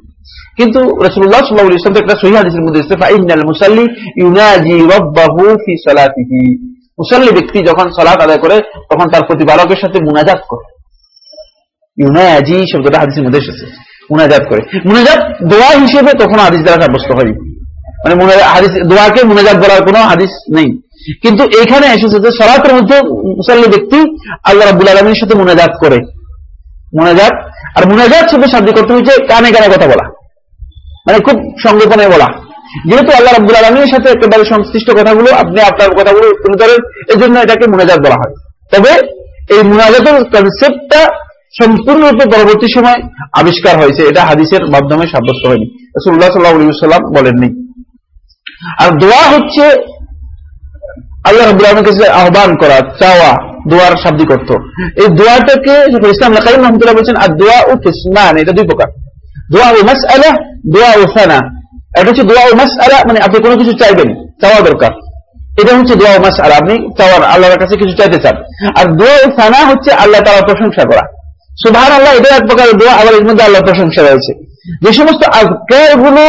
কিন্তু রাসূলুল্লাহ সাল্লাল্লাহু আলাইহি ওয়াসাল্লাম একটা মধ্যে মুসাল্লি ইউনাজি রাব্বাহু ফি সালাতিহি। মুসাল্লি ব্যক্তি যখন সালাত আদায় করে, তখন তার প্রতিপালকের সাথে মুনাজাত করে। ইউনাজি শব্দটা হাদিসের মধ্যে এসেছে। মুনাজাত করে। মুনাজাত দোয়া হিসেবে তখন হাদিস দ্বারা সাব্যস্ত হয় মানে হাদিস দোয়াকে মুনাজাত বলার কোনো হাদিস নেই। কিন্তু এখানে এসেছে যে সলাতের মধ্যে মুসাল্লি ব্যক্তি আল্লাহ রাবুল আলমীর সাথে মুনাজাত করে। মুনাজাত আর মুনাজাত শব্দ শান্তি করতে হচ্ছে কানে কানে কথা বলা। মানে খুব সংগোপনে বলা। যেহেতু আল্লাহ রাব্বুল আলমীর সাথে একেবারে সংশ্লিষ্ট কথাগুলো, আপনি আপনার কথাগুলো তুলে ধরেন এই জন্য এটাকে মুনাজাত বলা হয়। তবে এই মুনাজাতের কনসেপ্টটা সম্পূর্ণরূপে পরবর্তী সময় আবিষ্কার হয়েছে। এটা হাদিসের মাধ্যমে সাব্যস্ত হয়নি। রসুল্লাহ সাল্লাহ সাল্লাম বলেননি। আর দোয়া হচ্ছে আল্লাহ রব্বুল আলমের কাছে আহ্বান করা, চাওয়া। দোয়ার শাব্দিক অর্থ এই দোয়াটাকে ইসলাম লাকাই রহমতুল্লাহ বলছেন আর দোয়া ও কিসমান, এটা দুই প্রকার। দোয়া ও মাস আলা দোয়া ও ফানা এটা হচ্ছে দোয়া ও মাস আলা মানে আপনি কোনো কিছু চাইবেন চাওয়া দরকার। এটা হচ্ছে দোয়া ও মাস আলা আপনি চাওয়ার, আল্লাহর কাছে কিছু চাইতে চান। আর দোয়া ও ফানা হচ্ছে আল্লাহ তারা প্রশংসা করা। সুভান আল্লাহ এটা এক প্রকার দোয়া, আবার এর মধ্যে আল্লাহ প্রশংসা রয়েছে। যে সমস্তগুলো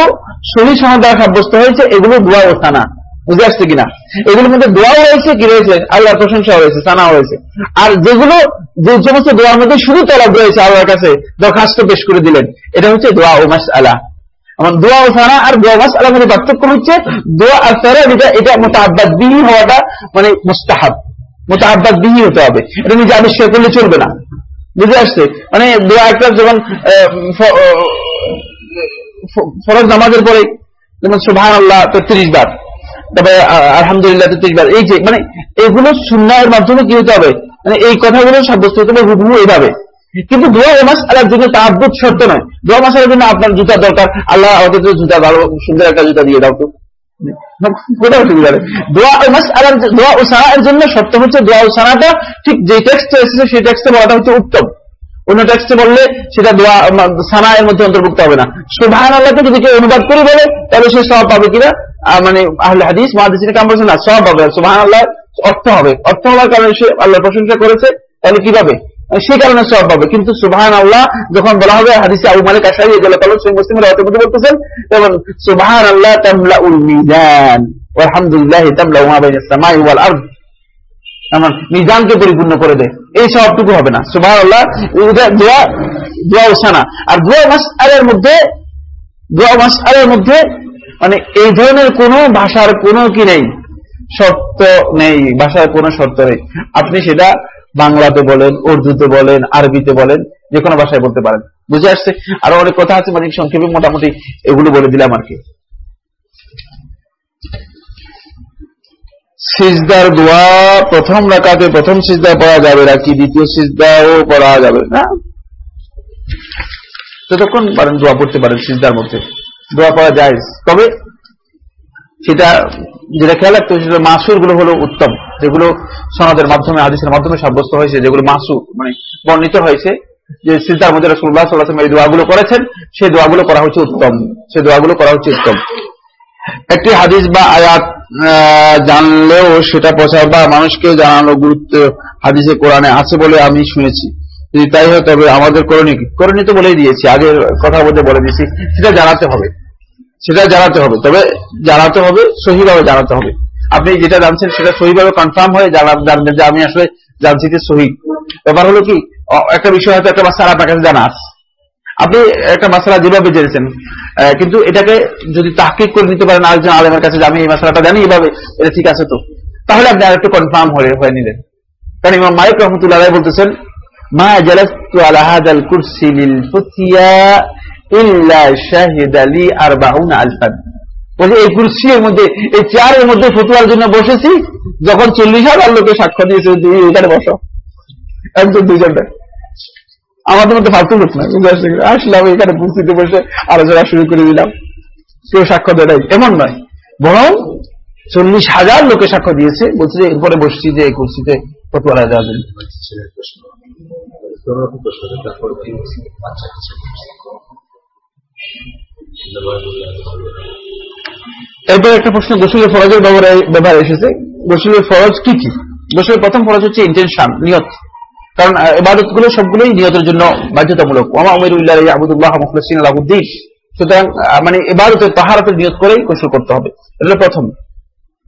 সহি সমাদায় সাব্যস্ত হয়েছে, এগুলো দোয়া ও সানা। বুঝে আসছে কিনা? এগুলোর মধ্যে দোয়া হয়েছে কি রয়েছে? আল্লাহর প্রশংসা হয়েছে সানা হয়েছে আর যেগুলো, যে সমস্ত দোয়ার মধ্যে শুধু তলব রয়েছে আল্লাহর কাছে, দরখাস্ত পেশ করে দিলেন, এটা হচ্ছে দোয়া ও মাস আলা আমার দোয়া ও সানা আর দোয়া মাস আলা মধ্যে পার্থক্য হচ্ছে, দোয়া আর সারা এটা এটা হওয়াটা মানে মুস্তাহাব। হতে হবে। এটা নিজে আবিষ্কার করলে চলবে না। বুঝে আসছে? মানে দোয়া একটা যখন ফরজ নামাজের পরে, যেমন সুভান আল্লাহ তেত্রিশ বার তারপরে আলহামদুলিল্লাহ তেত্রিশ বার এই যে মানে এগুলো সুন্নায়ের মাধ্যমে কি হতে হবে? মানে এই কথাগুলো সাব্যস্ত হতে হবে হুবহু এইভাবে কিন্তু দোয়া মাস আলার জন্য তা আব্বুত শর্ত নয়। দোয়া মাসার জন্য আপনার জুতা দরকার। আল্লাহ আমাদের জুতা ভালো, সুন্দর একটা জুতা দিয়ে দাও তো। দোয়া ও ও সানার জন্য শর্ত হচ্ছে, দোয়া ও সানাটা ঠিক যে টেক্সটে এসেছে, সেই টেক্সটে বলাটা হচ্ছে উত্তম। অন্য টেক্সটে বললে সেটা দোয়া সানা এর মধ্যে অন্তর্ভুক্ত হবে না। সুভান আল্লাহকে যদি কেউ অনুবাদ করে বলে, তাহলে সে সব পাবে কিনা? মানে আহলে হাদিস মহাদিসিনে কাম বলছে না সব পাবে। সুভান আল্লাহ অর্থ হবে। অর্থ হওয়ার কারণে সে আল্লাহ প্রশংসা করেছে, তাহলে কি পাবে? সেই কারণে সব পাবে। কিন্তু সুবাহান আল্লাহ যখন বলা হবে, হাদিসে আবু মালিক আশারি এগুলো কালো সেই মুসলিমের অর্থ মধ্যে বলতেছেন এবং সুবাহান আল্লাহ তামলা উল মিজান আলহামদুলিল্লাহ তামলা উমা বাইন সামাই ওয়াল আরদ। আমার মিজানকে পরিপূর্ণ করে দেয় এই সবটুকু হবে না। সুবাহ আল্লাহ দোয়া দোয়া আর দোয়া মাস আলের মধ্যে, দোয়া মাস আলের মধ্যে মানে এই ধরনের কোন ভাষার কোনো কি নেই? শর্ত নেই। ভাষার কোনো শর্ত নেই। আপনি সেটা বাংলাতে বলেন, উর্দুতে বলেন, আরবিতে বলেন যে কোনো ভাষায় বলতে পারেন। বুঝে আসছে? আরও অনেক কথা আছে মানে সংক্ষেপে মোটামুটি এগুলো বলে দিলাম আর কি। সিজদার দোয়া প্রথম রাকাতে প্রথম সিজদা পড়া যাবে নাকি দ্বিতীয় সিজদাও পড়া যাবে না। যতক্ষণ পারেন দোয়া পড়তে পারেন সিজদার মধ্যে। দোয়া পড়া যায়। তবে সেটা যেটা খেয়াল রাখতে হবে, সেটা মাসুরগুলো হলো উত্তম। যেগুলো সনাদের মাধ্যমে আদেশের মাধ্যমে সাব্যস্ত হয়েছে, যেগুলো মাসু মানে বর্ণিত হয়েছে, যে সিজদার মধ্যে রসুল্লাহ সাল্লাহ এই দোয়াগুলো করেছেন সেই দোয়াগুলো করা হচ্ছে উত্তম। সেই দোয়াগুলো করা হচ্ছে উত্তম। একটি হাদিস বা আয়াত জানলেও সেটা প্রচার বা মানুষকে জানানো গুরুত্ব হাদিসে, কোরআনে আছে বলে আমি শুনেছি। যদি তাই হয়, তবে আমাদের করণীয় কি? করণীয় তো বলেই দিয়েছি, আগের কথা বলতে বলে দিয়েছি, সেটা জানাতে হবে। সেটা জানাতে হবে, তবে জানাতে হবে, সহিভাবে জানাতে হবে। আপনি যেটা জানছেন, সেটা সহিভাবে কনফার্ম হয়ে জানবেন যে আমি আসলে জানছি যে সহি। ব্যাপার হলো কি একটা বিষয় হয়তো একটা মাসালা আপনার কাছে জানা আছে। আপনি একটা মাসালা যেভাবে জেনেছেন কিন্তু এটাকে যদি তাহকিক করে নিতে পারেন আরেকজন আলেমের কাছে যে আমি এই মাসালাটা জানি এইভাবে এটা ঠিক আছে তো। তাহলে আপনি আর একটু কনফার্ম হয়ে হয়ে নিলেন। কারণ ইমাম মাইক রহমতুল্লাহ বলতেছেন সাক্ষ্য দিয়েছে বসো। একজন দুইজনটা আমাদের মধ্যে ফালতু লোক না। আসলাম এখানে কুর্সিতে বসে আলোচনা শুরু করে দিলাম। কেউ সাক্ষ্য দেয় এমন নয়। বরং চল্লিশ হাজার লোকে সাক্ষ্য দিয়েছে। বলছে যে এরপরে বসছি যে এই কুর্সিতে ফতুয়ারা জন্য। এরপর একটা প্রশ্ন, গোসলের ফরজের ব্যবহার এসেছে। গোসলের ফরজ কি কি? গোসলের প্রথম ফরজ হচ্ছে ইন্টেনশন নিয়ত। কারণ এবাদতগুলো সবগুলোই নিয়তের জন্য বাধ্যতামূলক। ওমা সুতরাং মানে এবাদতের তাহারাতের নিয়ত করেই গোসল করতে হবে। এটা প্রথম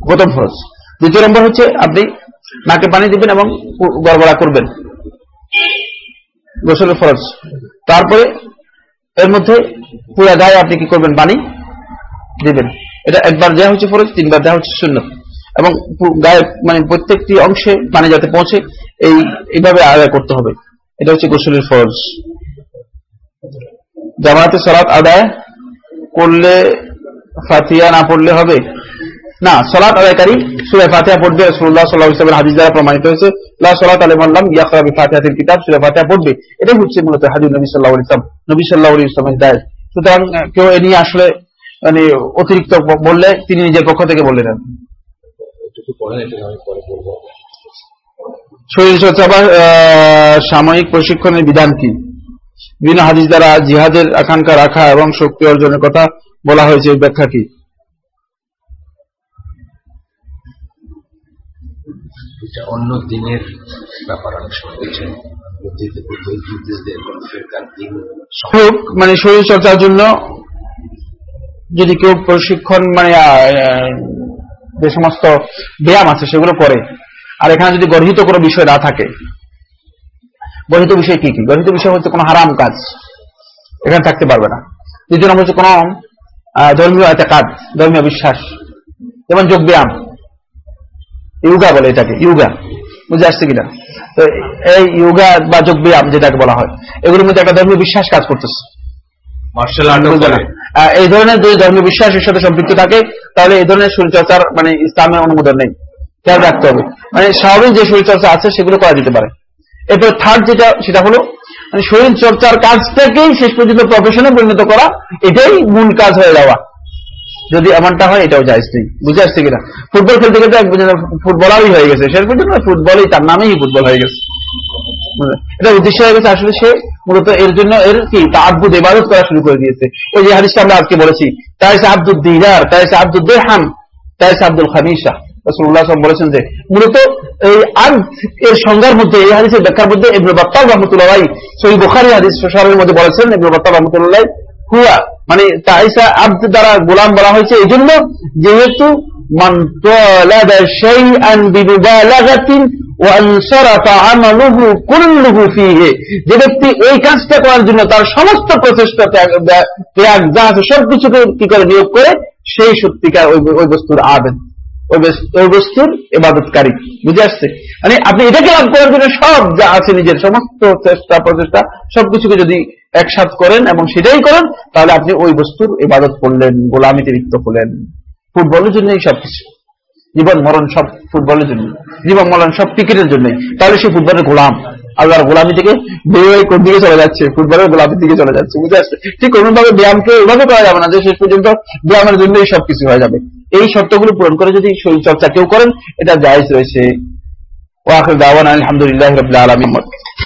প্রথম ফরজ। দ্বিতীয় নম্বর হচ্ছে আপনি নাকে পানি দিবেন এবং গড়বড়া করবেন। গোসলের ফরজ। তারপরে এর মধ্যে পুরা গায়ে আপনি কি করবেন? পানি দিবেন। এটা একবার দেওয়া হচ্ছে ফরজ, তিনবার দেওয়া হচ্ছে শূন্য এবং গায়ে মানে প্রত্যেকটি অংশে পানি যাতে পৌঁছে এই, এইভাবে আদায় করতে হবে। এটা হচ্ছে গোসলের ফরজ। জামাতে সরাত আদায় করলে ফাতিয়া না পড়লে হবে? না, সলাত আদায়কারী সুরে ফাতিহা পড়বে, রাসূলুল্লাহ সাল্লাল্লাহু আলাইহি ওয়াসাল্লামের হাদিস দ্বারা প্রমাণিত হয়েছে মানে অতিরিক্ত বললে তিনি নিজের পক্ষ থেকে বললেন। শরীর চর্চা বা সাময়িক প্রশিক্ষণের বিধান কি? বিভিন্ন হাদিস দ্বারা জিহাদের আকাঙ্ক্ষা রাখা এবং শক্তি অর্জনের কথা বলা হয়েছে এর ব্যাখ্যা কি? এটা অন্য দিনের ব্যাপার অনেক সময় হোক মানে শরীর চর্চার জন্য যদি কেউ প্রশিক্ষণ মানে যে সমস্ত ব্যায়াম আছে সেগুলো করে আর এখানে যদি গর্হিত কোনো বিষয় না থাকে গর্হিত বিষয় কি কি? গর্হিত বিষয় হচ্ছে কোনো হারাম কাজ এখানে থাকতে পারবে না। দ্বিতীয় নম্বর হচ্ছে কোনো ধর্মীয় একটা কাজ ধর্মীয় বিশ্বাস যেমন যোগ ব্যায়াম ইউগা বলে এটাকে ইউগা বুঝে আসছে কিনা? তো এই ইউগা বা যোগ ব্যায়াম যেটাকে বলা হয় এগুলোর মধ্যে একটা ধর্মীয় বিশ্বাস কাজ করতেছে। এই ধরনের যদি ধর্মীয় বিশ্বাসের সাথে সম্পৃক্ত থাকে তাহলে এই ধরনের শরীরচর্চার মানে ইসলামের অনুমোদন নেই। খেয়াল রাখতে হবে। মানে স্বাভাবিক যে শরীরচর্চা আছে, সেগুলো করা যেতে পারে। এরপর থার্ড যেটা, সেটা হলো মানে শরীর চর্চার কাজটাকেই শেষ পর্যন্ত প্রফেশনে পরিণত করা, এটাই মূল কাজ হয়ে যাওয়া। যদি এমনটা হয়, এটাও জায়জ নেই বুঝে আসছে কিনা? ফুটবল খেলতে খেলতে ফুটবলারই হয়ে গেছে। শেষ পর্যন্ত ফুটবলই তার নামেই ফুটবল হয়ে গেছে। এটা উদ্দেশ্য হয়ে গেছে, আসলে সে মূলত এর জন্য এর কি আব্দুদ ইবাদত করা শুরু করে দিয়েছে। ওই যে হাদিসটা আমরা আজকে বলেছি, তাইসা আব্দুল দিনার, তাইসা আব্দুল দেহাম, তাইসা আব্দুল খামিসা বলেছেন যে, মূলত এই এর সংজ্ঞার মধ্যে, এই হাদিসের ব্যাখ্যার মধ্যে সই হাদিস মধ্যে বলেছেন রহমতুল্লাহ হুয়া মানে তাইসা আব্দ দ্বারা গোলাম বলা হয়েছে এই জন্য যেহেতু যে ব্যক্তি এই কাজটা করার জন্য তার সমস্ত প্রচেষ্টা ত্যাগ যা আছে সবকিছুকে কি করে নিয়োগ করে, সেই সত্যিকার ওই বস্তুর আবেদন ওই বস্তুর এবাদতকারী বুঝে আসছে? মানে আপনি এটাকে লাভ করার জন্য সব যা আছে নিজের, সমস্ত চেষ্টা, প্রচেষ্টা, সবকিছুকে যদি একসাথ করেন এবং সেটাই করেন, তাহলে আপনি ওই বস্তুর ইবাদত করলেন, গোলামিতে লিপ্ত হলেন। ফুটবলের জন্যই সবকিছু জীবন মরণ সব ফুটবলের জন্য জীবন মরণ সব ক্রিকেটের জন্যই। তাহলে সে ফুটবলের গোলাম। আল্লাহর গোলামি থেকে বের কোন দিকে চলে যাচ্ছে? ফুটবলের গোলামির দিকে চলে যাচ্ছে বুঝে আসছে ঠিক কোনোভাবে ব্যায়ামকে ওইভাবে করা যাবে না যে শেষ পর্যন্ত ব্যায়ামের জন্য এই সবকিছু হয়ে যাবে। এই শর্তগুলো পূরণ করে যদি শরীর চর্চা কেউ করেন, এটা জায়জ রয়েছে। ওয়াকিল দাওয়ান আলহামদুলিল্লাহ রবিল্লা আলমী